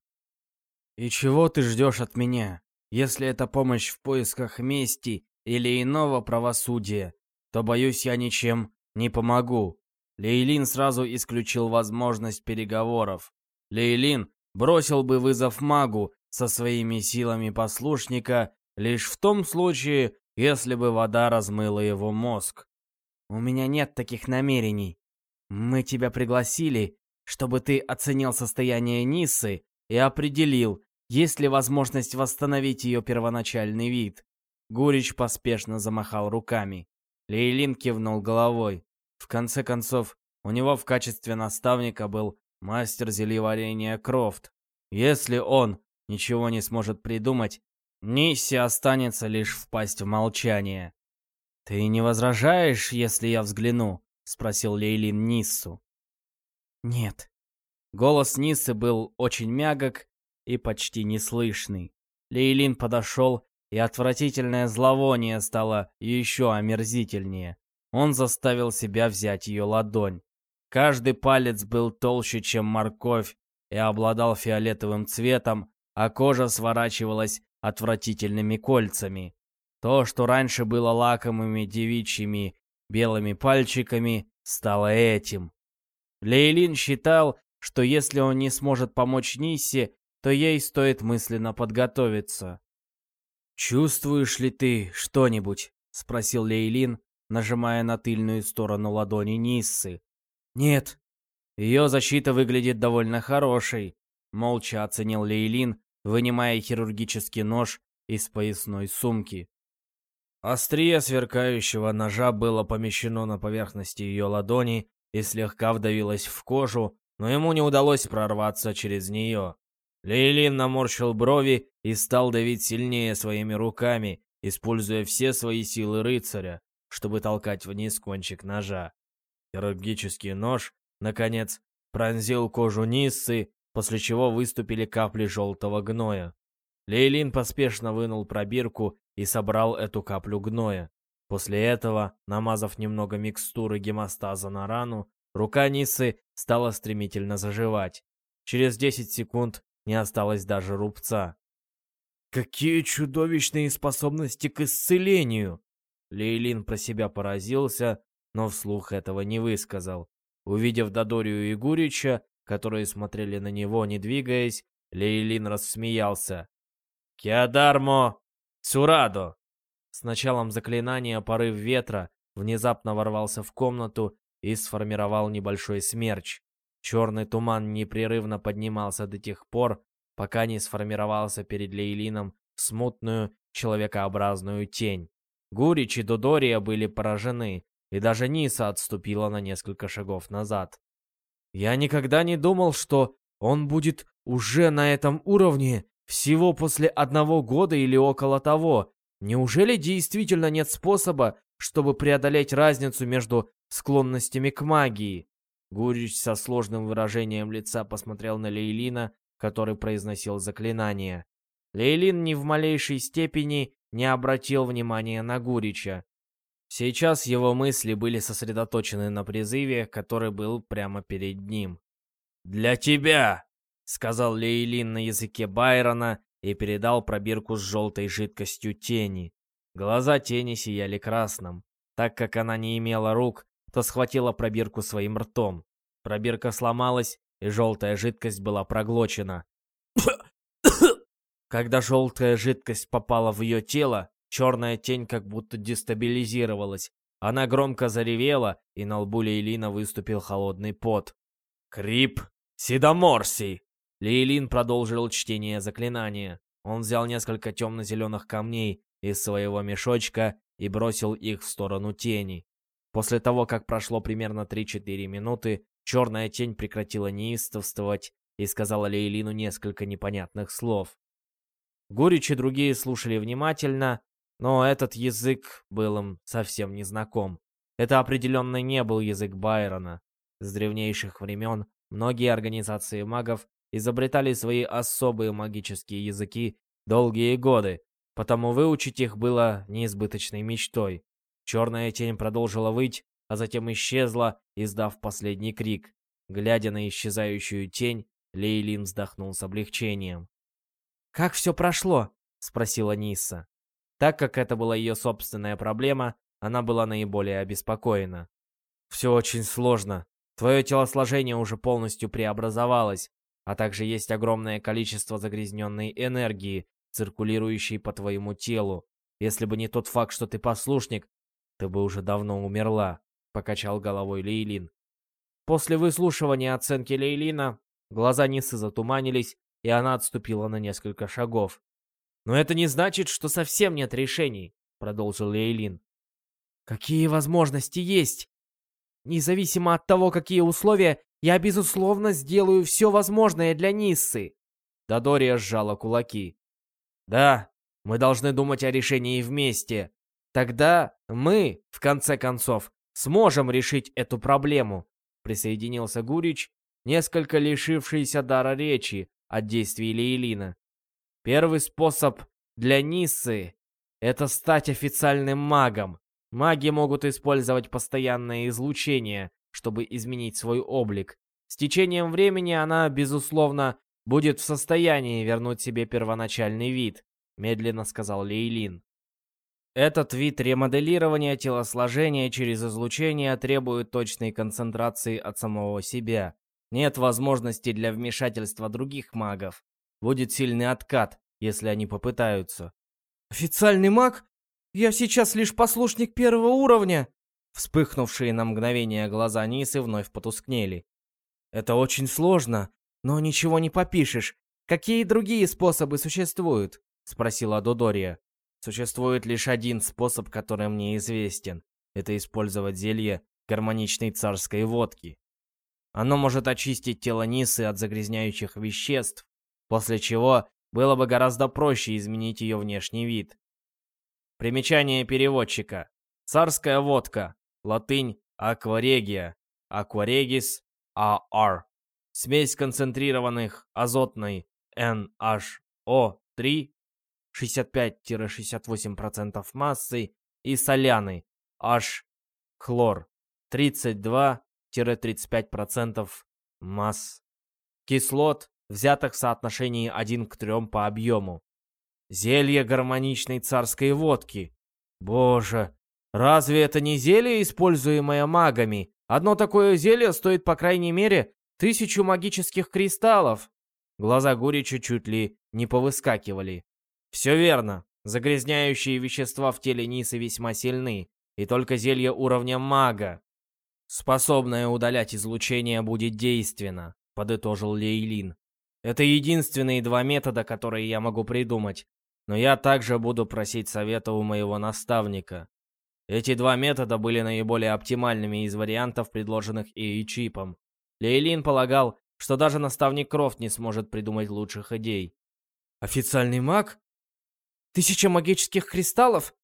И чего ты ждешь от меня? Если это помощь в поисках мести или иного правосудия, то, боюсь, я ничем не помогу. Лейлин сразу исключил возможность переговоров. Лейлин бросил бы вызов магу со своими силами послушника лишь в том случае, если бы вода размыла его мозг. «У меня нет таких намерений. Мы тебя пригласили, чтобы ты оценил состояние Ниссы и определил, есть ли возможность восстановить ее первоначальный вид». Гурич поспешно замахал руками. Лейлин кивнул головой. В конце концов, у него в качестве наставника был мастер зельеварения Крофт. Если он ничего не сможет придумать, Нисси останется лишь впасть в молчание. «Ты не возражаешь, если я взгляну?» — спросил Лейлин Ниссу. «Нет». Голос Ниссы был очень мягок и почти неслышный. Лейлин подошел, и отвратительное зловоние стало еще омерзительнее. Он заставил себя взять ее ладонь. Каждый палец был толще, чем морковь, и обладал фиолетовым цветом, а кожа сворачивалась отвратительными кольцами. То, что раньше было лакомыми девичьими белыми пальчиками, стало этим. Лейлин считал, что если он не сможет помочь Ниссе, то ей стоит мысленно подготовиться. «Чувствуешь ли ты что-нибудь?» — спросил Лейлин, нажимая на тыльную сторону ладони Ниссы. «Нет». Ее защита выглядит довольно хорошей, молча оценил Лейлин, вынимая хирургический нож из поясной сумки. Острие сверкающего ножа было помещено на поверхности ее ладони и слегка вдавилось в кожу, но ему не удалось прорваться через нее. Лейлин наморщил брови и стал давить сильнее своими руками, используя все свои силы рыцаря, чтобы толкать вниз кончик ножа. Хирургический нож, наконец, пронзил кожу Ниссы, после чего выступили капли желтого гноя. Лейлин поспешно вынул пробирку и собрал эту каплю гноя. После этого, намазав немного микстуры гемостаза на рану, рука Нисы стала стремительно заживать. Через 10 секунд не осталось даже рубца. «Какие чудовищные способности к исцелению!» Лейлин про себя поразился, но вслух этого не высказал. Увидев Додорию и Гурича, которые смотрели на него, не двигаясь, Лейлин рассмеялся. «Киадармо Цурадо!» С началом заклинания порыв ветра внезапно ворвался в комнату и сформировал небольшой смерч. Черный туман непрерывно поднимался до тех пор, пока не сформировался перед Лейлином смутную человекообразную тень. Гурич и Додория были поражены, и даже Ниса отступила на несколько шагов назад. «Я никогда не думал, что он будет уже на этом уровне всего после одного года или около того. Неужели действительно нет способа, чтобы преодолеть разницу между склонностями к магии?» Гурич со сложным выражением лица посмотрел на Лейлина, который произносил заклинание. Лейлин ни в малейшей степени не обратил внимания на Гурича. Сейчас его мысли были сосредоточены на призыве, который был прямо перед ним. «Для тебя!» — сказал Лейлин на языке Байрона и передал пробирку с желтой жидкостью тени. Глаза тени сияли красным. Так как она не имела рук, то схватила пробирку своим ртом. Пробирка сломалась, и желтая жидкость была проглочена. Когда желтая жидкость попала в ее тело, черная тень как будто дестабилизировалась. Она громко заревела, и на лбу Лейлина выступил холодный пот. «Крип! Сидоморсий!» Лейлин продолжил чтение заклинания. Он взял несколько темно-зеленых камней из своего мешочка и бросил их в сторону тени. После того, как прошло примерно 3-4 минуты, черная тень прекратила неистовствовать и сказала Лейлину несколько непонятных слов. Горич и другие слушали внимательно, но этот язык был им совсем незнаком. Это определенно не был язык Байрона. С древнейших времен многие организации магов изобретали свои особые магические языки долгие годы, потому выучить их было неизбыточной мечтой. Черная тень продолжила выть, а затем исчезла, издав последний крик. Глядя на исчезающую тень, Лейлин вздохнул с облегчением. «Как все прошло?» — спросила Ниса. Так как это была ее собственная проблема, она была наиболее обеспокоена. «Все очень сложно. Твое телосложение уже полностью преобразовалось, а также есть огромное количество загрязненной энергии, циркулирующей по твоему телу. Если бы не тот факт, что ты послушник, ты бы уже давно умерла», — покачал головой Лейлин. После выслушивания оценки Лейлина, глаза Нисы затуманились, и она отступила на несколько шагов. «Но это не значит, что совсем нет решений», — продолжил Лейлин. «Какие возможности есть? Независимо от того, какие условия, я, безусловно, сделаю все возможное для Ниссы». Додория сжала кулаки. «Да, мы должны думать о решении вместе. Тогда мы, в конце концов, сможем решить эту проблему», присоединился Гурич, несколько лишившийся дара речи, от действий Лейлина. Первый способ для Ниссы — это стать официальным магом. Маги могут использовать постоянное излучение, чтобы изменить свой облик. С течением времени она, безусловно, будет в состоянии вернуть себе первоначальный вид, медленно сказал Лейлин. Этот вид ремоделирования телосложения через излучение требует точной концентрации от самого себя. Нет возможности для вмешательства других магов. Будет сильный откат, если они попытаются. «Официальный маг? Я сейчас лишь послушник первого уровня!» Вспыхнувшие на мгновение глаза Нисы вновь потускнели. «Это очень сложно, но ничего не попишешь. Какие другие способы существуют?» — спросила Додория. «Существует лишь один способ, который мне известен. Это использовать зелье гармоничной царской водки. Оно может очистить тело Нисы от загрязняющих веществ, после чего было бы гораздо проще изменить ее внешний вид. Примечание переводчика. Царская водка. Латынь акварегия. Акварегис АР. Смесь концентрированных азотной NHO3 65-68% массы и соляной H хлор 32 20-35% масс кислот, взятых в соотношении 1 к 3 по объему. Зелье гармоничной царской водки. Боже, Разве это не зелье, используемое магами? Одно такое зелье стоит по крайней мере тысячу магических кристаллов. Глаза Гурича чуть ли не повыскакивали. Все верно. Загрязняющие вещества в теле Нисы весьма сильны, и только зелье уровня мага, способное удалять излучение, будет действенно, подытожил Лейлин. Это единственные два метода, которые я могу придумать. Но я также буду просить совета у моего наставника. Эти два метода были наиболее оптимальными из вариантов, предложенных ИИ-чипом. Лейлин полагал, что даже наставник Крофт не сможет придумать лучших идей. Официальный маг? Тысяча магических кристаллов?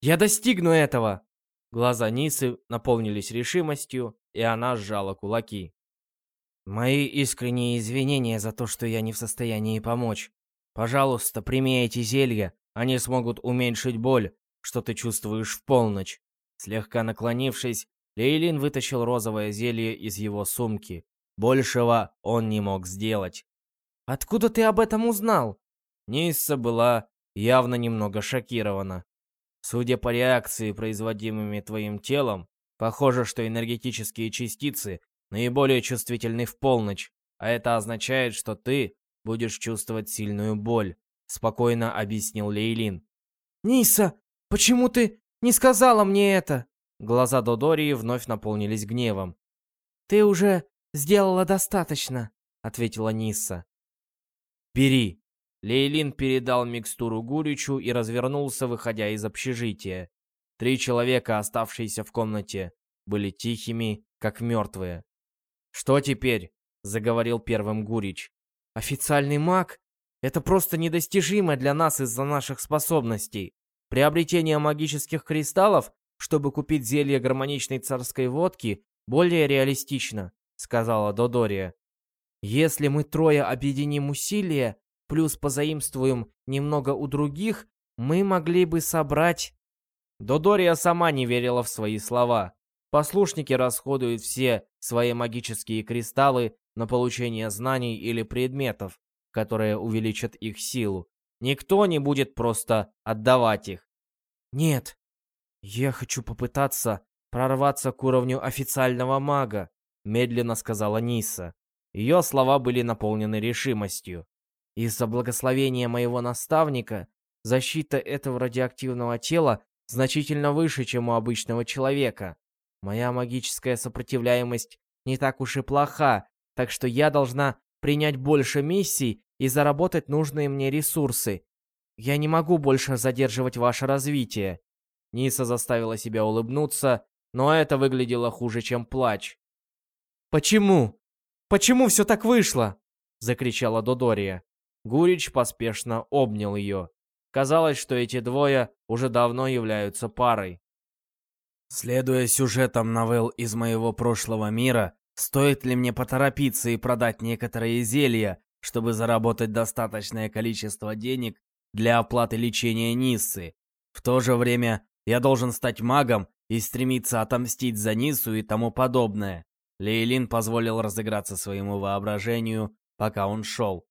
Я достигну этого! Глаза Нисы наполнились решимостью, и она сжала кулаки. Мои искренние извинения за то, что я не в состоянии помочь. Пожалуйста, прими эти зелья, они смогут уменьшить боль, что ты чувствуешь в полночь. Слегка наклонившись, Лейлин вытащил розовое зелье из его сумки. Большего он не мог сделать. «Откуда ты об этом узнал?» Нисса была явно немного шокирована. Судя по реакции, производимыми твоим телом, похоже, что энергетические частицы наиболее чувствительны в полночь, а это означает, что ты будешь чувствовать сильную боль», — спокойно объяснил Лейлин. «Ниса, почему ты не сказала мне это?» Глаза Додории вновь наполнились гневом. «Ты уже сделала достаточно», — ответила Нисса. «Бери». Лейлин передал микстуру Гуричу и развернулся, выходя из общежития. Три человека, оставшиеся в комнате, были тихими, как мертвые. «Что теперь?» — заговорил первым Гурич. «Официальный маг — это просто недостижимо для нас из-за наших способностей. Приобретение магических кристаллов, чтобы купить зелье гармоничной царской водки, более реалистично», — сказала Додория. «Если мы трое объединим усилия, плюс позаимствуем немного у других, мы могли бы собрать...» Додория сама не верила в свои слова. Послушники расходуют все свои магические кристаллы на получение знаний или предметов, которые увеличат их силу. Никто не будет просто отдавать их. Нет, я хочу попытаться прорваться к уровню официального мага, медленно сказала Ниса. Ее слова были наполнены решимостью. Из-за благословения моего наставника защита этого радиоактивного тела значительно выше, чем у обычного человека. Моя магическая сопротивляемость не так уж и плоха, так что я должна принять больше миссий и заработать нужные мне ресурсы. Я не могу больше задерживать ваше развитие. Ниса заставила себя улыбнуться, но это выглядело хуже, чем плач. «Почему? Почему все так вышло?» — закричала Додория. Гурич поспешно обнял ее. Казалось, что эти двое уже давно являются парой. Следуя сюжетам новелл из моего прошлого мира, стоит ли мне поторопиться и продать некоторые зелья, чтобы заработать достаточное количество денег для оплаты лечения Ниссы? В то же время я должен стать магом и стремиться отомстить за Ниссу и тому подобное. Лейлин позволил разыграться своему воображению, пока он шел.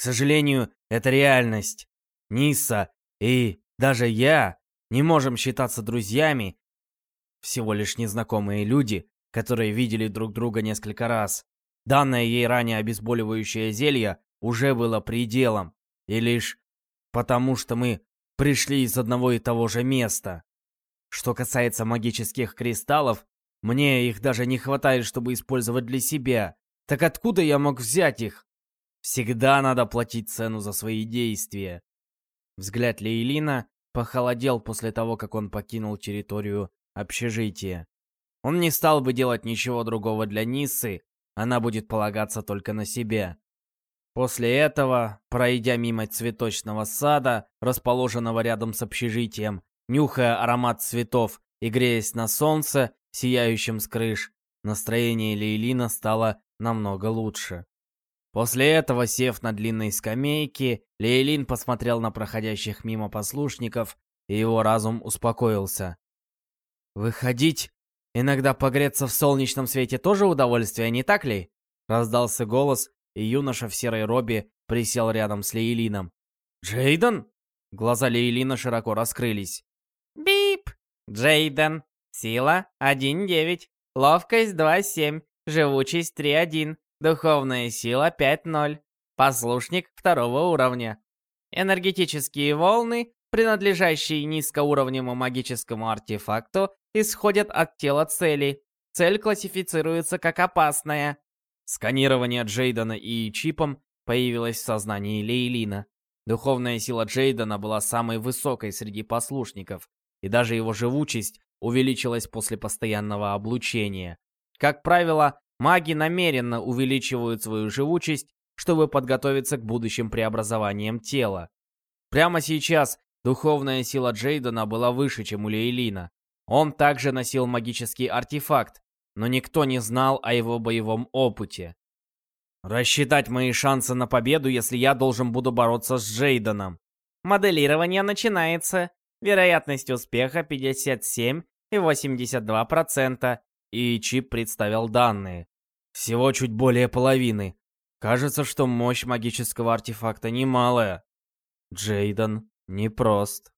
К сожалению, это реальность. Нисса и даже я не можем считаться друзьями всего лишь незнакомые люди, которые видели друг друга несколько раз. Данное ей ранее обезболивающее зелье уже было пределом, и лишь потому, что мы пришли из одного и того же места. Что касается магических кристаллов, мне их даже не хватает, чтобы использовать для себя. Так откуда я мог взять их? Всегда надо платить цену за свои действия. Взгляд Лейлина похолодел после того, как он покинул территорию общежитие. Он не стал бы делать ничего другого для Ниссы, она будет полагаться только на себя. После этого, пройдя мимо цветочного сада, расположенного рядом с общежитием, нюхая аромат цветов и греясь на солнце, сияющем с крыш, настроение Лейлина стало намного лучше. После этого, сев на длинной скамейке, Лейлин посмотрел на проходящих мимо послушников, и его разум успокоился. «Выходить, иногда погреться в солнечном свете тоже удовольствие, не так ли?» Раздался голос, и юноша в серой робе присел рядом с Лейлином. «Джейден?» Глаза Лейлина широко раскрылись. «Бип!» Джейден. Сила 1.9. Ловкость 2.7. Живучесть 3.1. Духовная сила 5.0. Послушник второго уровня. Энергетические волны, принадлежащие низкоуровневому магическому артефакту, исходят от тела цели. Цель классифицируется как опасная. Сканирование Джейдена и чипом появилось в сознании Лейлина. Духовная сила Джейдена была самой высокой среди послушников, и даже его живучесть увеличилась после постоянного облучения. Как правило, маги намеренно увеличивают свою живучесть, чтобы подготовиться к будущим преобразованиям тела. Прямо сейчас духовная сила Джейдена была выше, чем у Лейлина. Он также носил магический артефакт, но никто не знал о его боевом опыте. Рассчитать мои шансы на победу, если я должен буду бороться с Джейденом. Моделирование начинается. Вероятность успеха 57 и 82%. И чип представил данные. Всего чуть более половины. Кажется, что мощь магического артефакта немалая. Джейден непрост.